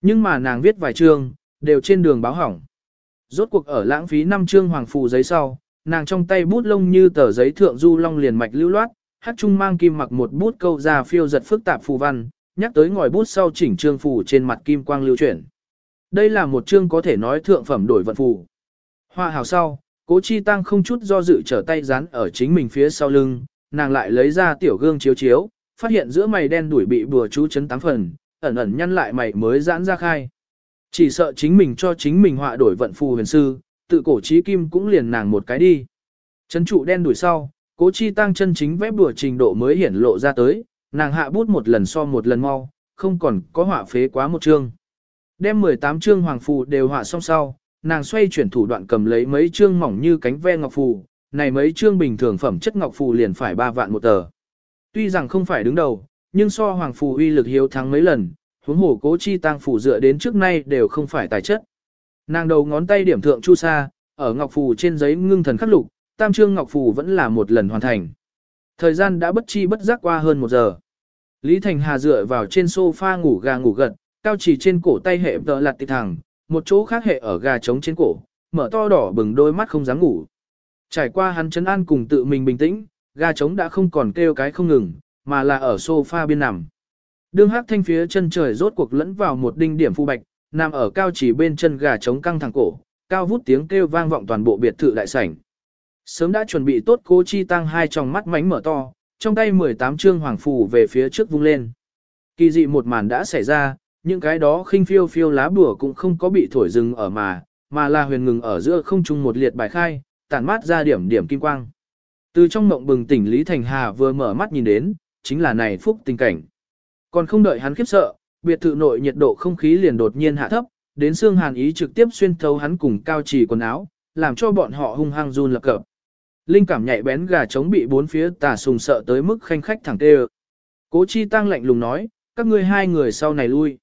Nhưng mà nàng viết vài chương, đều trên đường báo hỏng. Rốt cuộc ở lãng phí năm chương hoàng phù giấy sau, nàng trong tay bút lông như tờ giấy thượng du long liền mạch lưu loát, hát trung mang kim mặc một bút câu ra phiêu giật phức tạp phù văn, nhắc tới ngòi bút sau chỉnh trương phù trên mặt kim quang lưu chuyển. Đây là một chương có thể nói thượng phẩm đổi vận phù. Hoa hào sau, cố chi tăng không chút do dự trở tay dán ở chính mình phía sau lưng, nàng lại lấy ra tiểu gương chiếu chiếu, phát hiện giữa mày đen đuổi bị bùa chú chấn tám phần, ẩn ẩn nhăn lại mày mới giãn ra khai. Chỉ sợ chính mình cho chính mình họa đổi vận phù huyền sư, tự cổ trí kim cũng liền nàng một cái đi. Chấn trụ đen đuổi sau, cố chi tăng chân chính vẽ bùa trình độ mới hiển lộ ra tới, nàng hạ bút một lần so một lần mau, không còn có họa phế quá một chương. Đem 18 chương hoàng phù đều họa xong sau, nàng xoay chuyển thủ đoạn cầm lấy mấy chương mỏng như cánh ve ngọc phù, này mấy chương bình thường phẩm chất ngọc phù liền phải 3 vạn một tờ. Tuy rằng không phải đứng đầu, nhưng so hoàng phù uy lực hiếu thắng mấy lần, huống hồ cố chi tăng phù dựa đến trước nay đều không phải tài chất. Nàng đầu ngón tay điểm thượng chu sa, ở ngọc phù trên giấy ngưng thần khắc lục, tam trương ngọc phù vẫn là một lần hoàn thành. Thời gian đã bất chi bất giác qua hơn một giờ. Lý Thành Hà dựa vào trên sofa ngủ gà ngủ gật, cao chỉ trên cổ tay hệ tờ lặt tịch thẳng, một chỗ khác hệ ở gà trống trên cổ, mở to đỏ bừng đôi mắt không dám ngủ. Trải qua hắn chấn an cùng tự mình bình tĩnh, gà trống đã không còn kêu cái không ngừng, mà là ở sofa bên nằm. Đương hắc thanh phía chân trời rốt cuộc lẫn vào một đinh điểm phu bạch, nằm ở cao chỉ bên chân gà trống căng thẳng cổ, cao vút tiếng kêu vang vọng toàn bộ biệt thự đại sảnh. Sớm đã chuẩn bị tốt cố chi tăng hai tròng mắt mánh mở to, trong tay 18 trương hoàng phù về phía trước vung lên. Kỳ dị một màn đã xảy ra, những cái đó khinh phiêu phiêu lá bùa cũng không có bị thổi dừng ở mà, mà là huyền ngừng ở giữa không trung một liệt bài khai, tản mát ra điểm điểm kim quang. Từ trong mộng bừng tỉnh Lý Thành Hà vừa mở mắt nhìn đến, chính là này phúc tình cảnh. Còn không đợi hắn khiếp sợ, biệt thự nội nhiệt độ không khí liền đột nhiên hạ thấp, đến xương hàn ý trực tiếp xuyên thấu hắn cùng cao trì quần áo, làm cho bọn họ hung hăng run lập cập. Linh cảm nhạy bén gà trống bị bốn phía tà sùng sợ tới mức khanh khách thẳng tê Cố chi tăng lạnh lùng nói, các ngươi hai người sau này lui.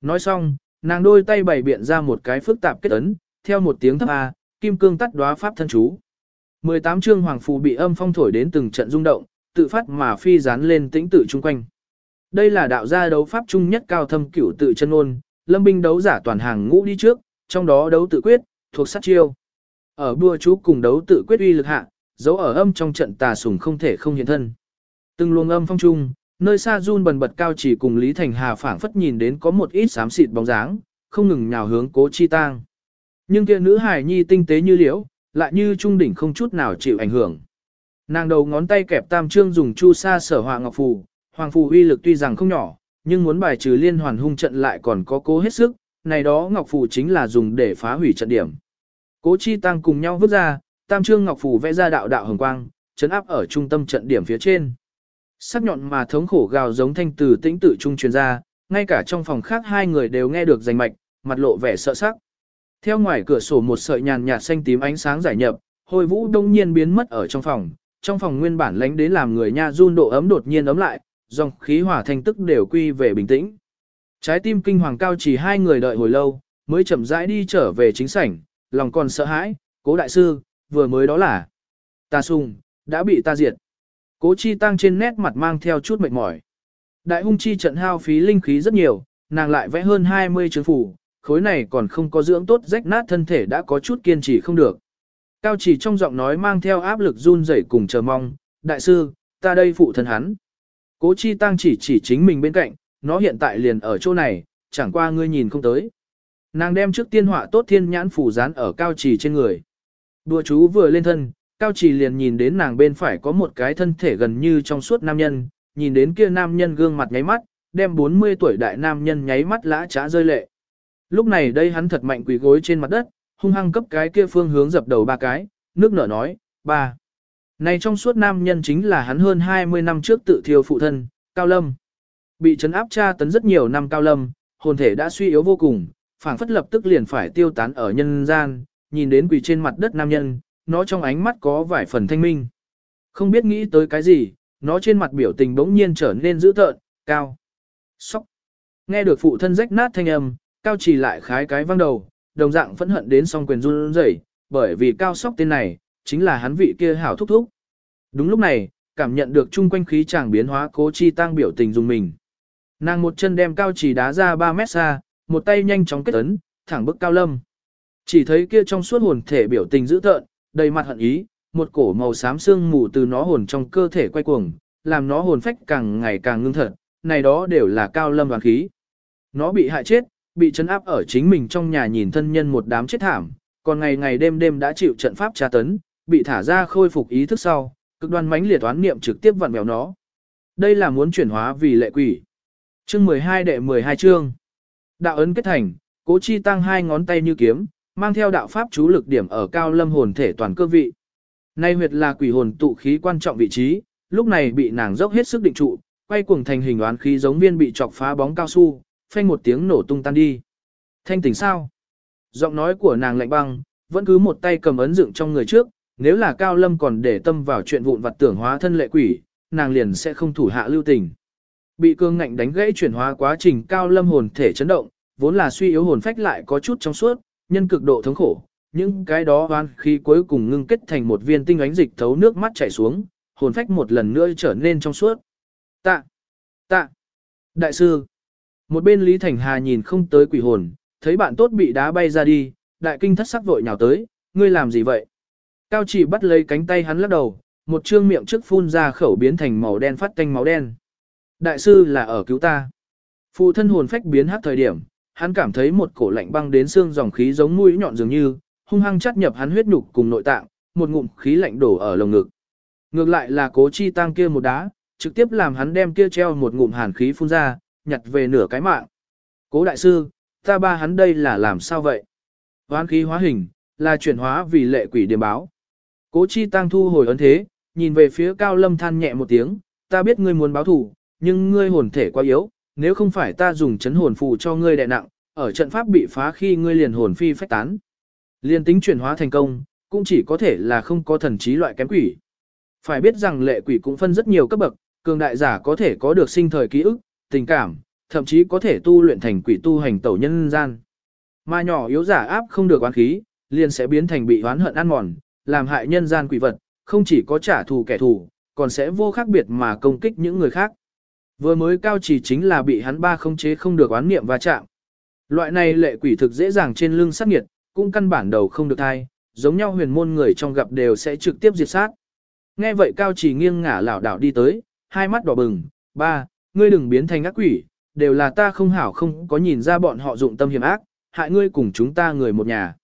Nói xong, nàng đôi tay bày biện ra một cái phức tạp kết ấn, theo một tiếng thấp A, kim cương tắt đóa pháp thân chú. 18 chương hoàng phù bị âm phong thổi đến từng trận rung động, tự phát mà phi dán lên tĩnh tự chung quanh. Đây là đạo gia đấu pháp chung nhất cao thâm cửu tự chân ôn, lâm binh đấu giả toàn hàng ngũ đi trước, trong đó đấu tự quyết, thuộc sát chiêu. Ở đua chú cùng đấu tự quyết uy lực hạ, dấu ở âm trong trận tà sùng không thể không hiện thân. Từng luồng âm phong trung, nơi xa run bần bật cao chỉ cùng Lý Thành Hà phảng phất nhìn đến có một ít xám xịt bóng dáng, không ngừng nhào hướng cố chi tang. Nhưng kia nữ hài nhi tinh tế như liễu, lại như trung đỉnh không chút nào chịu ảnh hưởng. Nàng đầu ngón tay kẹp tam trương dùng chu sa sở họa ngọc phù, hoàng phù uy lực tuy rằng không nhỏ, nhưng muốn bài trừ liên hoàn hung trận lại còn có cố hết sức, này đó ngọc phù chính là dùng để phá hủy trận điểm. Cố chi tăng cùng nhau vứt ra, tam trương ngọc phù vẽ ra đạo đạo hồng quang, chấn áp ở trung tâm trận điểm phía trên. Sắc nhọn mà thống khổ gào giống thanh từ tĩnh tự trung truyền ra, ngay cả trong phòng khác hai người đều nghe được rành mạch, mặt lộ vẻ sợ sắc. Theo ngoài cửa sổ một sợi nhàn nhạt xanh tím ánh sáng giải nhập, hồi vũ đông nhiên biến mất ở trong phòng, trong phòng nguyên bản lánh đến làm người nha run độ ấm đột nhiên ấm lại, dòng khí hỏa thanh tức đều quy về bình tĩnh. Trái tim kinh hoàng cao chỉ hai người đợi hồi lâu, mới chậm rãi đi trở về chính sảnh, lòng còn sợ hãi, cố đại sư, vừa mới đó là ta sùng, đã bị ta diệt. Cố chi tăng trên nét mặt mang theo chút mệt mỏi. Đại hung chi trận hao phí linh khí rất nhiều, nàng lại vẽ hơn 20 chứng phủ, khối này còn không có dưỡng tốt rách nát thân thể đã có chút kiên trì không được. Cao chỉ trong giọng nói mang theo áp lực run rẩy cùng chờ mong, đại sư, ta đây phụ thân hắn. Cố chi tăng chỉ chỉ chính mình bên cạnh, nó hiện tại liền ở chỗ này, chẳng qua ngươi nhìn không tới. Nàng đem trước tiên họa tốt thiên nhãn phủ dán ở cao trì trên người. Đùa chú vừa lên thân, cao trì liền nhìn đến nàng bên phải có một cái thân thể gần như trong suốt nam nhân, nhìn đến kia nam nhân gương mặt nháy mắt, đem 40 tuổi đại nam nhân nháy mắt lã trá rơi lệ. Lúc này đây hắn thật mạnh quỳ gối trên mặt đất, hung hăng cấp cái kia phương hướng dập đầu ba cái, nước nở nói, ba. Này trong suốt nam nhân chính là hắn hơn 20 năm trước tự thiêu phụ thân, Cao Lâm. Bị trấn áp tra tấn rất nhiều năm Cao Lâm, hồn thể đã suy yếu vô cùng, phảng phất lập tức liền phải tiêu tán ở nhân gian, nhìn đến quỳ trên mặt đất nam nhân, nó trong ánh mắt có vài phần thanh minh. Không biết nghĩ tới cái gì, nó trên mặt biểu tình bỗng nhiên trở nên dữ tợn, cao. Sóc. Nghe được phụ thân rách nát thanh âm, cao chỉ lại khái cái văng đầu, đồng dạng phẫn hận đến song quyền run rẩy, bởi vì cao sóc tên này, chính là hắn vị kia hảo thúc thúc. Đúng lúc này, cảm nhận được chung quanh khí chàng biến hóa cố chi tăng biểu tình dùng mình. Nàng một chân đem cao chỉ đá ra 3 mét xa, một tay nhanh chóng kết ấn, thẳng bức cao lâm. Chỉ thấy kia trong suốt hồn thể biểu tình dữ tợn, đầy mặt hận ý, một cổ màu xám xương mù từ nó hồn trong cơ thể quay cuồng, làm nó hồn phách càng ngày càng ngưng thật, này đó đều là cao lâm hoàng khí. Nó bị hại chết, bị chấn áp ở chính mình trong nhà nhìn thân nhân một đám chết thảm, còn ngày ngày đêm đêm đã chịu trận pháp tra tấn, bị thả ra khôi phục ý thức sau, cực đoan mãnh liệt toán niệm trực tiếp vặn vẹo nó. Đây là muốn chuyển hóa vì lệ quỷ. Chương 12 đệ 12 chương. Đạo ấn kết thành, cố chi tăng hai ngón tay như kiếm, mang theo đạo pháp chú lực điểm ở cao lâm hồn thể toàn cơ vị. Nay huyệt là quỷ hồn tụ khí quan trọng vị trí, lúc này bị nàng dốc hết sức định trụ, quay cuồng thành hình oán khí giống viên bị chọc phá bóng cao su, phanh một tiếng nổ tung tan đi. Thanh tỉnh sao? Giọng nói của nàng lạnh băng, vẫn cứ một tay cầm ấn dựng trong người trước, nếu là Cao Lâm còn để tâm vào chuyện vụn vặt tưởng hóa thân lệ quỷ, nàng liền sẽ không thủ hạ lưu tình. Bị cương ngạnh đánh gãy chuyển hóa quá trình Cao Lâm hồn thể chấn động, vốn là suy yếu hồn phách lại có chút trong suốt, nhân cực độ thống khổ, những cái đó oan khi cuối cùng ngưng kết thành một viên tinh ánh dịch thấu nước mắt chảy xuống, hồn phách một lần nữa trở nên trong suốt. Tạ! Tạ! Đại sư! Một bên Lý Thành Hà nhìn không tới quỷ hồn, thấy bạn tốt bị đá bay ra đi, đại kinh thất sắc vội nhào tới, ngươi làm gì vậy? Cao chỉ bắt lấy cánh tay hắn lắc đầu, một trương miệng trước phun ra khẩu biến thành màu đen phát tanh máu đen. Đại sư là ở cứu ta. Phụ thân hồn phách biến hát thời điểm, hắn cảm thấy một cổ lạnh băng đến xương dòng khí giống mũi nhọn dường như, hung hăng chắt nhập hắn huyết nhục cùng nội tạng, một ngụm khí lạnh đổ ở lồng ngực. Ngược lại là cố chi tăng kia một đá, trực tiếp làm hắn đem kia treo một ngụm hàn khí phun ra, nhặt về nửa cái mạng. Cố đại sư, ta ba hắn đây là làm sao vậy? Hoán khí hóa hình, là chuyển hóa vì lệ quỷ điểm báo. Cố chi tăng thu hồi ấn thế, nhìn về phía cao lâm than nhẹ một tiếng, ta biết ngươi muốn báo thủ, nhưng ngươi hồn thể quá yếu, nếu không phải ta dùng chấn hồn phù cho ngươi đè nặng, ở trận pháp bị phá khi ngươi liền hồn phi phách tán. Liên tính chuyển hóa thành công, cũng chỉ có thể là không có thần trí loại kém quỷ. Phải biết rằng lệ quỷ cũng phân rất nhiều cấp bậc, cường đại giả có thể có được sinh thời ký ức, tình cảm, thậm chí có thể tu luyện thành quỷ tu hành tẩu nhân gian. Mà nhỏ yếu giả áp không được oán khí, liền sẽ biến thành bị oán hận ăn mòn, làm hại nhân gian quỷ vật, không chỉ có trả thù kẻ thù, còn sẽ vô khác biệt mà công kích những người khác. Vừa mới cao chỉ chính là bị hắn ba không chế không được oán niệm va chạm. Loại này lệ quỷ thực dễ dàng trên lưng sát nghiệt, cũng căn bản đầu không được thai, giống nhau huyền môn người trong gặp đều sẽ trực tiếp diệt sát. Nghe vậy cao chỉ nghiêng ngả lảo đảo đi tới, hai mắt đỏ bừng, ba, ngươi đừng biến thành ác quỷ, đều là ta không hảo không có nhìn ra bọn họ dụng tâm hiểm ác, hại ngươi cùng chúng ta người một nhà.